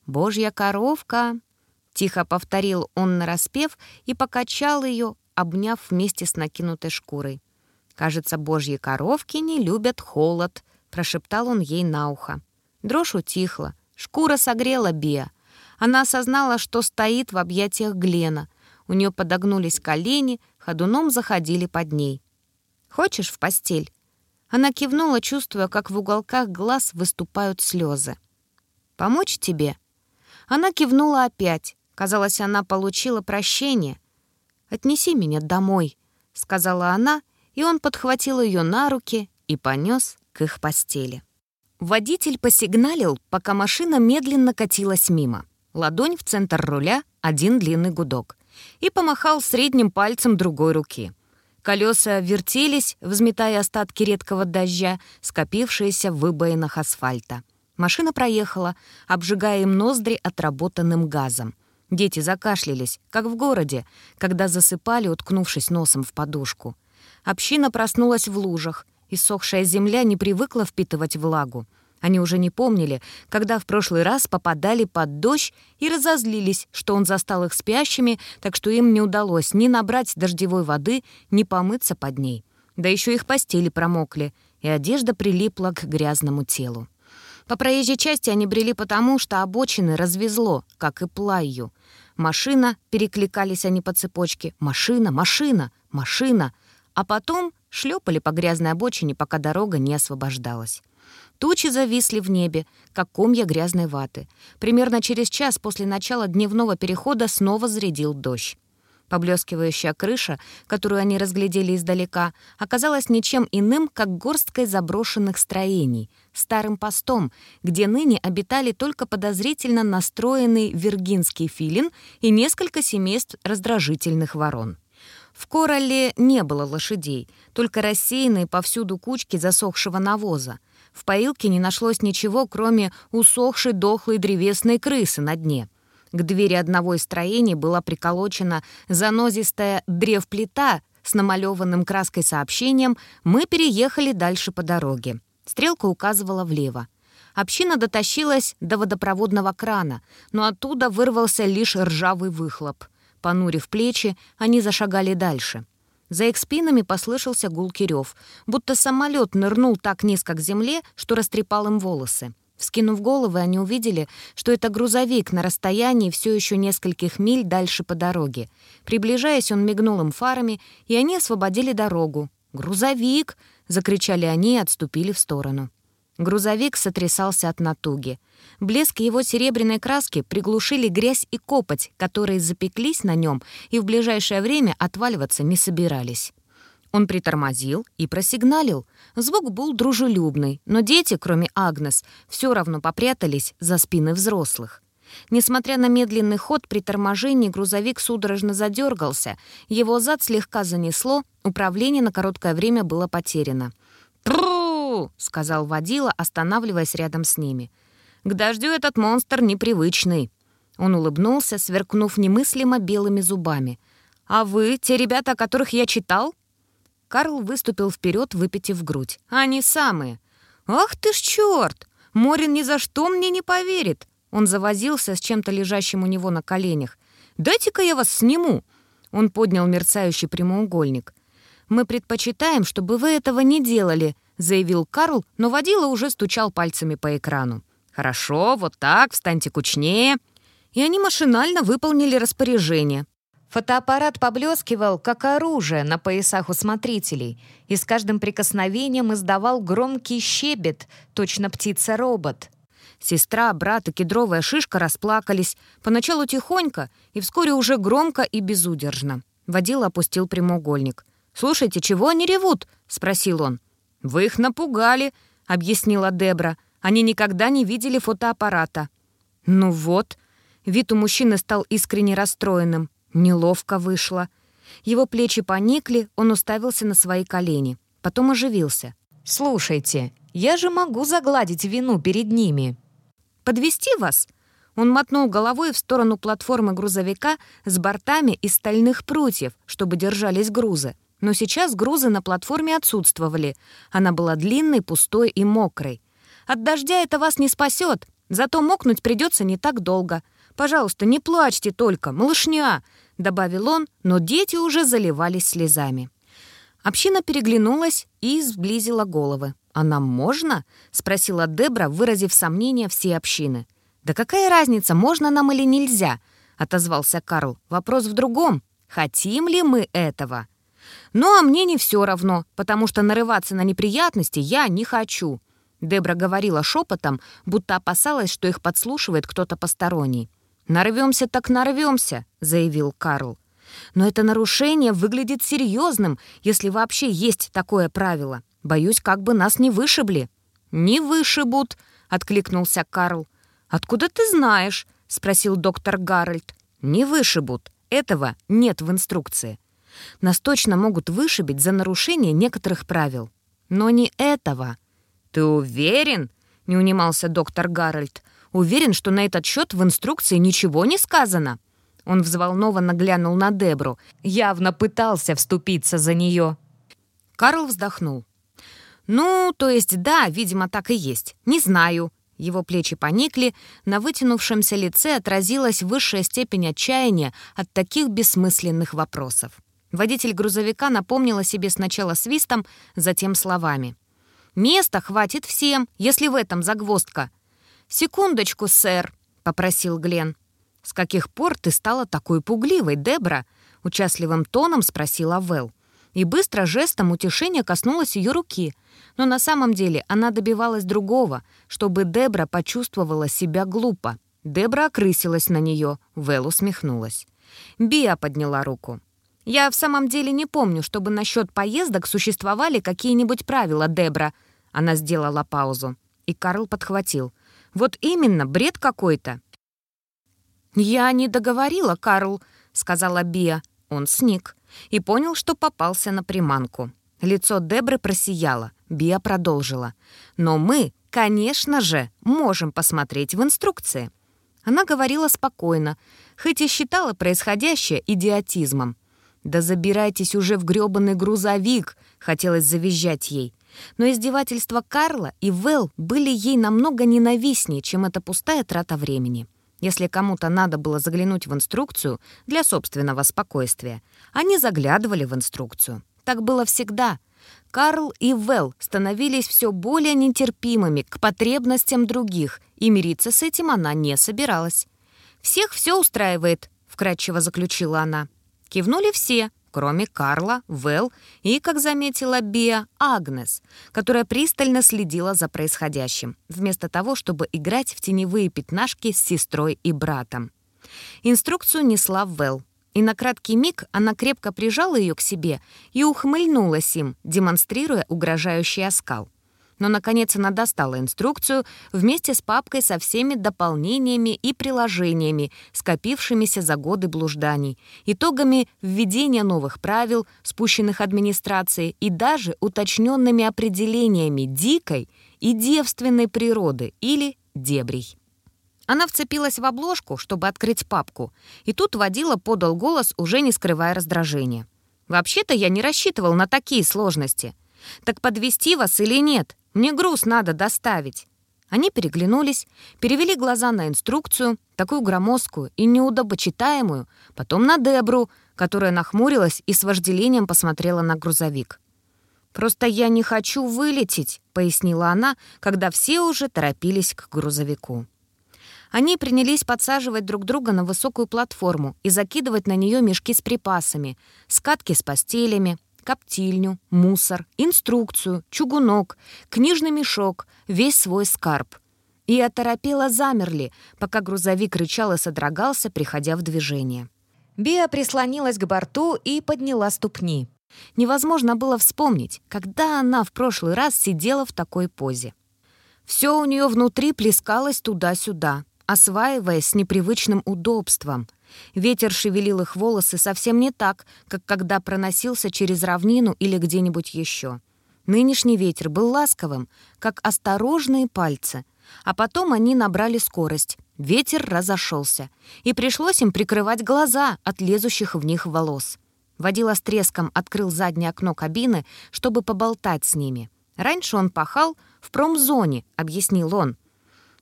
«Божья коровка!» — тихо повторил он нараспев и покачал ее, обняв вместе с накинутой шкурой. «Кажется, божьи коровки не любят холод», — прошептал он ей на ухо. Дрожь утихла. Шкура согрела Биа. Она осознала, что стоит в объятиях Глена. У нее подогнулись колени, ходуном заходили под ней. «Хочешь в постель?» Она кивнула, чувствуя, как в уголках глаз выступают слезы. «Помочь тебе?» Она кивнула опять. Казалось, она получила прощение. «Отнеси меня домой», — сказала она, и он подхватил ее на руки и понес к их постели. Водитель посигналил, пока машина медленно катилась мимо. Ладонь в центр руля, один длинный гудок. И помахал средним пальцем другой руки — Колеса вертелись, взметая остатки редкого дождя, скопившиеся в выбоинах асфальта. Машина проехала, обжигая им ноздри отработанным газом. Дети закашлялись, как в городе, когда засыпали, уткнувшись носом в подушку. Община проснулась в лужах. Иссохшая земля не привыкла впитывать влагу. Они уже не помнили, когда в прошлый раз попадали под дождь и разозлились, что он застал их спящими, так что им не удалось ни набрать дождевой воды, ни помыться под ней. Да еще их постели промокли, и одежда прилипла к грязному телу. По проезжей части они брели потому, что обочины развезло, как и плаю. Машина, перекликались они по цепочке, машина, машина, машина, а потом шлепали по грязной обочине, пока дорога не освобождалась. Тучи зависли в небе, как комья грязной ваты. Примерно через час после начала дневного перехода снова зарядил дождь. Поблескивающая крыша, которую они разглядели издалека, оказалась ничем иным, как горсткой заброшенных строений, старым постом, где ныне обитали только подозрительно настроенный виргинский филин и несколько семейств раздражительных ворон. В Короле не было лошадей, только рассеянные повсюду кучки засохшего навоза — в поилке не нашлось ничего, кроме усохшей дохлой древесной крысы на дне. К двери одного из строений была приколочена занозистая древплита с намалеванным краской сообщением «Мы переехали дальше по дороге». Стрелка указывала влево. Община дотащилась до водопроводного крана, но оттуда вырвался лишь ржавый выхлоп. Понурив плечи, они зашагали дальше — за их спинами послышался гулкий рев, будто самолет нырнул так низко к земле, что растрепал им волосы. Вскинув головы, они увидели, что это грузовик на расстоянии все еще нескольких миль дальше по дороге. Приближаясь, он мигнул им фарами, и они освободили дорогу. «Грузовик!» — закричали они и отступили в сторону. Грузовик сотрясался от натуги. Блеск его серебряной краски приглушили грязь и копоть, которые запеклись на нем и в ближайшее время отваливаться не собирались. Он притормозил и просигналил. Звук был дружелюбный, но дети, кроме Агнес, все равно попрятались за спины взрослых. Несмотря на медленный ход при торможении, грузовик судорожно задергался, его зад слегка занесло, управление на короткое время было потеряно. Сказал водила, останавливаясь рядом с ними. «К дождю этот монстр непривычный». Он улыбнулся, сверкнув немыслимо белыми зубами. «А вы, те ребята, о которых я читал?» Карл выступил вперед, выпитив грудь. «Они самые». «Ах ты ж черт! Морин ни за что мне не поверит!» Он завозился с чем-то лежащим у него на коленях. «Дайте-ка я вас сниму!» Он поднял мерцающий прямоугольник. Мы предпочитаем, чтобы вы этого не делали», — заявил Карл, но водила уже стучал пальцами по экрану. «Хорошо, вот так, встаньте кучнее». И они машинально выполнили распоряжение. Фотоаппарат поблескивал, как оружие на поясах у смотрителей, и с каждым прикосновением издавал громкий щебет, точно птица-робот. Сестра, брат и кедровая шишка расплакались, поначалу тихонько и вскоре уже громко и безудержно. Водила опустил прямоугольник. «Слушайте, чего они ревут?» — спросил он. «Вы их напугали», — объяснила Дебра. «Они никогда не видели фотоаппарата». «Ну вот». Вид у мужчины стал искренне расстроенным. Неловко вышло. Его плечи поникли, он уставился на свои колени. Потом оживился. «Слушайте, я же могу загладить вину перед ними». Подвести вас?» Он мотнул головой в сторону платформы грузовика с бортами из стальных прутьев, чтобы держались грузы. Но сейчас грузы на платформе отсутствовали. Она была длинной, пустой и мокрой. От дождя это вас не спасет, зато мокнуть придется не так долго. Пожалуйста, не плачьте только, малышня!» — добавил он, но дети уже заливались слезами. Община переглянулась и сблизила головы. «А нам можно?» — спросила Дебра, выразив сомнение всей общины. «Да какая разница, можно нам или нельзя?» — отозвался Карл. «Вопрос в другом. Хотим ли мы этого?» «Ну, а мне не все равно, потому что нарываться на неприятности я не хочу». Дебра говорила шепотом, будто опасалась, что их подслушивает кто-то посторонний. «Нарвемся так нарвемся», — заявил Карл. «Но это нарушение выглядит серьезным, если вообще есть такое правило. Боюсь, как бы нас не вышибли». «Не вышибут», — откликнулся Карл. «Откуда ты знаешь?» — спросил доктор Гарольд. «Не вышибут. Этого нет в инструкции. Нас точно могут вышибить за нарушение некоторых правил. Но не этого». «Ты уверен?» — не унимался доктор Гарольд. Уверен, что на этот счет в инструкции ничего не сказано». Он взволнованно глянул на Дебру. Явно пытался вступиться за нее. Карл вздохнул. «Ну, то есть да, видимо, так и есть. Не знаю». Его плечи поникли, на вытянувшемся лице отразилась высшая степень отчаяния от таких бессмысленных вопросов. Водитель грузовика напомнил о себе сначала свистом, затем словами. «Места хватит всем, если в этом загвоздка. «Секундочку, сэр», — попросил Глен. «С каких пор ты стала такой пугливой, Дебра?» — участливым тоном спросила Вэл. И быстро жестом утешения коснулась ее руки. Но на самом деле она добивалась другого, чтобы Дебра почувствовала себя глупо. Дебра окрысилась на нее, Вэл усмехнулась. Биа подняла руку. «Я в самом деле не помню, чтобы насчет поездок существовали какие-нибудь правила, Дебра». Она сделала паузу. И Карл подхватил. Вот именно, бред какой-то. «Я не договорила, Карл», — сказала Биа. Он сник и понял, что попался на приманку. Лицо Дебры просияло. Биа продолжила. «Но мы, конечно же, можем посмотреть в инструкции». Она говорила спокойно, хоть и считала происходящее идиотизмом. «Да забирайтесь уже в грёбаный грузовик!» — хотелось завизжать ей. Но издевательства Карла и Вэл были ей намного ненавистнее, чем эта пустая трата времени. Если кому-то надо было заглянуть в инструкцию для собственного спокойствия, они заглядывали в инструкцию. Так было всегда. Карл и Вэл становились все более нетерпимыми к потребностям других, и мириться с этим она не собиралась. «Всех все устраивает», — вкратчиво заключила она. Кивнули все, кроме Карла, Вэл и, как заметила Биа, Агнес, которая пристально следила за происходящим, вместо того, чтобы играть в теневые пятнашки с сестрой и братом. Инструкцию несла Вэл, и на краткий миг она крепко прижала ее к себе и ухмыльнулась им, демонстрируя угрожающий оскал но, наконец, она достала инструкцию вместе с папкой со всеми дополнениями и приложениями, скопившимися за годы блужданий, итогами введения новых правил, спущенных администрацией, и даже уточненными определениями дикой и девственной природы или дебрей. Она вцепилась в обложку, чтобы открыть папку, и тут водила подал голос, уже не скрывая раздражения. «Вообще-то я не рассчитывал на такие сложности. Так подвести вас или нет? Мне груз надо доставить». Они переглянулись, перевели глаза на инструкцию, такую громоздкую и неудобочитаемую, потом на Дебру, которая нахмурилась и с вожделением посмотрела на грузовик. «Просто я не хочу вылететь», — пояснила она, когда все уже торопились к грузовику. Они принялись подсаживать друг друга на высокую платформу и закидывать на нее мешки с припасами, скатки с постелями, коптильню, мусор, инструкцию, чугунок, книжный мешок, весь свой скарб. И оторопело замерли, пока грузовик рычал и содрогался, приходя в движение. Биа прислонилась к борту и подняла ступни. Невозможно было вспомнить, когда она в прошлый раз сидела в такой позе. Все у нее внутри плескалось туда-сюда, осваиваясь с непривычным удобством. Ветер шевелил их волосы совсем не так, как когда проносился через равнину или где-нибудь еще. Нынешний ветер был ласковым, как осторожные пальцы. А потом они набрали скорость. Ветер разошелся, и пришлось им прикрывать глаза от лезущих в них волос. Водила с треском открыл заднее окно кабины, чтобы поболтать с ними. Раньше он пахал в промзоне, объяснил он.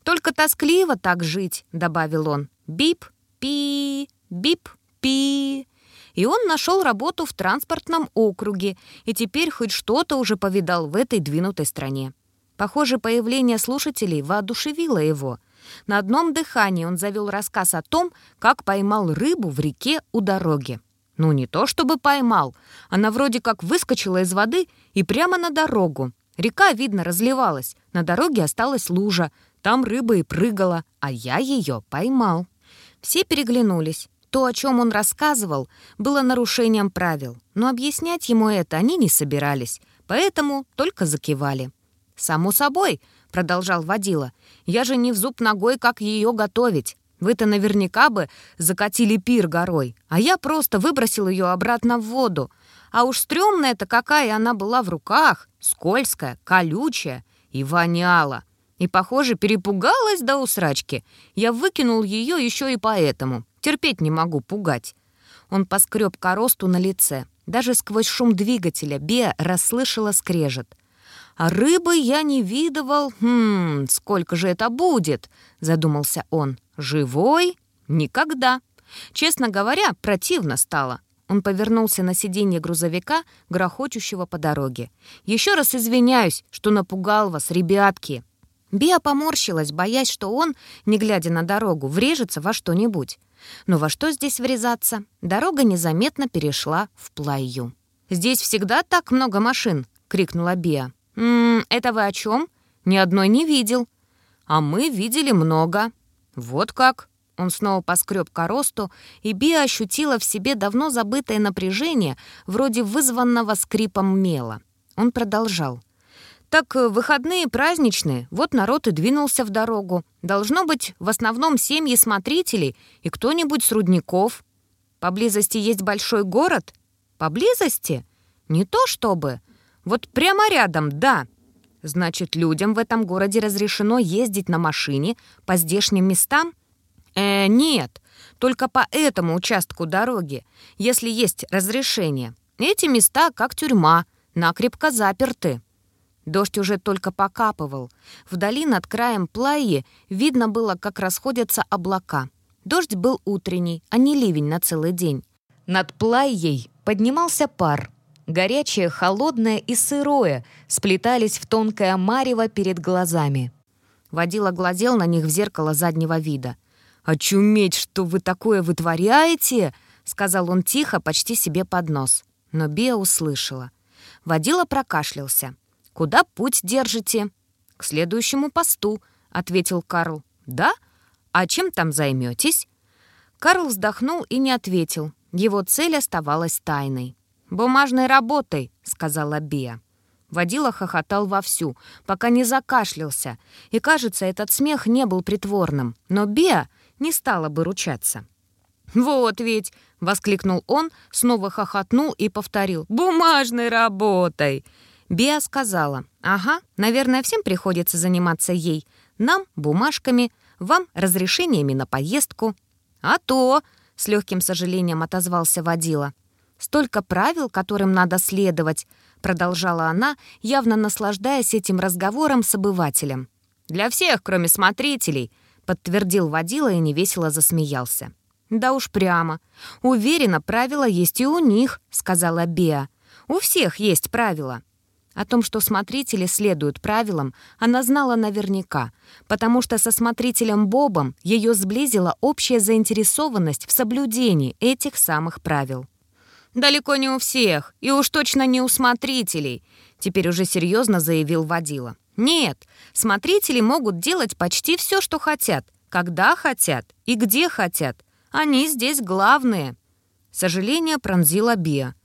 «Только тоскливо так жить», — добавил он. «Бип, пи, бип, пи». И он нашел работу в транспортном округе и теперь хоть что-то уже повидал в этой двинутой стране. Похоже, появление слушателей воодушевило его. На одном дыхании он завел рассказ о том, как поймал рыбу в реке у дороги. Ну, не то чтобы поймал. Она вроде как выскочила из воды и прямо на дорогу. Река, видно, разливалась. На дороге осталась лужа. Там рыба и прыгала, а я ее поймал. Все переглянулись. То, о чем он рассказывал, было нарушением правил, но объяснять ему это они не собирались, поэтому только закивали. «Само собой», — продолжал водила, — «я же не в зуб ногой, как ее готовить. Вы-то наверняка бы закатили пир горой, а я просто выбросил ее обратно в воду. А уж стрёмная-то какая она была в руках, скользкая, колючая и воняла. И, похоже, перепугалась до усрачки. Я выкинул ее еще и поэтому. Терпеть не могу пугать. Он поскреб коросту на лице. Даже сквозь шум двигателя Беа расслышала скрежет. «А рыбы я не видывал. Хм, сколько же это будет?» — задумался он. «Живой? Никогда». Честно говоря, противно стало. Он повернулся на сиденье грузовика, грохочущего по дороге. «Еще раз извиняюсь, что напугал вас, ребятки». Биа поморщилась, боясь, что он, не глядя на дорогу, врежется во что-нибудь. Но во что здесь врезаться? Дорога незаметно перешла в плаю. «Здесь всегда так много машин!» — крикнула Биа. «М -м, «Это вы о чем? Ни одной не видел». «А мы видели много». «Вот как?» Он снова поскреб коросту, и Биа ощутила в себе давно забытое напряжение, вроде вызванного скрипом мела. Он продолжал. «Так э, выходные праздничные, вот народ и двинулся в дорогу. Должно быть, в основном семьи смотрителей и кто-нибудь с рудников. Поблизости есть большой город? Поблизости? Не то чтобы. Вот прямо рядом, да. Значит, людям в этом городе разрешено ездить на машине по здешним местам? Э, нет, только по этому участку дороги, если есть разрешение. Эти места, как тюрьма, накрепко заперты. Дождь уже только покапывал. Вдали над краем плаи видно было, как расходятся облака. Дождь был утренний, а не ливень на целый день. Над плайей поднимался пар. Горячее, холодное и сырое сплетались в тонкое марево перед глазами. Водила глазел на них в зеркало заднего вида. «Очуметь, что вы такое вытворяете!» — сказал он тихо, почти себе под нос. Но Беа услышала. Водила прокашлялся. «Куда путь держите?» «К следующему посту», — ответил Карл. «Да? А чем там займетесь?» Карл вздохнул и не ответил. Его цель оставалась тайной. «Бумажной работой», — сказала Бия. Водила хохотал вовсю, пока не закашлялся, и, кажется, этот смех не был притворным, но Бия не стала бы ручаться. «Вот ведь!» — воскликнул он, снова хохотнул и повторил. «Бумажной работой!» Биа сказала, «Ага, наверное, всем приходится заниматься ей. Нам — бумажками, вам — разрешениями на поездку». «А то!» — с легким сожалением отозвался водила. Столько правил, которым надо следовать», — продолжала она, явно наслаждаясь этим разговором с обывателем. «Для всех, кроме смотрителей», — подтвердил водила и невесело засмеялся. «Да уж прямо. Уверена, правила есть и у них», — сказала Беа. «У всех есть правила». О том, что смотрители следуют правилам, она знала наверняка, потому что со смотрителем Бобом ее сблизила общая заинтересованность в соблюдении этих самых правил. «Далеко не у всех, и уж точно не у смотрителей», теперь уже серьезно заявил водила. «Нет, смотрители могут делать почти все, что хотят, когда хотят и где хотят. Они здесь главные». Сожаление пронзила Биа.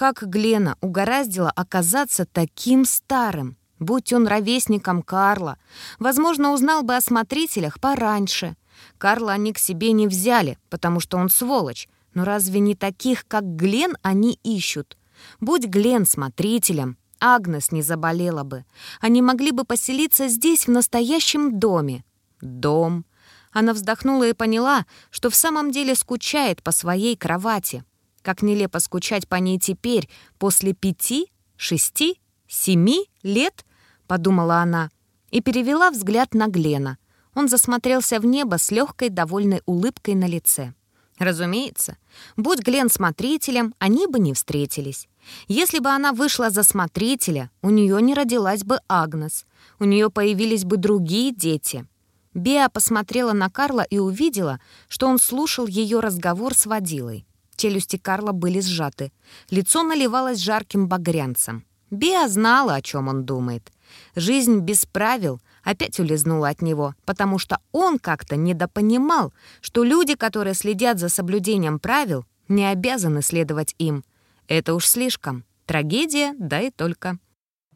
Как Глена угораздило оказаться таким старым? Будь он ровесником Карла, возможно, узнал бы о смотрителях пораньше. Карла они к себе не взяли, потому что он сволочь. Но разве не таких, как Глен, они ищут? Будь Глен смотрителем, Агнес не заболела бы. Они могли бы поселиться здесь, в настоящем доме. Дом. Она вздохнула и поняла, что в самом деле скучает по своей кровати. Как нелепо скучать по ней теперь, после пяти, шести, семи лет, подумала она, и перевела взгляд на Глена. Он засмотрелся в небо с легкой довольной улыбкой на лице. Разумеется, будь Глен смотрителем, они бы не встретились. Если бы она вышла за смотрителя, у нее не родилась бы Агнес, у нее появились бы другие дети. Беа посмотрела на Карла и увидела, что он слушал ее разговор с водилой. Челюсти Карла были сжаты. Лицо наливалось жарким багрянцем. Биа знала, о чем он думает. Жизнь без правил опять улизнула от него, потому что он как-то недопонимал, что люди, которые следят за соблюдением правил, не обязаны следовать им. Это уж слишком. Трагедия, да и только.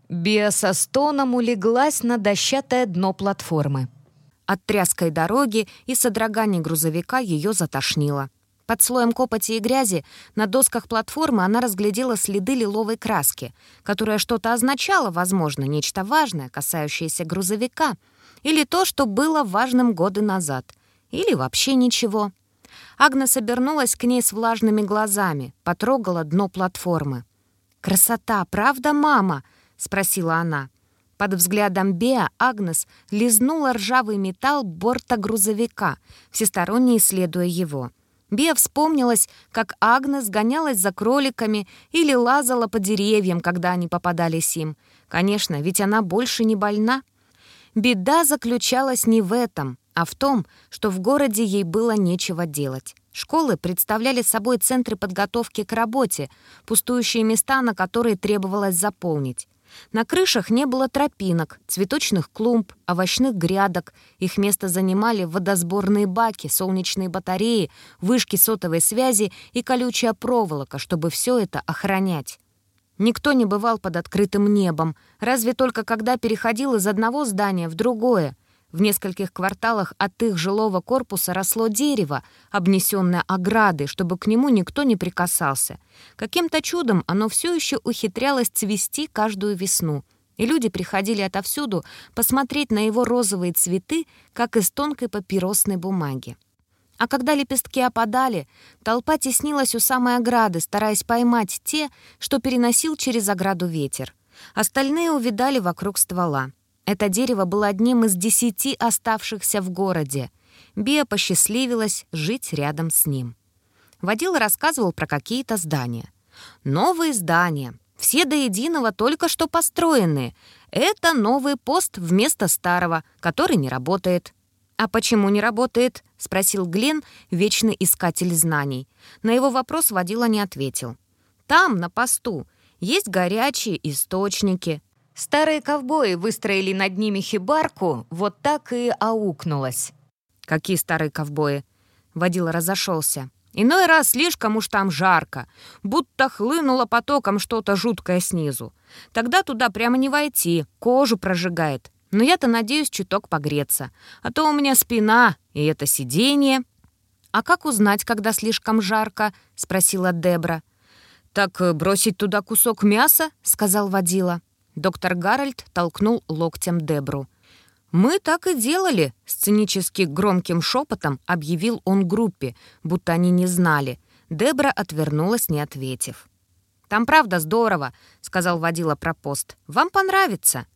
Биа со стоном улеглась на дощатое дно платформы. От тряской дороги и содроганий грузовика ее затошнило. Под слоем копоти и грязи на досках платформы она разглядела следы лиловой краски, которая что-то означала, возможно, нечто важное, касающееся грузовика, или то, что было важным годы назад, или вообще ничего. Агнес обернулась к ней с влажными глазами, потрогала дно платформы. «Красота, правда, мама?» — спросила она. Под взглядом Беа Агнес лизнула ржавый металл борта грузовика, всесторонне исследуя его — Бе вспомнилась, как Агнес гонялась за кроликами или лазала по деревьям, когда они попадались им. Конечно, ведь она больше не больна. Беда заключалась не в этом, а в том, что в городе ей было нечего делать. Школы представляли собой центры подготовки к работе, пустующие места, на которые требовалось заполнить. На крышах не было тропинок, цветочных клумб, овощных грядок. Их место занимали водосборные баки, солнечные батареи, вышки сотовой связи и колючая проволока, чтобы все это охранять. Никто не бывал под открытым небом, разве только когда переходил из одного здания в другое. В нескольких кварталах от их жилого корпуса росло дерево, обнесенное оградой, чтобы к нему никто не прикасался. Каким-то чудом оно все еще ухитрялось цвести каждую весну, и люди приходили отовсюду посмотреть на его розовые цветы, как из тонкой папиросной бумаги. А когда лепестки опадали, толпа теснилась у самой ограды, стараясь поймать те, что переносил через ограду ветер. Остальные увидали вокруг ствола. Это дерево было одним из десяти оставшихся в городе. Бия посчастливилась жить рядом с ним. Водил рассказывал про какие-то здания. Новые здания, все до единого только что построенные. Это новый пост вместо старого, который не работает. «А почему не работает?» — спросил Глен, вечный искатель знаний. На его вопрос водила не ответил. «Там, на посту, есть горячие источники, Старые ковбои выстроили над ними хибарку, вот так и аукнулась. «Какие старые ковбои?» Водила разошелся. Иной раз слишком уж там жарко, будто хлынуло потоком что-то жуткое снизу. Тогда туда прямо не войти, кожу прожигает. Но я-то надеюсь чуток погреться. А то у меня спина, и это сиденье. «А как узнать, когда слишком жарко?» — спросила Дебра. «Так бросить туда кусок мяса?» — сказал водила. Доктор Гарольд толкнул локтем Дебру. «Мы так и делали», — сценически громким шепотом объявил он группе, будто они не знали. Дебра отвернулась, не ответив. «Там правда здорово», — сказал водила пропост. «Вам понравится».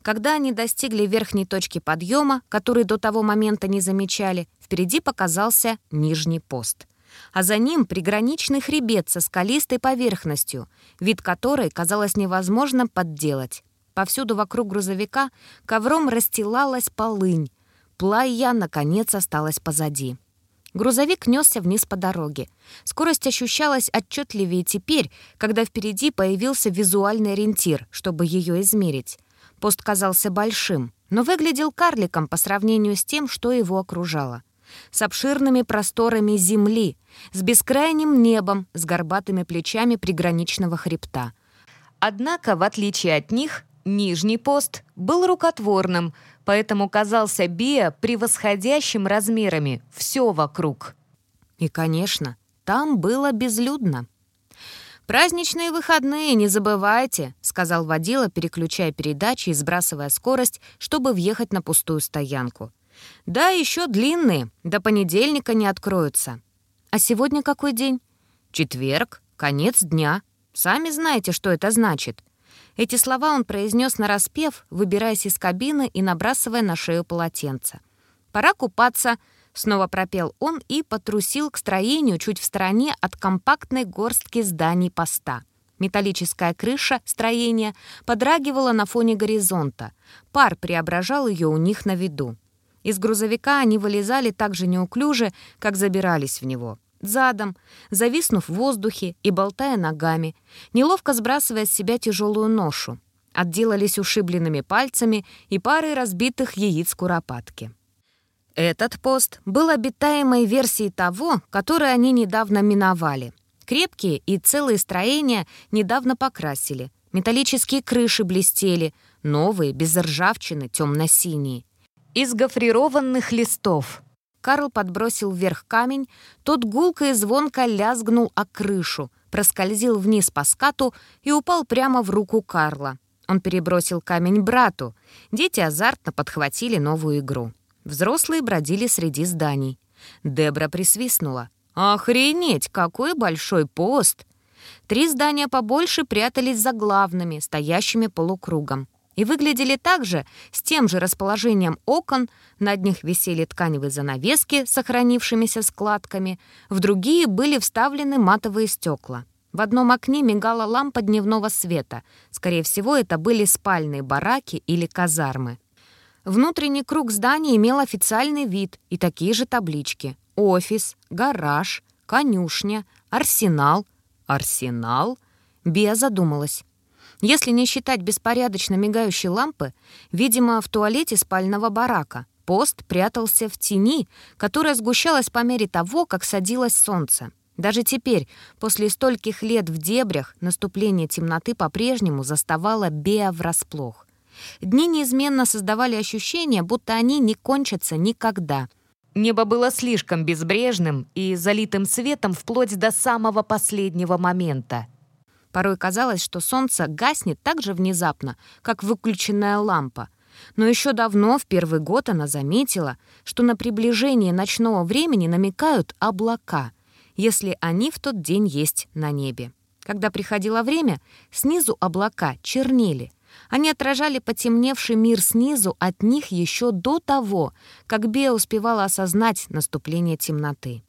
Когда они достигли верхней точки подъема, который до того момента не замечали, впереди показался нижний пост. А за ним приграничный хребет со скалистой поверхностью, вид которой казалось невозможно подделать. Повсюду вокруг грузовика ковром расстилалась полынь. Плая, наконец, осталась позади. Грузовик несся вниз по дороге. Скорость ощущалась отчетливее теперь, когда впереди появился визуальный ориентир, чтобы ее измерить. Пост казался большим, но выглядел карликом по сравнению с тем, что его окружало. С обширными просторами земли, с бескрайним небом, с горбатыми плечами приграничного хребта. Однако, в отличие от них, нижний пост был рукотворным — поэтому казался Биа превосходящим размерами все вокруг. И, конечно, там было безлюдно. «Праздничные выходные, не забывайте», — сказал водила, переключая передачи и сбрасывая скорость, чтобы въехать на пустую стоянку. «Да, еще длинные, до понедельника не откроются». «А сегодня какой день?» «Четверг, конец дня. Сами знаете, что это значит. Эти слова он произнес нараспев, выбираясь из кабины и набрасывая на шею полотенце. «Пора купаться», — снова пропел он и потрусил к строению чуть в стороне от компактной горстки зданий поста. Металлическая крыша строения подрагивала на фоне горизонта. Пар преображал ее у них на виду. Из грузовика они вылезали так же неуклюже, как забирались в него задом, зависнув в воздухе и болтая ногами, неловко сбрасывая с себя тяжелую ношу. Отделались ушибленными пальцами и парой разбитых яиц куропатки. Этот пост был обитаемой версией того, который они недавно миновали. Крепкие и целые строения недавно покрасили. Металлические крыши блестели, новые, без ржавчины, темно-синие. Из гофрированных листов — Карл подбросил вверх камень, тот гулко и звонко лязгнул о крышу, проскользил вниз по скату и упал прямо в руку Карла. Он перебросил камень брату. Дети азартно подхватили новую игру. Взрослые бродили среди зданий. Дебра присвистнула. «Охренеть, какой большой пост!» Три здания побольше прятались за главными, стоящими полукругом и выглядели так же, с тем же расположением окон, над них висели тканевые занавески с сохранившимися складками, в другие были вставлены матовые стекла. В одном окне мигала лампа дневного света. Скорее всего, это были спальные бараки или казармы. Внутренний круг здания имел официальный вид и такие же таблички. Офис, гараж, конюшня, арсенал. Арсенал? Бия задумалась. Если не считать беспорядочно мигающей лампы, видимо, в туалете спального барака. Пост прятался в тени, которая сгущалась по мере того, как садилось солнце. Даже теперь, после стольких лет в дебрях, наступление темноты по-прежнему заставало Беа врасплох. Дни неизменно создавали ощущение, будто они не кончатся никогда. Небо было слишком безбрежным и залитым светом вплоть до самого последнего момента. Порой казалось, что солнце гаснет так же внезапно, как выключенная лампа. Но еще давно, в первый год, она заметила, что на приближение ночного времени намекают облака, если они в тот день есть на небе. Когда приходило время, снизу облака чернели. Они отражали потемневший мир снизу от них еще до того, как Беа успевала осознать наступление темноты.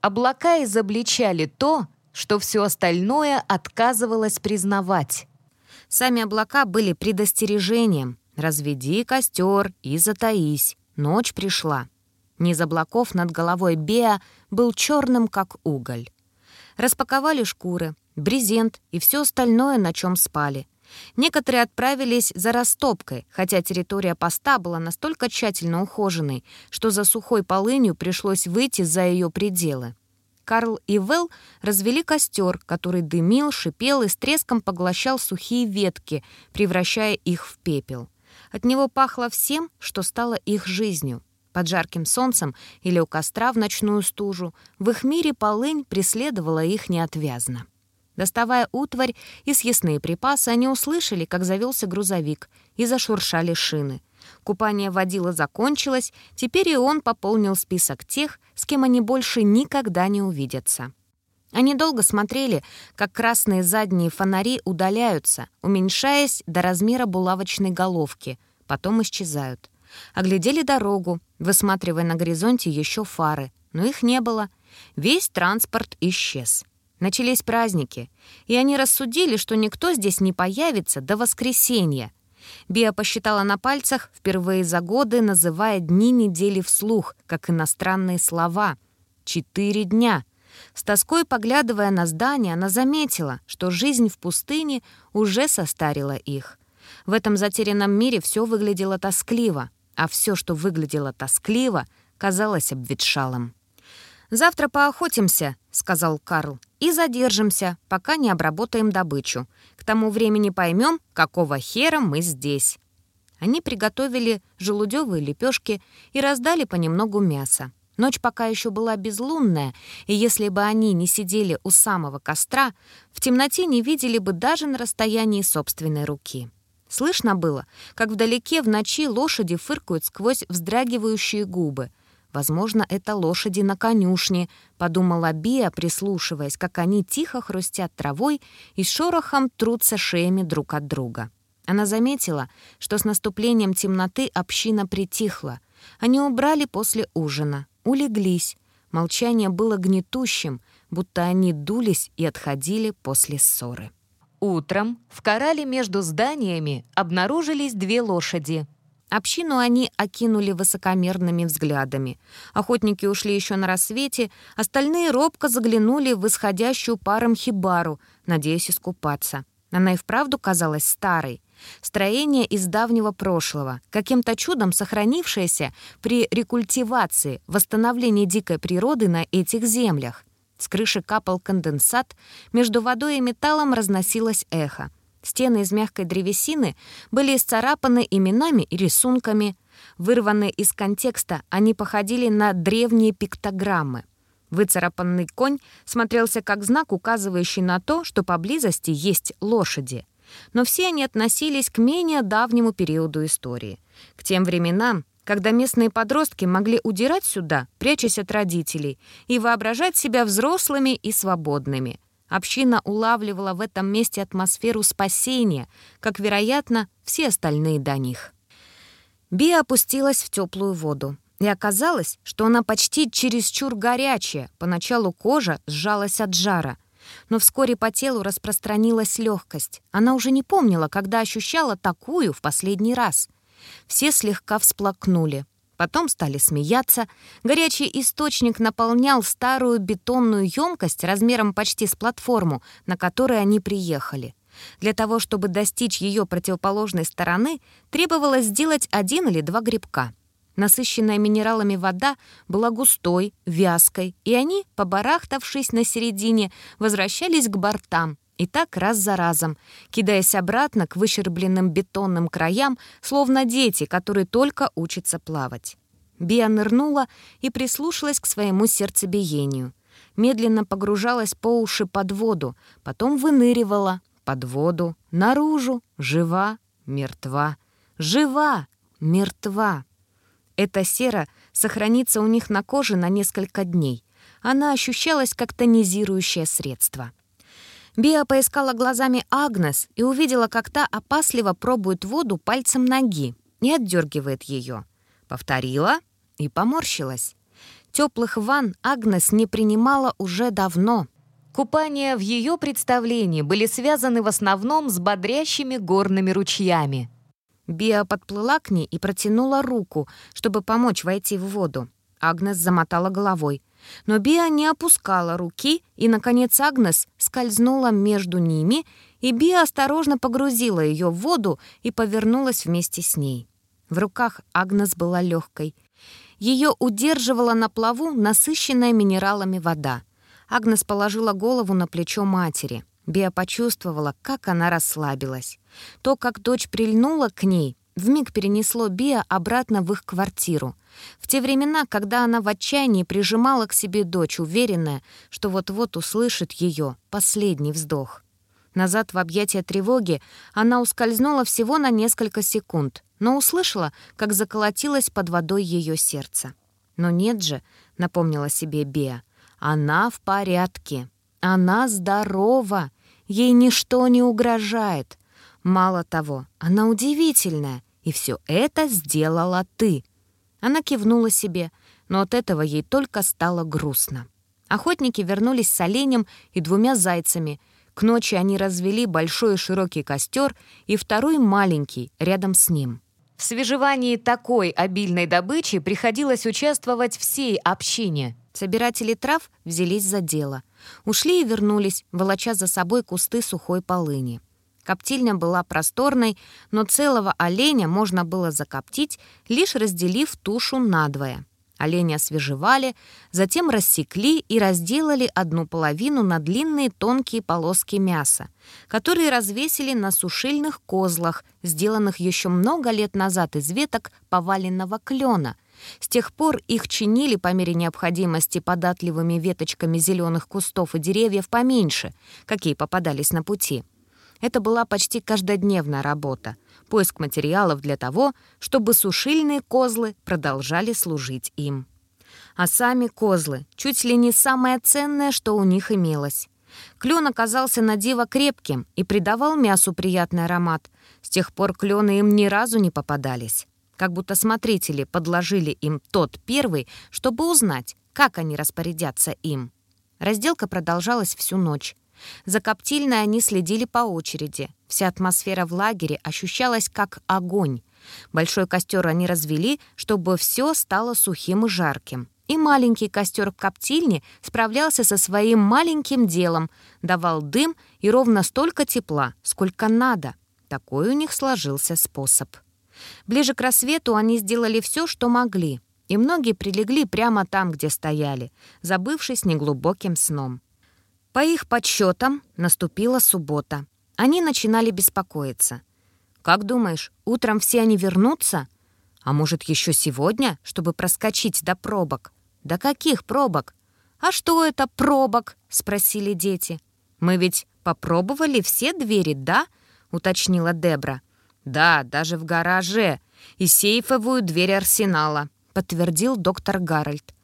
Облака изобличали то, что все остальное отказывалось признавать. Сами облака были предостережением. «Разведи костер и затаись. Ночь пришла». Низ облаков над головой Беа был черным, как уголь. Распаковали шкуры, брезент и все остальное, на чем спали. Некоторые отправились за растопкой, хотя территория поста была настолько тщательно ухоженной, что за сухой полынью пришлось выйти за ее пределы. Карл и Вэл развели костер, который дымил, шипел и с треском поглощал сухие ветки, превращая их в пепел. От него пахло всем, что стало их жизнью. Под жарким солнцем или у костра в ночную стужу в их мире полынь преследовала их неотвязно. Доставая утварь и съестные припасы, они услышали, как завелся грузовик, и зашуршали шины — Купание водила закончилось, теперь и он пополнил список тех, с кем они больше никогда не увидятся. Они долго смотрели, как красные задние фонари удаляются, уменьшаясь до размера булавочной головки. потом исчезают. Оглядели дорогу, высматривая на горизонте еще фары, но их не было. Весь транспорт исчез. Начались праздники, и они рассудили, что никто здесь не появится до воскресенья. Биа посчитала на пальцах, впервые за годы называя дни недели вслух, как иностранные слова. Четыре дня. С тоской поглядывая на здание, она заметила, что жизнь в пустыне уже состарила их. В этом затерянном мире все выглядело тоскливо, а все, что выглядело тоскливо, казалось обветшалым. «Завтра поохотимся», — сказал Карл, «и задержимся, пока не обработаем добычу. К тому времени поймем, какого хера мы здесь». Они приготовили желудевые лепешки и раздали понемногу мяса. Ночь пока еще была безлунная, и если бы они не сидели у самого костра, в темноте не видели бы даже на расстоянии собственной руки. Слышно было, как вдалеке в ночи лошади фыркают сквозь вздрагивающие губы. «Возможно, это лошади на конюшне», — подумала Биа, прислушиваясь, как они тихо хрустят травой и шорохом трутся шеями друг от друга. Она заметила, что с наступлением темноты община притихла. Они убрали после ужина, улеглись. Молчание было гнетущим, будто они дулись и отходили после ссоры. Утром в корале между зданиями обнаружились две лошади. Общину они окинули высокомерными взглядами. Охотники ушли еще на рассвете, остальные робко заглянули в исходящую паром хибару, надеясь искупаться. Она и вправду казалась старой. Строение из давнего прошлого, каким-то чудом сохранившееся при рекультивации, восстановлении дикой природы на этих землях. С крыши капал конденсат, между водой и металлом разносилось эхо. Стены из мягкой древесины были исцарапаны именами и рисунками. Вырванные из контекста, они походили на древние пиктограммы. Выцарапанный конь смотрелся как знак, указывающий на то, что поблизости есть лошади. Но все они относились к менее давнему периоду истории. К тем временам, когда местные подростки могли удирать сюда, прячась от родителей, и воображать себя взрослыми и свободными. Община улавливала в этом месте атмосферу спасения, как, вероятно, все остальные до них. Би опустилась в теплую воду. И оказалось, что она почти чересчур горячая, поначалу кожа сжалась от жара. Но вскоре по телу распространилась легкость. Она уже не помнила, когда ощущала такую в последний раз — все слегка всплакнули. Потом стали смеяться. Горячий источник наполнял старую бетонную емкость размером почти с платформу, на которой они приехали. Для того, чтобы достичь ее противоположной стороны, требовалось сделать один или два грибка. Насыщенная минералами вода была густой, вязкой, и они, побарахтавшись на середине, возвращались к бортам, и так раз за разом, кидаясь обратно к выщербленным бетонным краям, словно дети, которые только учатся плавать. Биа нырнула и прислушалась к своему сердцебиению. Медленно погружалась по уши под воду, потом выныривала под воду, наружу, жива, мертва, жива, мертва. Эта сера сохранится у них на коже на несколько дней. Она ощущалась как тонизирующее средство. Биа поискала глазами Агнес и увидела, как та опасливо пробует воду пальцем ноги и отдергивает ее. Повторила и поморщилась. Теплых ванн Агнес не принимала уже давно. Купания в ее представлении были связаны в основном с бодрящими горными ручьями. Биа подплыла к ней и протянула руку, чтобы помочь войти в воду. Агнес замотала головой. Но Биа не опускала руки, и, наконец, Агнес скользнула между ними, и Биа осторожно погрузила ее в воду и повернулась вместе с ней. В руках Агнес была легкой. Ее удерживала на плаву насыщенная минералами вода. Агнес положила голову на плечо матери. Биа почувствовала, как она расслабилась. То, как дочь прильнула к ней, вмиг перенесло Биа обратно в их квартиру. В те времена, когда она в отчаянии прижимала к себе дочь, уверенная, что вот-вот услышит ее последний вздох. Назад в объятия тревоги она ускользнула всего на несколько секунд, но услышала, как заколотилось под водой ее сердце. «Но нет же», — напомнила себе Беа, — «она в порядке, она здорова, ей ничто не угрожает. Мало того, она удивительная, И все это сделала ты». Она кивнула себе, но от этого ей только стало грустно. Охотники вернулись с оленем и двумя зайцами. К ночи они развели большой широкий костер и второй маленький рядом с ним. В свежевании такой обильной добычи приходилось участвовать всей общине. Собиратели трав взялись за дело. Ушли и вернулись, волоча за собой кусты сухой полыни. Коптильня была просторной, но целого оленя можно было закоптить, лишь разделив тушу надвое. Оленя освежевали, затем рассекли и разделали одну половину на длинные тонкие полоски мяса, которые развесили на сушильных козлах, сделанных еще много лет назад из веток поваленного клена. С тех пор их чинили по мере необходимости податливыми веточками зеленых кустов и деревьев поменьше, какие попадались на пути. Это была почти каждодневная работа — поиск материалов для того, чтобы сушильные козлы продолжали служить им. А сами козлы — чуть ли не самое ценное, что у них имелось. Клен оказался на диво крепким и придавал мясу приятный аромат. С тех пор клены им ни разу не попадались. Как будто смотрители подложили им тот первый, чтобы узнать, как они распорядятся им. Разделка продолжалась всю ночь. За коптильной они следили по очереди. Вся атмосфера в лагере ощущалась как огонь. Большой костер они развели, чтобы все стало сухим и жарким. И маленький костер в коптильне справлялся со своим маленьким делом, давал дым и ровно столько тепла, сколько надо. Такой у них сложился способ. Ближе к рассвету они сделали все, что могли, и многие прилегли прямо там, где стояли, забывшись неглубоким сном. По их подсчетам наступила суббота. Они начинали беспокоиться. «Как думаешь, утром все они вернутся? А может, еще сегодня, чтобы проскочить до пробок?» «До каких пробок?» «А что это пробок?» — спросили дети. «Мы ведь попробовали все двери, да?» — уточнила Дебра. «Да, даже в гараже. И сейфовую дверь арсенала», — подтвердил доктор Гарольд.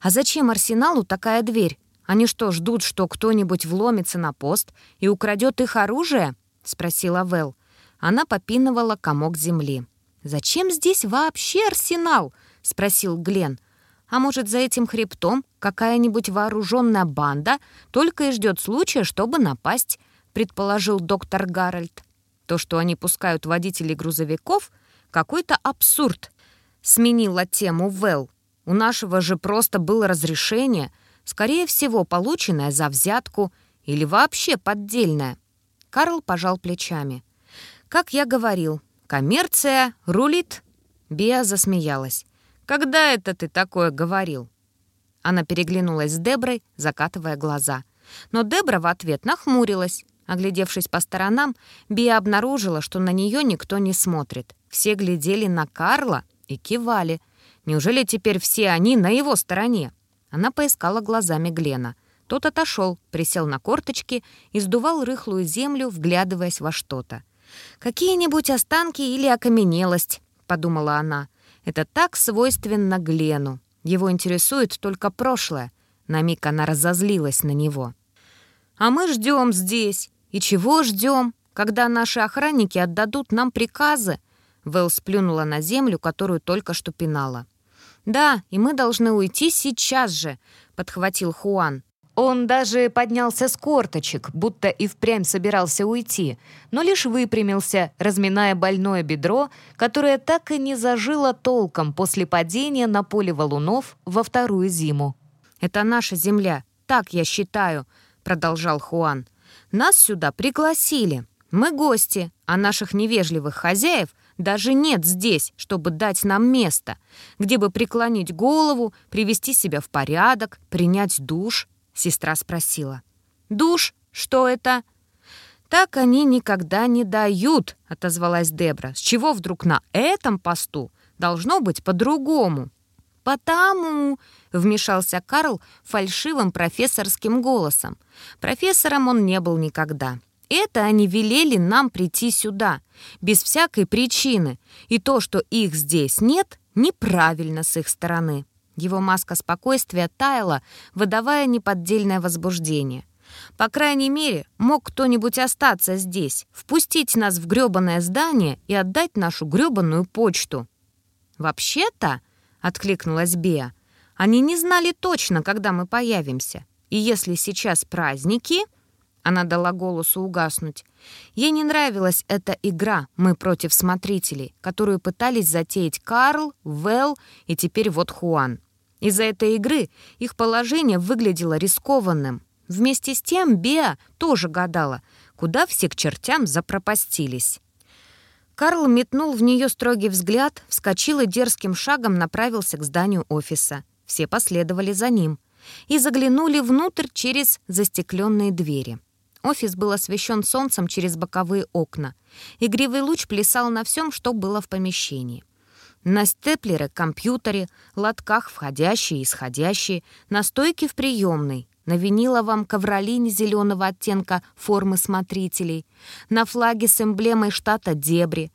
«А зачем арсеналу такая дверь? Они что, ждут, что кто-нибудь вломится на пост и украдет их оружие?» — спросила Вэл. Она попинывала комок земли. «Зачем здесь вообще арсенал?» — спросил Глен. «А может, за этим хребтом какая-нибудь вооруженная банда только и ждет случая, чтобы напасть?» — предположил доктор Гарольд. «То, что они пускают водителей грузовиков, какой-то абсурд», — сменила тему Вэл. «У нашего же просто было разрешение, скорее всего, полученная за взятку или вообще поддельная. Карл пожал плечами. «Как я говорил, коммерция рулит». Биа засмеялась. «Когда это ты такое говорил?» Она переглянулась с Деброй, закатывая глаза. Но Дебра в ответ нахмурилась. Оглядевшись по сторонам, Биа обнаружила, что на нее никто не смотрит. Все глядели на Карла и кивали. Неужели теперь все они на его стороне? Она поискала глазами Глена. Тот отошел, присел на корточки и сдувал рыхлую землю, вглядываясь во что-то. «Какие-нибудь останки или окаменелость», — подумала она. «Это так свойственно Глену. Его интересует только прошлое». На миг она разозлилась на него. «А мы ждем здесь. И чего ждем? Когда наши охранники отдадут нам приказы?» Вэл сплюнула на землю, которую только что пинала. «Да, и мы должны уйти сейчас же», — подхватил Хуан. Он даже поднялся с корточек, будто и впрямь собирался уйти, но лишь выпрямился, разминая больное бедро, которое так и не зажило толком после падения на поле валунов во вторую зиму. «Это наша земля, так я считаю», — продолжал Хуан. «Нас сюда пригласили. Мы гости, а наших невежливых хозяев даже нет здесь, чтобы дать нам место, где бы преклонить голову, привести себя в порядок, принять душ?» Сестра спросила. «Душ? Что это?» «Так они никогда не дают», — отозвалась Дебра. «С чего вдруг на этом посту? Должно быть по-другому». «Потому», — вмешался Карл фальшивым профессорским голосом. Профессором он не был никогда. Это они велели нам прийти сюда, без всякой причины, и то, что их здесь нет, неправильно с их стороны. Его маска спокойствия таяла, выдавая неподдельное возбуждение. По крайней мере, мог кто-нибудь остаться здесь, впустить нас в грёбаное здание и отдать нашу грёбаную почту. «Вообще-то», — откликнулась Беа, — «они не знали точно, когда мы появимся. И если сейчас праздники...» Она дала голосу угаснуть. Ей не нравилась эта игра «Мы против смотрителей», которую пытались затеять Карл, Вэл и теперь вот Хуан. Из-за этой игры их положение выглядело рискованным. Вместе с тем Беа тоже гадала, куда все к чертям запропастились. Карл метнул в нее строгий взгляд, вскочил и дерзким шагом направился к зданию офиса. Все последовали за ним и заглянули внутрь через застекленные двери. Офис был освещен солнцем через боковые окна. Игривый луч плясал на всем, что было в помещении. На степлере, компьютере, лотках входящие и исходящие, на стойке в приемной, на виниловом ковролине зеленого оттенка формы смотрителей, на флаге с эмблемой штата Дебри.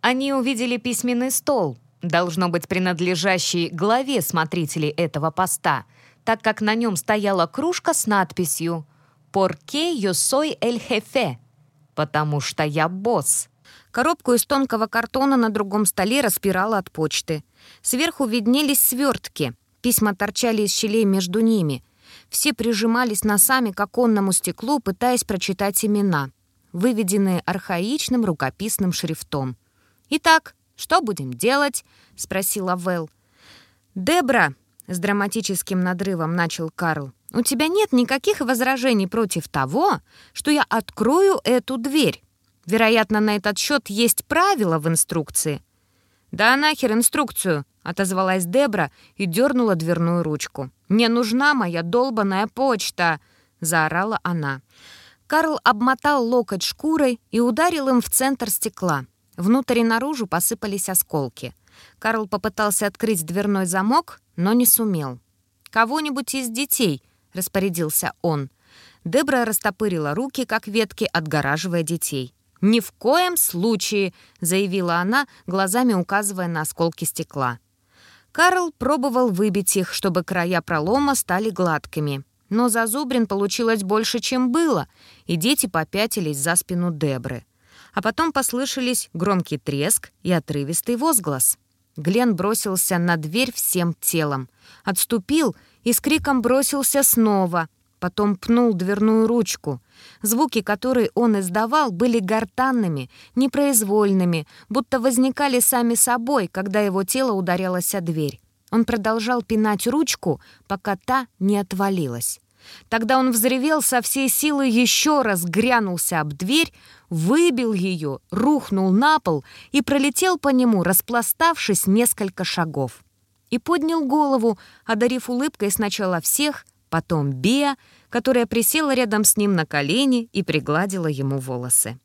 Они увидели письменный стол, должно быть принадлежащий главе смотрителей этого поста, так как на нем стояла кружка с надписью «Порке yo soy el jefe», потому что я босс. Коробку из тонкого картона на другом столе распирала от почты. Сверху виднелись свертки. Письма торчали из щелей между ними. Все прижимались носами к оконному стеклу, пытаясь прочитать имена, выведенные архаичным рукописным шрифтом. «Итак, что будем делать?» — спросила Вэл. «Дебра», — с драматическим надрывом начал Карл, «у тебя нет никаких возражений против того, что я открою эту дверь? Вероятно, на этот счет есть правила в инструкции». «Да нахер инструкцию!» — отозвалась Дебра и дернула дверную ручку. «Мне нужна моя долбаная почта!» — заорала она. Карл обмотал локоть шкурой и ударил им в центр стекла. Внутрь и наружу посыпались осколки. Карл попытался открыть дверной замок, но не сумел. «Кого-нибудь из детей», — распорядился он. Дебра растопырила руки, как ветки, отгораживая детей. «Ни в коем случае!» — заявила она, глазами указывая на осколки стекла. Карл пробовал выбить их, чтобы края пролома стали гладкими. Но зазубрин получилось больше, чем было, и дети попятились за спину Дебры. А потом послышались громкий треск и отрывистый возглас. Глен бросился на дверь всем телом, отступил и с криком бросился снова — потом пнул дверную ручку. Звуки, которые он издавал, были гортанными, непроизвольными, будто возникали сами собой, когда его тело ударялось о дверь. Он продолжал пинать ручку, пока та не отвалилась. Тогда он взревел со всей силы еще раз, грянулся об дверь, выбил ее, рухнул на пол и пролетел по нему, распластавшись несколько шагов. И поднял голову, одарив улыбкой сначала всех, потом Беа, которая присела рядом с ним на колени и пригладила ему волосы.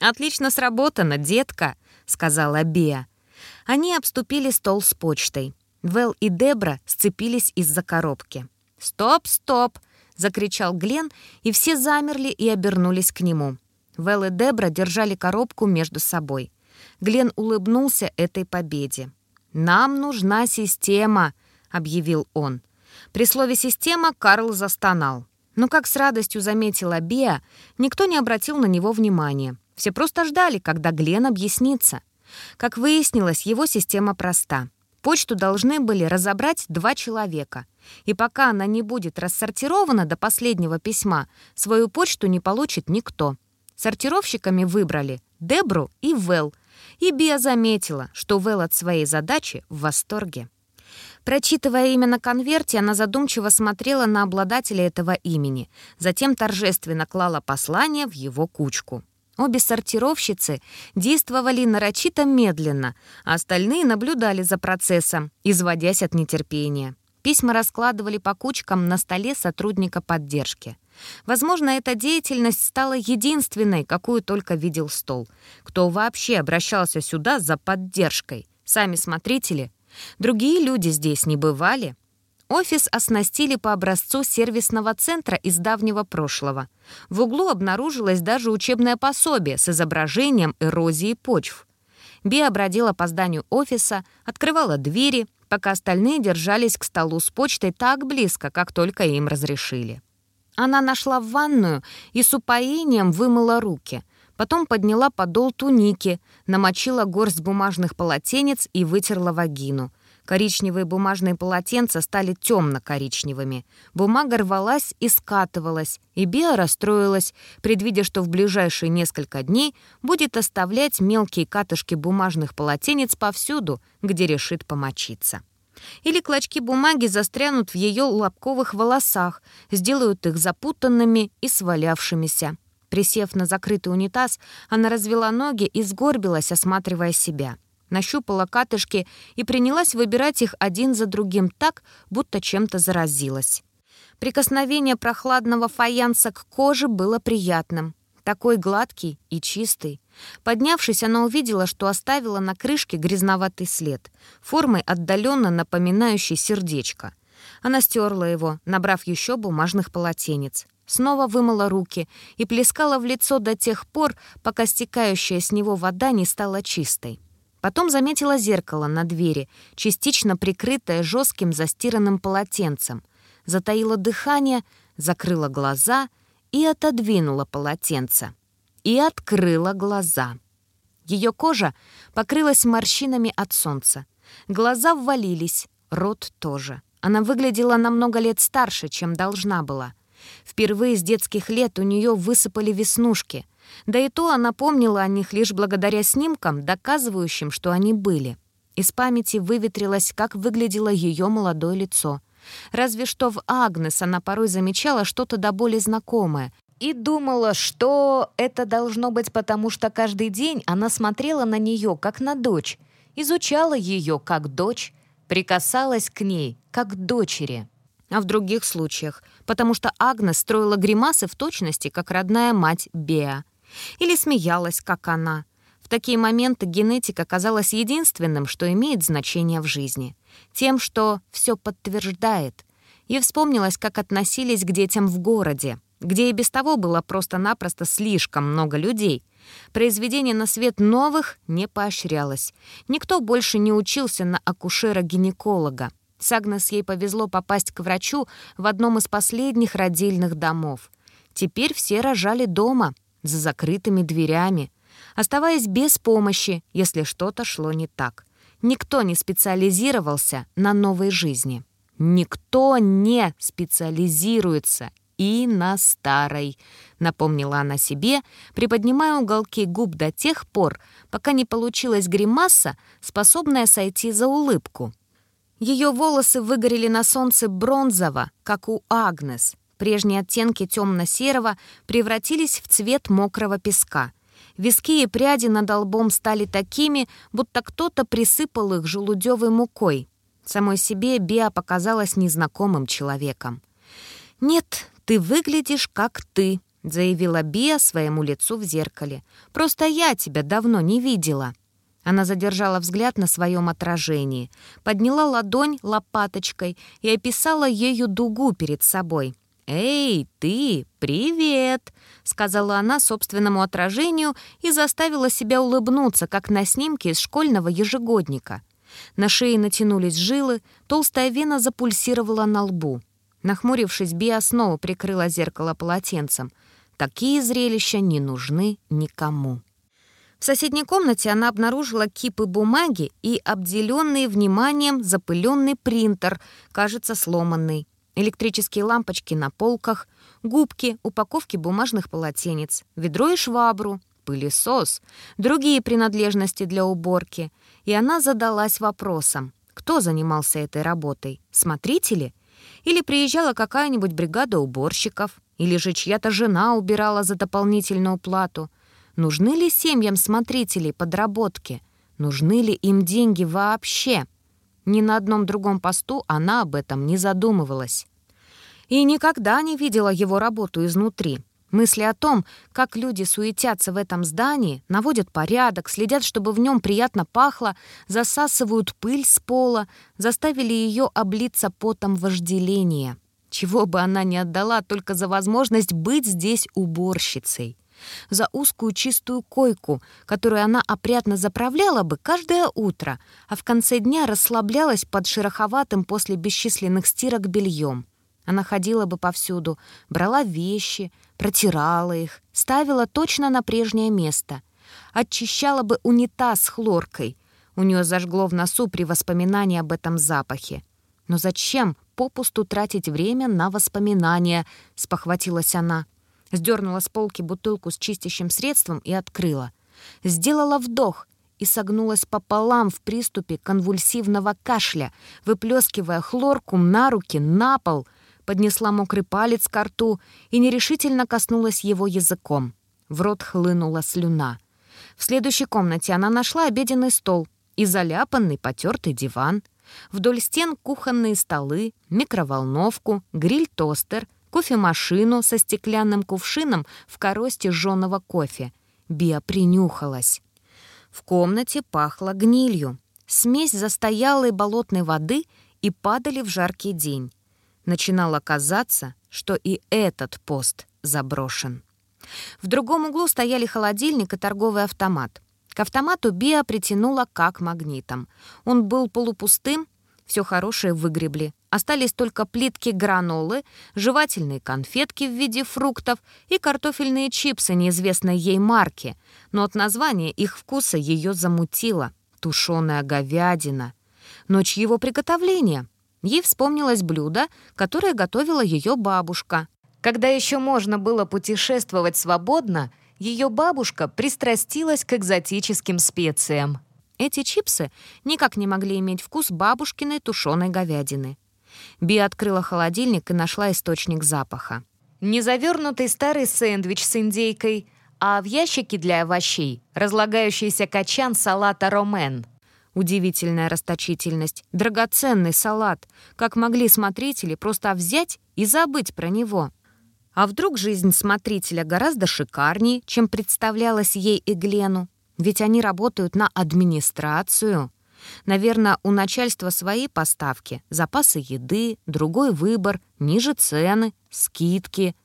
«Отлично сработано, детка», — сказала Беа. Они обступили стол с почтой. Вэл и Дебра сцепились из-за коробки. «Стоп, стоп!» — закричал Глен, и все замерли и обернулись к нему. Вэл и Дебра держали коробку между собой. Глен улыбнулся этой победе. «Нам нужна система», — объявил он. При слове «система» Карл застонал. Но, как с радостью заметила Беа, никто не обратил на него внимания. Все просто ждали, когда Глен объяснится. Как выяснилось, его система проста. Почту должны были разобрать два человека. И пока она не будет рассортирована до последнего письма, свою почту не получит никто. Сортировщиками выбрали Дебру и Вэл. И Беа заметила, что Вэл от своей задачи в восторге. Прочитывая имя на конверте, она задумчиво смотрела на обладателя этого имени, затем торжественно клала послание в его кучку. Обе сортировщицы действовали нарочито медленно, а остальные наблюдали за процессом, изводясь от нетерпения. Письма раскладывали по кучкам на столе сотрудника поддержки. Возможно, эта деятельность стала единственной, какую только видел стол. Кто вообще обращался сюда за поддержкой? Сами смотрители Другие люди здесь не бывали. Офис оснастили по образцу сервисного центра из давнего прошлого. В углу обнаружилось даже учебное пособие с изображением эрозии почв. Би обродила по зданию офиса, открывала двери, пока остальные держались к столу с почтой так близко, как только им разрешили. Она нашла в ванную и с упоением вымыла руки. Потом подняла подол туники, намочила горсть бумажных полотенец и вытерла вагину. Коричневые бумажные полотенца стали темно-коричневыми. Бумага рвалась и скатывалась, и Биа расстроилась, предвидя, что в ближайшие несколько дней будет оставлять мелкие катышки бумажных полотенец повсюду, где решит помочиться. Или клочки бумаги застрянут в ее лобковых волосах, сделают их запутанными и свалявшимися. Присев на закрытый унитаз, она развела ноги и сгорбилась, осматривая себя нащупала катышки и принялась выбирать их один за другим так, будто чем-то заразилась. Прикосновение прохладного фаянса к коже было приятным. Такой гладкий и чистый. Поднявшись, она увидела, что оставила на крышке грязноватый след, формой отдаленно напоминающий сердечко. Она стерла его, набрав еще бумажных полотенец. Снова вымыла руки и плескала в лицо до тех пор, пока стекающая с него вода не стала чистой. Потом заметила зеркало на двери, частично прикрытое жестким застиранным полотенцем. Затаила дыхание, закрыла глаза и отодвинула полотенце. И открыла глаза. Ее кожа покрылась морщинами от солнца. Глаза ввалились, рот тоже. Она выглядела намного лет старше, чем должна была. Впервые с детских лет у нее высыпали веснушки — да и то она помнила о них лишь благодаря снимкам, доказывающим, что они были. Из памяти выветрилось, как выглядело ее молодое лицо. Разве что в Агнес она порой замечала что-то до боли знакомое и думала, что это должно быть потому, что каждый день она смотрела на нее, как на дочь, изучала ее, как дочь, прикасалась к ней, как к дочери. А в других случаях, потому что Агнес строила гримасы в точности, как родная мать Беа. Или смеялась, как она. В такие моменты генетика казалась единственным, что имеет значение в жизни. Тем, что все подтверждает. И вспомнилось, как относились к детям в городе, где и без того было просто-напросто слишком много людей. Произведение на свет новых не поощрялось. Никто больше не учился на акушера-гинеколога. С Агнес ей повезло попасть к врачу в одном из последних родильных домов. Теперь все рожали дома, за закрытыми дверями, оставаясь без помощи, если что-то шло не так. Никто не специализировался на новой жизни. Никто не специализируется и на старой, напомнила она себе, приподнимая уголки губ до тех пор, пока не получилась гримаса, способная сойти за улыбку. Ее волосы выгорели на солнце бронзово, как у Агнес, Прежние оттенки темно-серого превратились в цвет мокрого песка. Виски и пряди над лбом стали такими, будто кто-то присыпал их желудевой мукой. Самой себе Биа показалась незнакомым человеком. «Нет, ты выглядишь как ты», — заявила Биа своему лицу в зеркале. «Просто я тебя давно не видела». Она задержала взгляд на своем отражении, подняла ладонь лопаточкой и описала ею дугу перед собой. «Эй, ты, привет!» — сказала она собственному отражению и заставила себя улыбнуться, как на снимке из школьного ежегодника. На шее натянулись жилы, толстая вена запульсировала на лбу. Нахмурившись, Биа снова прикрыла зеркало полотенцем. Такие зрелища не нужны никому. В соседней комнате она обнаружила кипы бумаги и обделенный вниманием запыленный принтер, кажется, сломанный электрические лампочки на полках, губки, упаковки бумажных полотенец, ведро и швабру, пылесос, другие принадлежности для уборки. И она задалась вопросом, кто занимался этой работой, смотрители? Или приезжала какая-нибудь бригада уборщиков? Или же чья-то жена убирала за дополнительную плату? Нужны ли семьям смотрителей подработки? Нужны ли им деньги вообще? Ни на одном другом посту она об этом не задумывалась. И никогда не видела его работу изнутри. Мысли о том, как люди суетятся в этом здании, наводят порядок, следят, чтобы в нем приятно пахло, засасывают пыль с пола, заставили ее облиться потом вожделения. Чего бы она ни отдала только за возможность быть здесь уборщицей за узкую чистую койку, которую она опрятно заправляла бы каждое утро, а в конце дня расслаблялась под шероховатым после бесчисленных стирок бельем. Она ходила бы повсюду, брала вещи, протирала их, ставила точно на прежнее место. Очищала бы унитаз хлоркой. У нее зажгло в носу при воспоминании об этом запахе. Но зачем попусту тратить время на воспоминания, спохватилась она. Сдернула с полки бутылку с чистящим средством и открыла. Сделала вдох и согнулась пополам в приступе конвульсивного кашля, выплескивая хлорку на руки, на пол, поднесла мокрый палец к рту и нерешительно коснулась его языком. В рот хлынула слюна. В следующей комнате она нашла обеденный стол и заляпанный потертый диван. Вдоль стен кухонные столы, микроволновку, гриль-тостер, кофемашину со стеклянным кувшином в коросте жженого кофе. Биа принюхалась. В комнате пахло гнилью. Смесь застоялой болотной воды и падали в жаркий день. Начинало казаться, что и этот пост заброшен. В другом углу стояли холодильник и торговый автомат. К автомату Биа притянула как магнитом. Он был полупустым, все хорошее выгребли. Остались только плитки гранолы, жевательные конфетки в виде фруктов и картофельные чипсы неизвестной ей марки. Но от названия их вкуса ее замутило. Тушеная говядина. Ночь его приготовления. Ей вспомнилось блюдо, которое готовила ее бабушка. Когда еще можно было путешествовать свободно, ее бабушка пристрастилась к экзотическим специям. Эти чипсы никак не могли иметь вкус бабушкиной тушеной говядины. Би открыла холодильник и нашла источник запаха. Незавернутый старый сэндвич с индейкой, а в ящике для овощей разлагающийся качан салата ромен. Удивительная расточительность, драгоценный салат. Как могли смотрители просто взять и забыть про него? А вдруг жизнь смотрителя гораздо шикарнее, чем представлялась ей и Глену? Ведь они работают на администрацию. Наверное, у начальства свои поставки, запасы еды, другой выбор, ниже цены, скидки.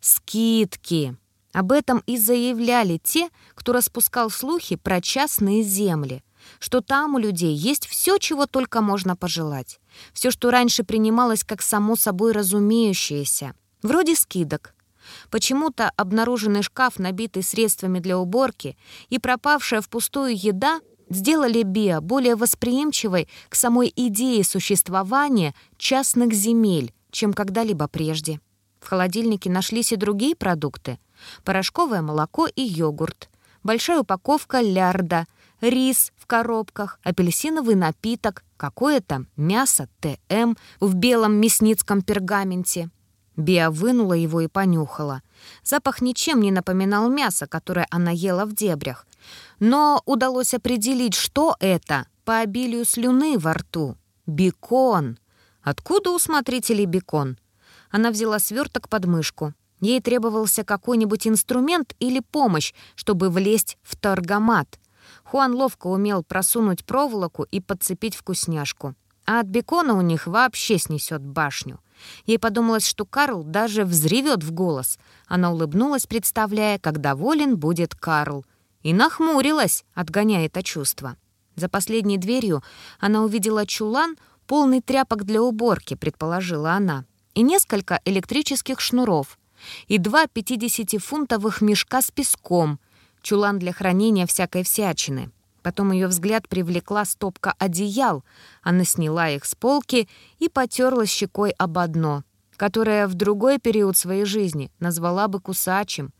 Скидки. Об этом и заявляли те, кто распускал слухи про частные земли, что там у людей есть все, чего только можно пожелать. Все, что раньше принималось как само собой разумеющееся. Вроде скидок. Почему-то обнаруженный шкаф, набитый средствами для уборки, и пропавшая впустую еда сделали Биа более восприимчивой к самой идее существования частных земель, чем когда-либо прежде. В холодильнике нашлись и другие продукты. Порошковое молоко и йогурт, большая упаковка лярда, рис коробках, апельсиновый напиток, какое-то мясо ТМ в белом мясницком пергаменте. Биа вынула его и понюхала. Запах ничем не напоминал мясо, которое она ела в дебрях, но удалось определить, что это по обилию слюны во рту. Бекон. Откуда у смотрителей бекон? Она взяла сверток под мышку. Ей требовался какой-нибудь инструмент или помощь, чтобы влезть в торгомат. Хуан ловко умел просунуть проволоку и подцепить вкусняшку. А от бекона у них вообще снесет башню. Ей подумалось, что Карл даже взревет в голос. Она улыбнулась, представляя, как доволен будет Карл — и нахмурилась, отгоняя это чувство. За последней дверью она увидела чулан, полный тряпок для уборки, предположила она, и несколько электрических шнуров, и два 50-фунтовых мешка с песком, чулан для хранения всякой всячины. Потом ее взгляд привлекла стопка одеял. Она сняла их с полки и потерла щекой об одно, которое в другой период своей жизни назвала бы кусачим,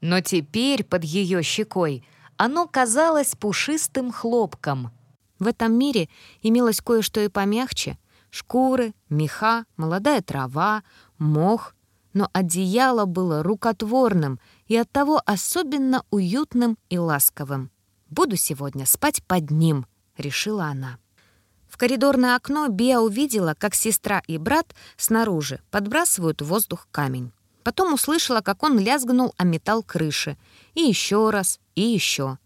но теперь под ее щекой оно казалось пушистым хлопком. В этом мире имелось кое-что и помягче. Шкуры, меха, молодая трава, мох. Но одеяло было рукотворным и оттого особенно уютным и ласковым. «Буду сегодня спать под ним», — решила она. В коридорное окно Биа увидела, как сестра и брат снаружи подбрасывают в воздух камень. Потом услышала, как он лязгнул о металл крыши. И еще раз, и еще.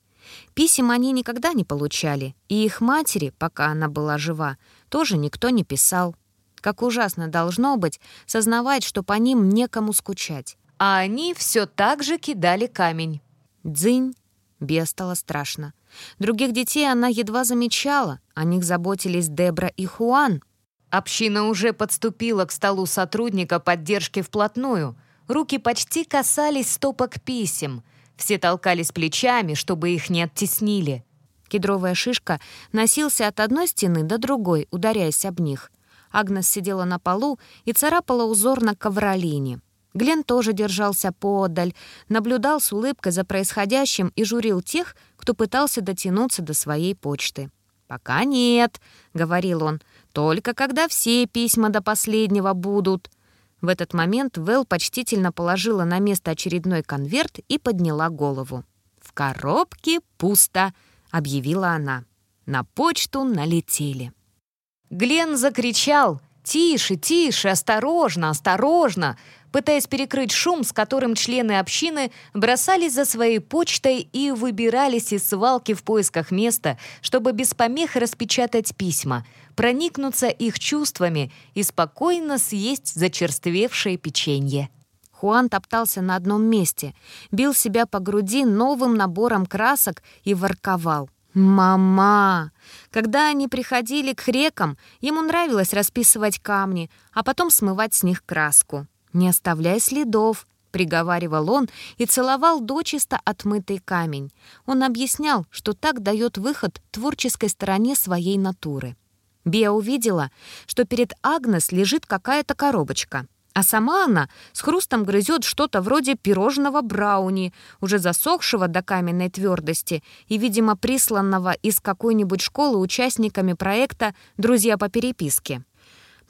Писем они никогда не получали, и их матери, пока она была жива, тоже никто не писал. Как ужасно должно быть сознавать, что по ним некому скучать. А они все так же кидали камень. Дзынь. Бе стало страшно. Других детей она едва замечала, о них заботились Дебра и Хуан. Община уже подступила к столу сотрудника поддержки вплотную. Руки почти касались стопок писем. Все толкались плечами, чтобы их не оттеснили. Кедровая шишка носился от одной стены до другой, ударяясь об них. Агнес сидела на полу и царапала узор на ковролине. Глен тоже держался поодаль, наблюдал с улыбкой за происходящим и журил тех, кто пытался дотянуться до своей почты. «Пока нет», — говорил он, — «только когда все письма до последнего будут». В этот момент Вэл почтительно положила на место очередной конверт и подняла голову. «В коробке пусто», — объявила она. На почту налетели. Глен закричал «Тише, тише, осторожно, осторожно!» Пытаясь перекрыть шум, с которым члены общины бросались за своей почтой и выбирались из свалки в поисках места, чтобы без помех распечатать письма, проникнуться их чувствами и спокойно съесть зачерствевшее печенье. Хуан топтался на одном месте, бил себя по груди новым набором красок и ворковал. «Мама!» Когда они приходили к рекам, ему нравилось расписывать камни, а потом смывать с них краску. «Не оставляй следов», — приговаривал он и целовал дочисто отмытый камень. Он объяснял, что так дает выход творческой стороне своей натуры. Биа увидела, что перед Агнес лежит какая-то коробочка, а сама она с хрустом грызет что-то вроде пирожного брауни, уже засохшего до каменной твердости и, видимо, присланного из какой-нибудь школы участниками проекта «Друзья по переписке».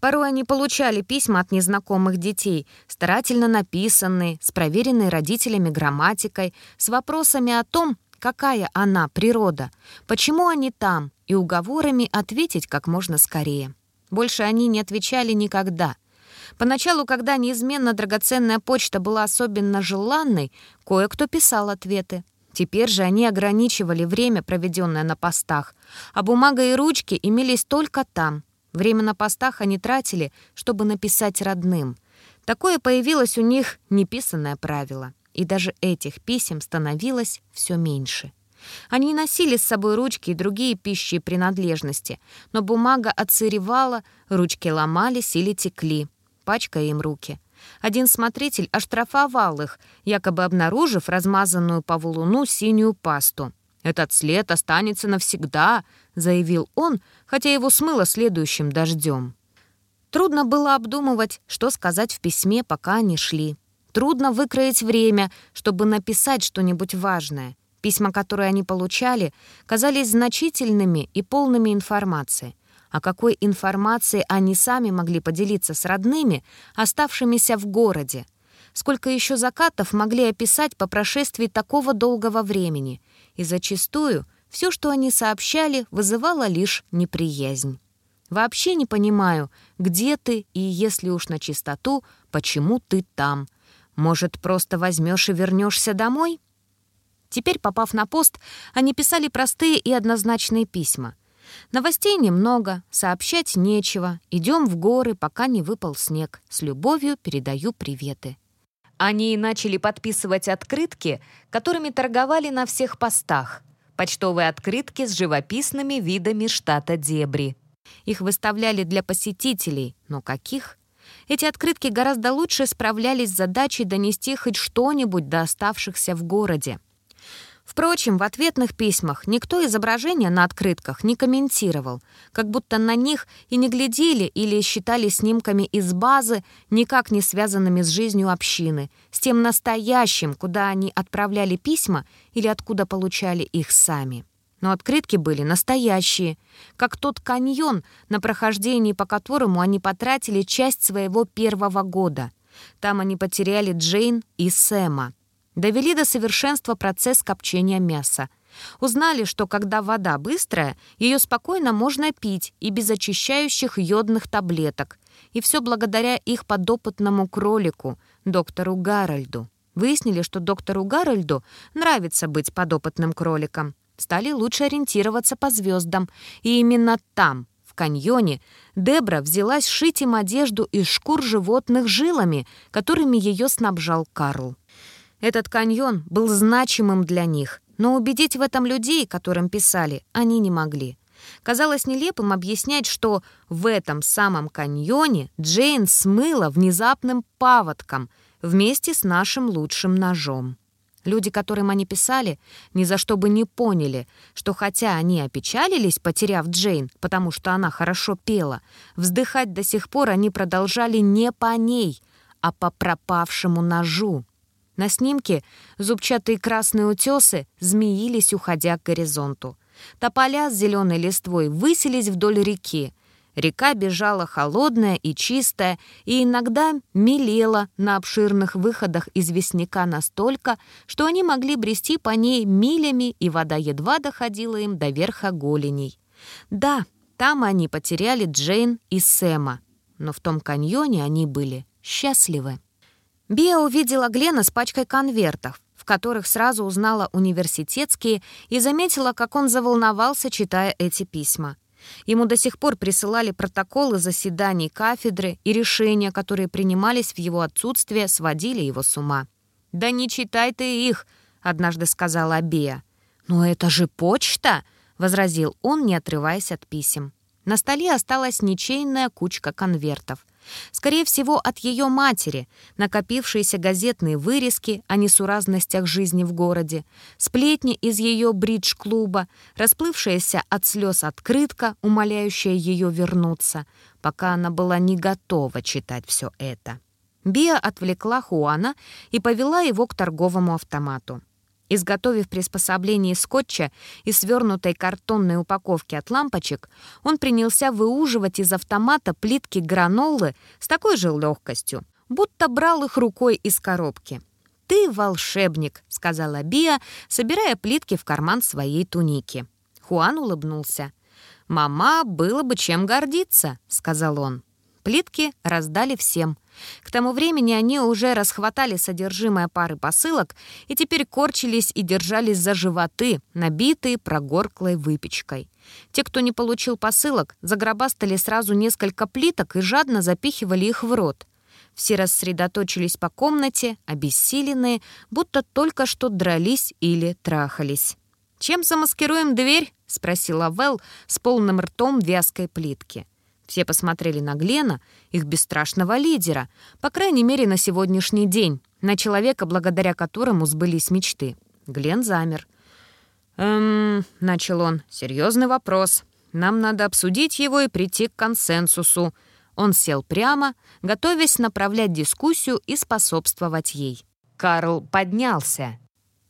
Порой они получали письма от незнакомых детей, старательно написанные, с проверенной родителями грамматикой, с вопросами о том, какая она, природа, почему они там, и уговорами ответить как можно скорее. Больше они не отвечали никогда. Поначалу, когда неизменно драгоценная почта была особенно желанной, кое-кто писал ответы. Теперь же они ограничивали время, проведенное на постах, а бумага и ручки имелись только там — Время на постах они тратили, чтобы написать родным. Такое появилось у них неписанное правило. И даже этих писем становилось все меньше. Они носили с собой ручки и другие пищи и принадлежности, но бумага отсыревала, ручки ломались или текли, пачкая им руки. Один смотритель оштрафовал их, якобы обнаружив размазанную по валуну синюю пасту. «Этот след останется навсегда», — заявил он, хотя его смыло следующим дождем. Трудно было обдумывать, что сказать в письме, пока они шли. Трудно выкроить время, чтобы написать что-нибудь важное. Письма, которые они получали, казались значительными и полными информации. О какой информации они сами могли поделиться с родными, оставшимися в городе? Сколько еще закатов могли описать по прошествии такого долгого времени? И зачастую все, что они сообщали, вызывало лишь неприязнь. Вообще не понимаю, где ты и, если уж на чистоту, почему ты там. Может, просто возьмешь и вернешься домой? Теперь, попав на пост, они писали простые и однозначные письма. Новостей немного, сообщать нечего. Идем в горы, пока не выпал снег. С любовью передаю приветы. Они начали подписывать открытки, которыми торговали на всех постах почтовые открытки с живописными видами штата Дебри. Их выставляли для посетителей, но каких? Эти открытки гораздо лучше справлялись с задачей донести хоть что-нибудь до оставшихся в городе. Впрочем, в ответных письмах никто изображения на открытках не комментировал, как будто на них и не глядели или считали снимками из базы, никак не связанными с жизнью общины, с тем настоящим, куда они отправляли письма или откуда получали их сами. Но открытки были настоящие, как тот каньон, на прохождении по которому они потратили часть своего первого года. Там они потеряли Джейн и Сэма. Довели до совершенства процесс копчения мяса. Узнали, что когда вода быстрая, ее спокойно можно пить и без очищающих йодных таблеток. И все благодаря их подопытному кролику, доктору Гарольду. Выяснили, что доктору Гарольду нравится быть подопытным кроликом. Стали лучше ориентироваться по звездам. И именно там, в каньоне, Дебра взялась шить им одежду из шкур животных жилами, которыми ее снабжал Карл. Этот каньон был значимым для них, но убедить в этом людей, которым писали, они не могли. Казалось нелепым объяснять, что в этом самом каньоне Джейн смыла внезапным паводком вместе с нашим лучшим ножом. Люди, которым они писали, ни за что бы не поняли, что хотя они опечалились, потеряв Джейн, потому что она хорошо пела, вздыхать до сих пор они продолжали не по ней, а по пропавшему ножу. На снимке зубчатые красные утесы змеились, уходя к горизонту. Тополя с зеленой листвой высились вдоль реки, Река бежала холодная и чистая, и иногда мелела на обширных выходах известняка настолько, что они могли брести по ней милями, и вода едва доходила им до верха голеней. Да, там они потеряли Джейн и Сэма, но в том каньоне они были счастливы. Биа увидела Глена с пачкой конвертов, в которых сразу узнала университетские и заметила, как он заволновался, читая эти письма. Ему до сих пор присылали протоколы заседаний кафедры, и решения, которые принимались в его отсутствие, сводили его с ума. «Да не читай ты их», — однажды сказала Абея. «Но это же почта», — возразил он, не отрываясь от писем. На столе осталась ничейная кучка конвертов. Скорее всего, от ее матери, накопившиеся газетные вырезки о несуразностях жизни в городе, сплетни из ее бридж-клуба, расплывшаяся от слез открытка, умоляющая ее вернуться, пока она была не готова читать все это. Биа отвлекла Хуана и повела его к торговому автомату. Изготовив приспособление скотча и свернутой картонной упаковки от лампочек, он принялся выуживать из автомата плитки гранолы с такой же легкостью, будто брал их рукой из коробки. «Ты волшебник», — сказала Биа, собирая плитки в карман своей туники. Хуан улыбнулся. «Мама было бы чем гордиться», — сказал он. Плитки раздали всем. К тому времени они уже расхватали содержимое пары посылок и теперь корчились и держались за животы, набитые прогорклой выпечкой. Те, кто не получил посылок, загробастали сразу несколько плиток и жадно запихивали их в рот. Все рассредоточились по комнате, обессиленные, будто только что дрались или трахались. «Чем замаскируем дверь?» — спросила Вэл с полным ртом вязкой плитки. Все посмотрели на Глена, их бесстрашного лидера, по крайней мере, на сегодняшний день, на человека, благодаря которому сбылись мечты. Глен замер. «Эм...» — начал он. «Серьезный вопрос. Нам надо обсудить его и прийти к консенсусу». Он сел прямо, готовясь направлять дискуссию и способствовать ей. Карл поднялся.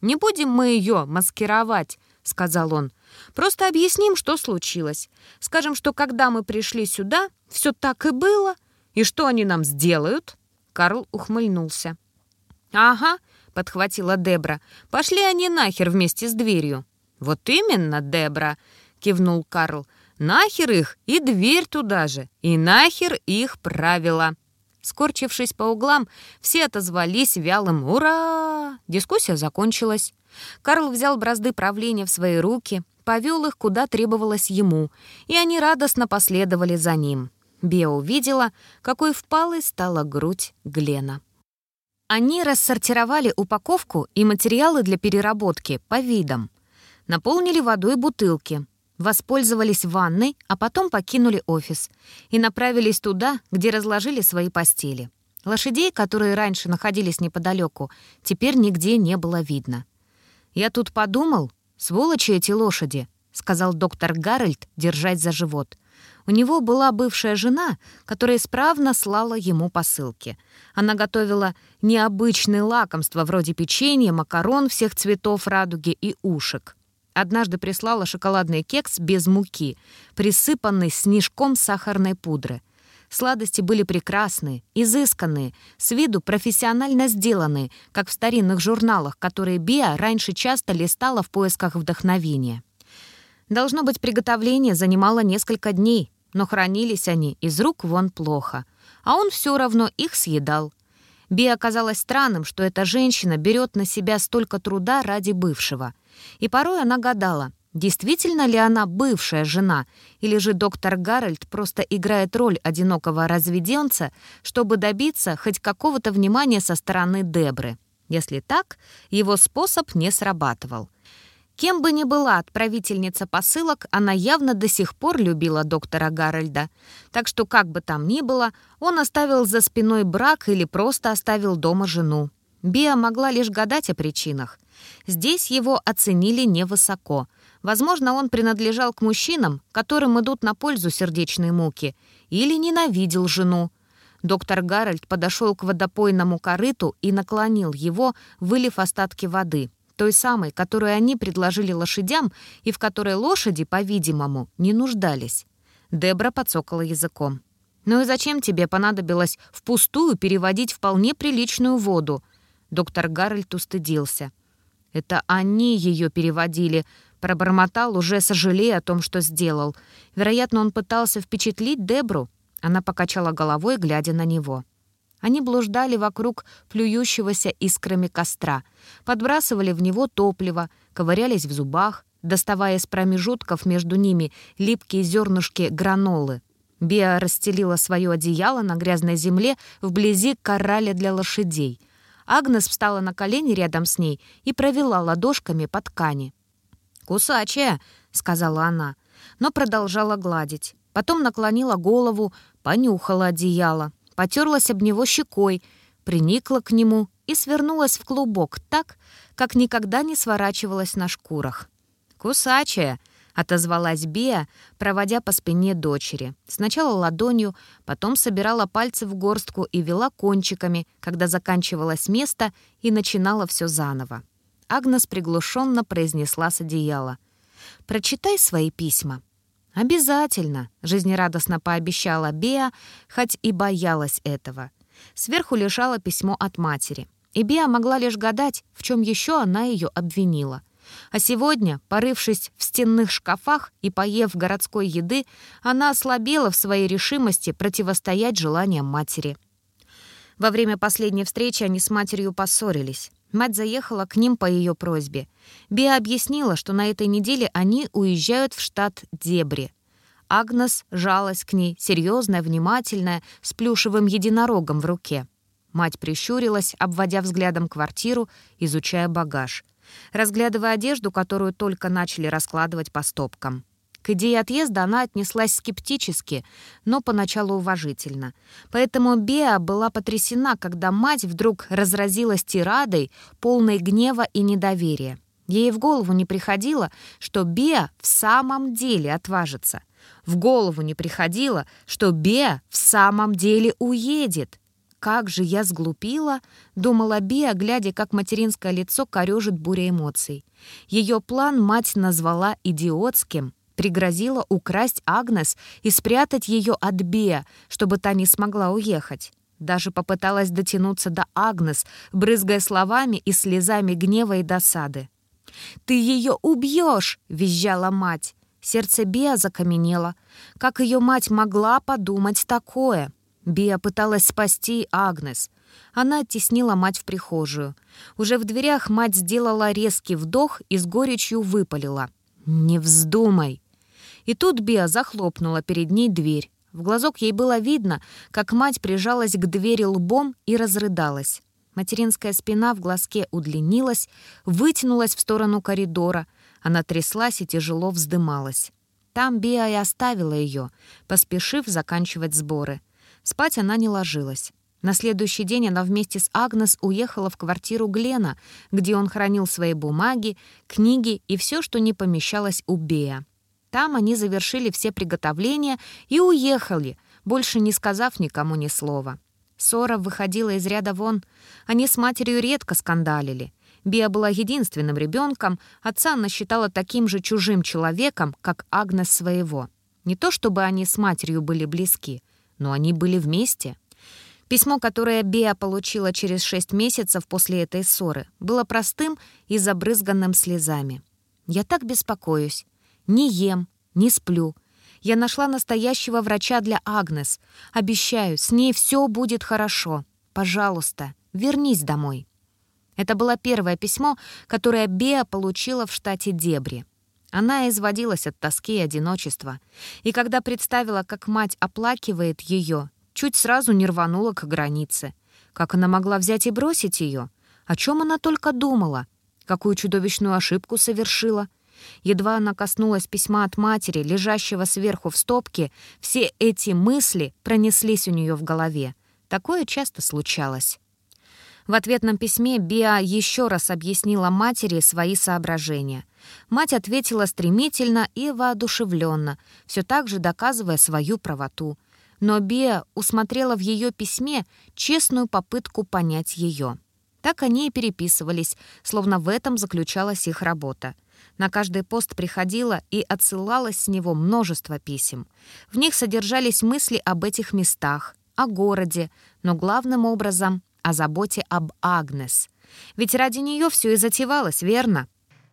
«Не будем мы ее маскировать», — сказал он. Просто объясним, что случилось. Скажем, что когда мы пришли сюда, все так и было. И что они нам сделают?» Карл ухмыльнулся. «Ага», — подхватила Дебра. «Пошли они нахер вместе с дверью». «Вот именно, Дебра», — кивнул Карл. «Нахер их и дверь туда же, и нахер их правила». Скорчившись по углам, все отозвались вялым «Ура!». Дискуссия закончилась. Карл взял бразды правления в свои руки, повел их, куда требовалось ему, и они радостно последовали за ним. Беа увидела, какой впалой стала грудь Глена. Они рассортировали упаковку и материалы для переработки по видам. Наполнили водой бутылки, воспользовались ванной, а потом покинули офис и направились туда, где разложили свои постели. Лошадей, которые раньше находились неподалеку, теперь нигде не было видно. «Я тут подумал, «Сволочи эти лошади», — сказал доктор Гарольд, держать за живот. У него была бывшая жена, которая исправно слала ему посылки. Она готовила необычные лакомства вроде печенья, макарон всех цветов радуги и ушек. Однажды прислала шоколадный кекс без муки, присыпанный снежком сахарной пудры — Сладости были прекрасные, изысканные, с виду профессионально сделанные, как в старинных журналах, которые Биа раньше часто листала в поисках вдохновения. Должно быть, приготовление занимало несколько дней, но хранились они из рук вон плохо, а он все равно их съедал. Би оказалось странным, что эта женщина берет на себя столько труда ради бывшего. И порой она гадала, Действительно ли она бывшая жена, или же доктор Гарольд просто играет роль одинокого разведенца, чтобы добиться хоть какого-то внимания со стороны Дебры? Если так, его способ не срабатывал. Кем бы ни была отправительница посылок, она явно до сих пор любила доктора Гарольда. Так что, как бы там ни было, он оставил за спиной брак или просто оставил дома жену. Биа могла лишь гадать о причинах. Здесь его оценили невысоко. Возможно, он принадлежал к мужчинам, которым идут на пользу сердечные муки, или ненавидел жену. Доктор Гарольд подошел к водопойному корыту и наклонил его, вылив остатки воды — той самой, которую они предложили лошадям и в которой лошади, по-видимому, не нуждались. Дебра подсокала языком. «Ну и зачем тебе понадобилось впустую переводить вполне приличную воду?» Доктор Гарольд устыдился. «Это они ее переводили», — пробормотал, уже сожалея о том, что сделал. Вероятно, он пытался впечатлить Дебру. Она покачала головой, глядя на него. Они блуждали вокруг плюющегося искрами костра, подбрасывали в него топливо, ковырялись в зубах, доставая из промежутков между ними липкие зернышки гранолы. Биа расстелила свое одеяло на грязной земле вблизи кораля для лошадей. Агнес встала на колени рядом с ней и провела ладошками по ткани. «Кусачая», — сказала она, но продолжала гладить. Потом наклонила голову, понюхала одеяло, потерлась об него щекой, приникла к нему и свернулась в клубок так, как никогда не сворачивалась на шкурах. «Кусачая!» — отозвалась Беа, проводя по спине дочери. Сначала ладонью, потом собирала пальцы в горстку и вела кончиками, когда заканчивалось место и начинала все заново. Агнес приглушенно произнесла с одеяла. «Прочитай свои письма». «Обязательно», — жизнерадостно пообещала Беа, хоть и боялась этого. Сверху лежало письмо от матери, и Беа могла лишь гадать, в чем еще она ее обвинила. А сегодня, порывшись в стенных шкафах и поев городской еды, она ослабела в своей решимости противостоять желаниям матери. Во время последней встречи они с матерью поссорились. Мать заехала к ним по ее просьбе. Биа объяснила, что на этой неделе они уезжают в штат Дебри. Агнес жалась к ней, серьезная, внимательная, с плюшевым единорогом в руке. Мать прищурилась, обводя взглядом квартиру, изучая багаж, разглядывая одежду, которую только начали раскладывать по стопкам. К идее отъезда она отнеслась скептически, но поначалу уважительно. Поэтому Беа была потрясена, когда мать вдруг разразилась тирадой, полной гнева и недоверия. Ей в голову не приходило, что Беа в самом деле отважится. В голову не приходило, что Беа в самом деле уедет. «Как же я сглупила!» — думала Беа, глядя, как материнское лицо корежит буря эмоций. Ее план мать назвала идиотским — Пригрозила украсть Агнес и спрятать ее от Беа, чтобы та не смогла уехать. Даже попыталась дотянуться до Агнес, брызгая словами и слезами гнева и досады. «Ты ее убьешь!» — визжала мать. Сердце Беа закаменело. Как ее мать могла подумать такое? Беа пыталась спасти Агнес. Она оттеснила мать в прихожую. Уже в дверях мать сделала резкий вдох и с горечью выпалила. «Не вздумай!» И тут Биа захлопнула перед ней дверь. В глазок ей было видно, как мать прижалась к двери лбом и разрыдалась. Материнская спина в глазке удлинилась, вытянулась в сторону коридора. Она тряслась и тяжело вздымалась. Там Биа и оставила ее, поспешив заканчивать сборы. Спать она не ложилась. На следующий день она вместе с Агнес уехала в квартиру Глена, где он хранил свои бумаги, книги и все, что не помещалось у Беа. Там они завершили все приготовления и уехали, больше не сказав никому ни слова. Ссора выходила из ряда вон. Они с матерью редко скандалили. Биа была единственным ребенком, отца она считала таким же чужим человеком, как Агнес своего. Не то чтобы они с матерью были близки, но они были вместе. Письмо, которое Биа получила через шесть месяцев после этой ссоры, было простым и забрызганным слезами. «Я так беспокоюсь. Не ем, не сплю. Я нашла настоящего врача для Агнес. Обещаю, с ней все будет хорошо. Пожалуйста, вернись домой». Это было первое письмо, которое Беа получила в штате Дебри. Она изводилась от тоски и одиночества. И когда представила, как мать оплакивает ее, чуть сразу не рванула к границе. Как она могла взять и бросить ее? О чем она только думала? Какую чудовищную ошибку совершила? Едва она коснулась письма от матери, лежащего сверху в стопке, все эти мысли пронеслись у нее в голове. Такое часто случалось. В ответном письме Биа еще раз объяснила матери свои соображения. Мать ответила стремительно и воодушевленно, все так же доказывая свою правоту. Но Биа усмотрела в ее письме честную попытку понять ее. Так они и переписывались, словно в этом заключалась их работа. На каждый пост приходило и отсылалось с него множество писем. В них содержались мысли об этих местах, о городе, но главным образом о заботе об Агнес. Ведь ради нее все и затевалось, верно?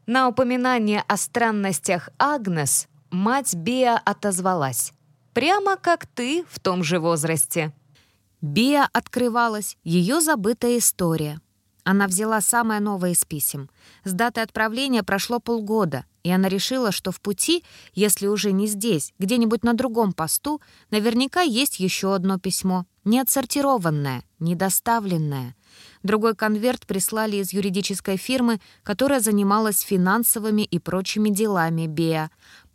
На упоминание о странностях Агнес мать Биа отозвалась. «Прямо как ты в том же возрасте». Биа открывалась ее забытая история. Она взяла самое новое из писем. С даты отправления прошло полгода, и она решила, что в пути, если уже не здесь, где-нибудь на другом посту, наверняка есть еще одно письмо, не отсортированное, недоставленное. Другой конверт прислали из юридической фирмы, которая занималась финансовыми и прочими делами Беа,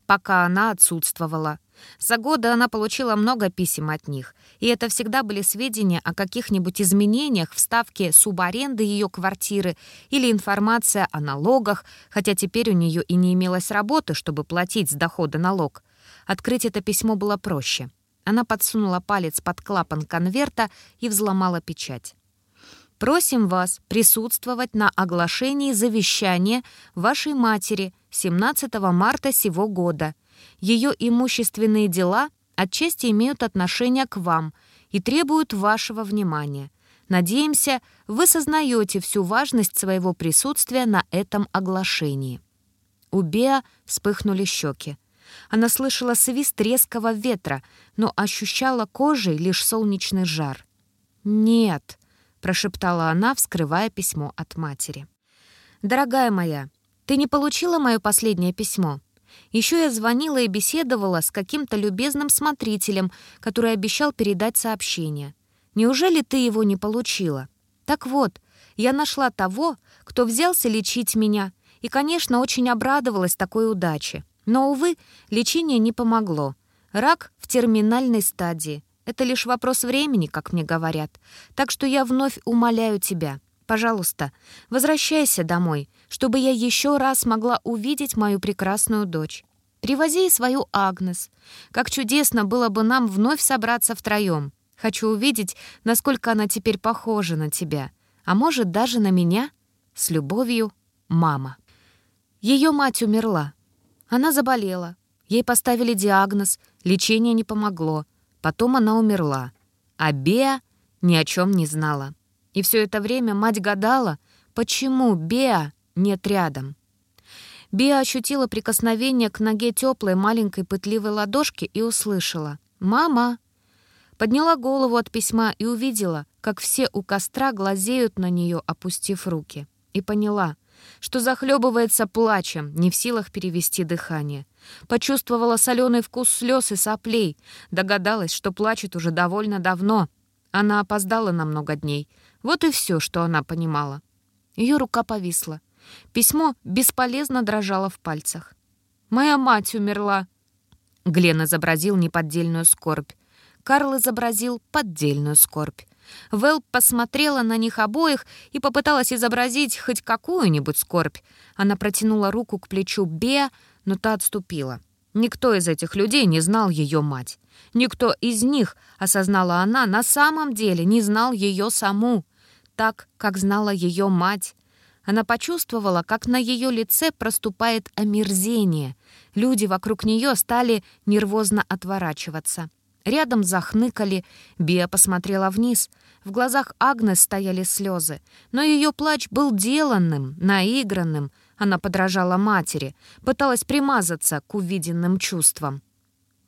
пока она отсутствовала. За годы она получила много писем от них, и это всегда были сведения о каких-нибудь изменениях в ставке субаренды ее квартиры или информация о налогах, хотя теперь у нее и не имелось работы, чтобы платить с дохода налог. Открыть это письмо было проще. Она подсунула палец под клапан конверта и взломала печать. Просим вас присутствовать на оглашении завещания вашей матери 17 марта сего года. Ее имущественные дела отчасти имеют отношение к вам и требуют вашего внимания. Надеемся, вы сознаете всю важность своего присутствия на этом оглашении». У Беа вспыхнули щеки. Она слышала свист резкого ветра, но ощущала кожей лишь солнечный жар. «Нет», прошептала она, вскрывая письмо от матери. «Дорогая моя, ты не получила мое последнее письмо? Еще я звонила и беседовала с каким-то любезным смотрителем, который обещал передать сообщение. Неужели ты его не получила? Так вот, я нашла того, кто взялся лечить меня, и, конечно, очень обрадовалась такой удаче. Но, увы, лечение не помогло. Рак в терминальной стадии. Это лишь вопрос времени, как мне говорят. Так что я вновь умоляю тебя. Пожалуйста, возвращайся домой, чтобы я еще раз могла увидеть мою прекрасную дочь. Привози и свою Агнес. Как чудесно было бы нам вновь собраться втроем. Хочу увидеть, насколько она теперь похожа на тебя. А может, даже на меня? С любовью, мама. Ее мать умерла. Она заболела. Ей поставили диагноз, лечение не помогло. Потом она умерла, а Беа ни о чем не знала. И все это время мать гадала, почему Беа нет рядом. Беа ощутила прикосновение к ноге теплой маленькой пытливой ладошки и услышала «Мама!». Подняла голову от письма и увидела, как все у костра глазеют на нее, опустив руки. И поняла, что захлебывается плачем, не в силах перевести дыхание. Почувствовала соленый вкус слез и соплей. Догадалась, что плачет уже довольно давно. Она опоздала на много дней. Вот и все, что она понимала. Ее рука повисла. Письмо бесполезно дрожало в пальцах. «Моя мать умерла!» Глен изобразил неподдельную скорбь. Карл изобразил поддельную скорбь. Вэл посмотрела на них обоих и попыталась изобразить хоть какую-нибудь скорбь. Она протянула руку к плечу Беа, но та отступила. Никто из этих людей не знал ее мать. Никто из них, осознала она, на самом деле не знал ее саму, так, как знала ее мать. Она почувствовала, как на ее лице проступает омерзение. Люди вокруг нее стали нервозно отворачиваться. Рядом захныкали. Биа посмотрела вниз. В глазах Агнес стояли слезы. Но ее плач был деланным, наигранным. Она подражала матери, пыталась примазаться к увиденным чувствам.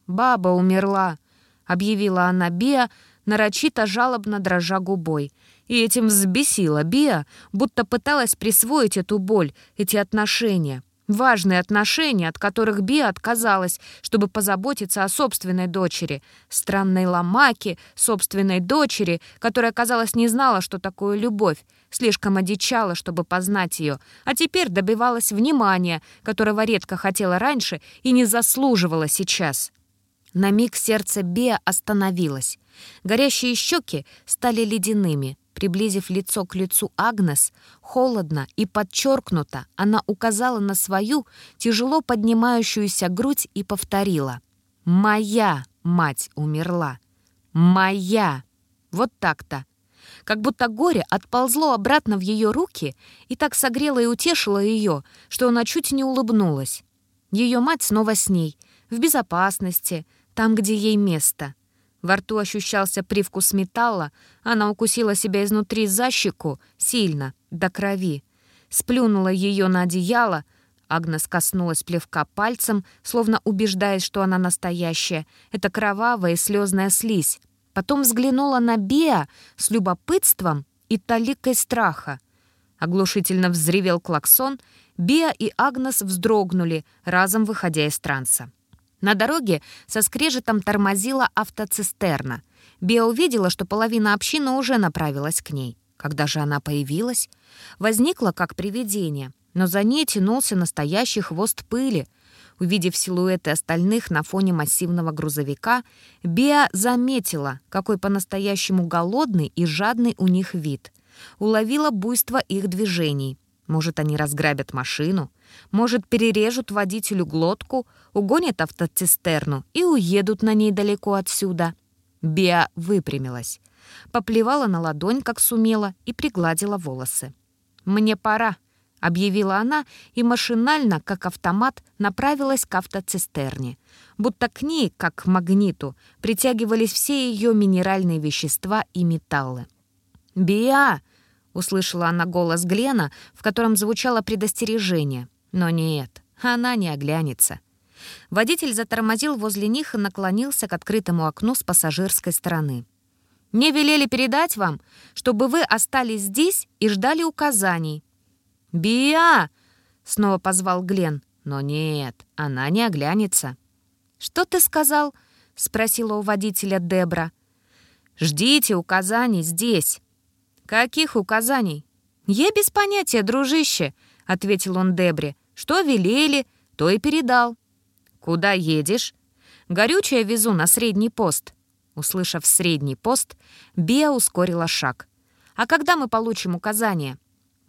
«Баба умерла», — объявила она Биа, нарочито жалобно дрожа губой. И этим взбесила Биа, будто пыталась присвоить эту боль, эти отношения. Важные отношения, от которых Би отказалась, чтобы позаботиться о собственной дочери. Странной ломаке, собственной дочери, которая, казалось, не знала, что такое любовь, слишком одичала, чтобы познать ее, а теперь добивалась внимания, которого редко хотела раньше и не заслуживала сейчас. На миг сердце Беа остановилось. Горящие щеки стали ледяными. Приблизив лицо к лицу Агнес, холодно и подчеркнуто, она указала на свою тяжело поднимающуюся грудь и повторила. «Моя мать умерла! Моя!» Вот так-то. Как будто горе отползло обратно в ее руки и так согрело и утешило ее, что она чуть не улыбнулась. Ее мать снова с ней, в безопасности, там, где ей место — во рту ощущался привкус металла, она укусила себя изнутри за щеку, сильно, до крови. Сплюнула ее на одеяло, Агнес коснулась плевка пальцем, словно убеждаясь, что она настоящая. Это кровавая и слезная слизь. Потом взглянула на Беа с любопытством и таликой страха. Оглушительно взревел клаксон, Беа и Агнес вздрогнули, разом выходя из транса. На дороге со скрежетом тормозила автоцистерна. Биа увидела, что половина общины уже направилась к ней. Когда же она появилась? Возникла как привидение, но за ней тянулся настоящий хвост пыли. Увидев силуэты остальных на фоне массивного грузовика, Биа заметила, какой по-настоящему голодный и жадный у них вид. Уловила буйство их движений. Может, они разграбят машину, может, перережут водителю глотку, угонят автоцистерну и уедут на ней далеко отсюда. Беа выпрямилась, поплевала на ладонь, как сумела, и пригладила волосы. «Мне пора», — объявила она и машинально, как автомат, направилась к автоцистерне. Будто к ней, как к магниту, притягивались все ее минеральные вещества и металлы. «Биа!» — услышала она голос Глена, в котором звучало предостережение. Но нет, она не оглянется. Водитель затормозил возле них и наклонился к открытому окну с пассажирской стороны. «Мне велели передать вам, чтобы вы остались здесь и ждали указаний». «Биа!» — снова позвал Глен. Но нет, она не оглянется. «Что ты сказал?» — спросила у водителя Дебра. «Ждите указаний здесь». «Каких указаний?» «Я без понятия, дружище», — ответил он Дебре. Что велели, то и передал. Куда едешь? Горючее везу на средний пост. Услышав средний пост, Беа ускорила шаг. А когда мы получим указания?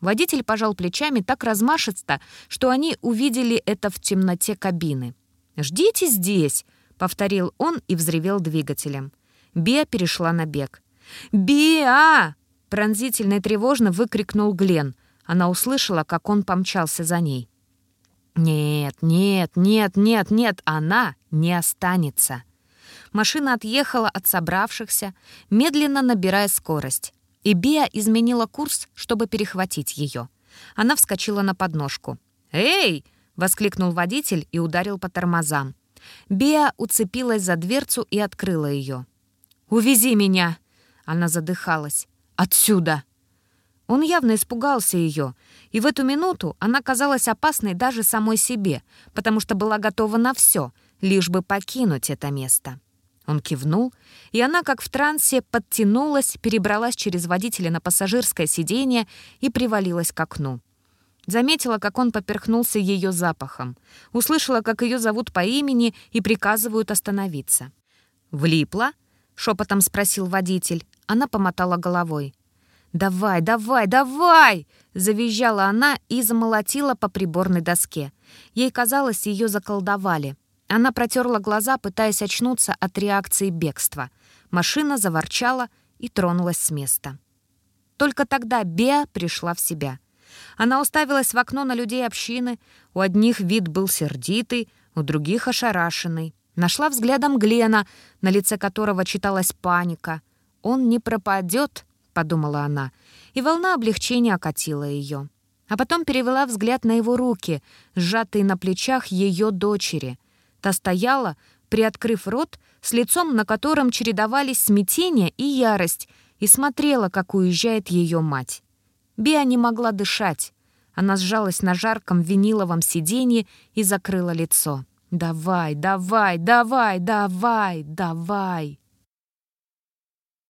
Водитель пожал плечами так размашисто, что они увидели это в темноте кабины. «Ждите здесь!» — повторил он и взревел двигателем. Беа перешла на бег. «Беа!» — пронзительно и тревожно выкрикнул Глен. Она услышала, как он помчался за ней. Нет, нет, нет, нет, нет, она не останется. Машина отъехала от собравшихся, медленно набирая скорость. И Беа изменила курс, чтобы перехватить ее. Она вскочила на подножку. «Эй!» — воскликнул водитель и ударил по тормозам. Беа уцепилась за дверцу и открыла ее. «Увези меня!» — она задыхалась. «Отсюда!» Он явно испугался ее, и в эту минуту она казалась опасной даже самой себе, потому что была готова на все, лишь бы покинуть это место. Он кивнул, и она, как в трансе, подтянулась, перебралась через водителя на пассажирское сиденье и привалилась к окну. Заметила, как он поперхнулся ее запахом. Услышала, как ее зовут по имени и приказывают остановиться. «Влипла?» — шепотом спросил водитель. Она помотала головой. «Давай, давай, давай!» — завизжала она и замолотила по приборной доске. Ей казалось, ее заколдовали. Она протерла глаза, пытаясь очнуться от реакции бегства. Машина заворчала и тронулась с места. Только тогда Беа пришла в себя. Она уставилась в окно на людей общины. У одних вид был сердитый, у других — ошарашенный. Нашла взглядом Глена, на лице которого читалась паника. «Он не пропадет», подумала она, и волна облегчения окатила ее. А потом перевела взгляд на его руки, сжатые на плечах ее дочери. Та стояла, приоткрыв рот, с лицом, на котором чередовались смятение и ярость, и смотрела, как уезжает ее мать. Биа не могла дышать. Она сжалась на жарком виниловом сиденье и закрыла лицо. «Давай, давай, давай, давай, давай!»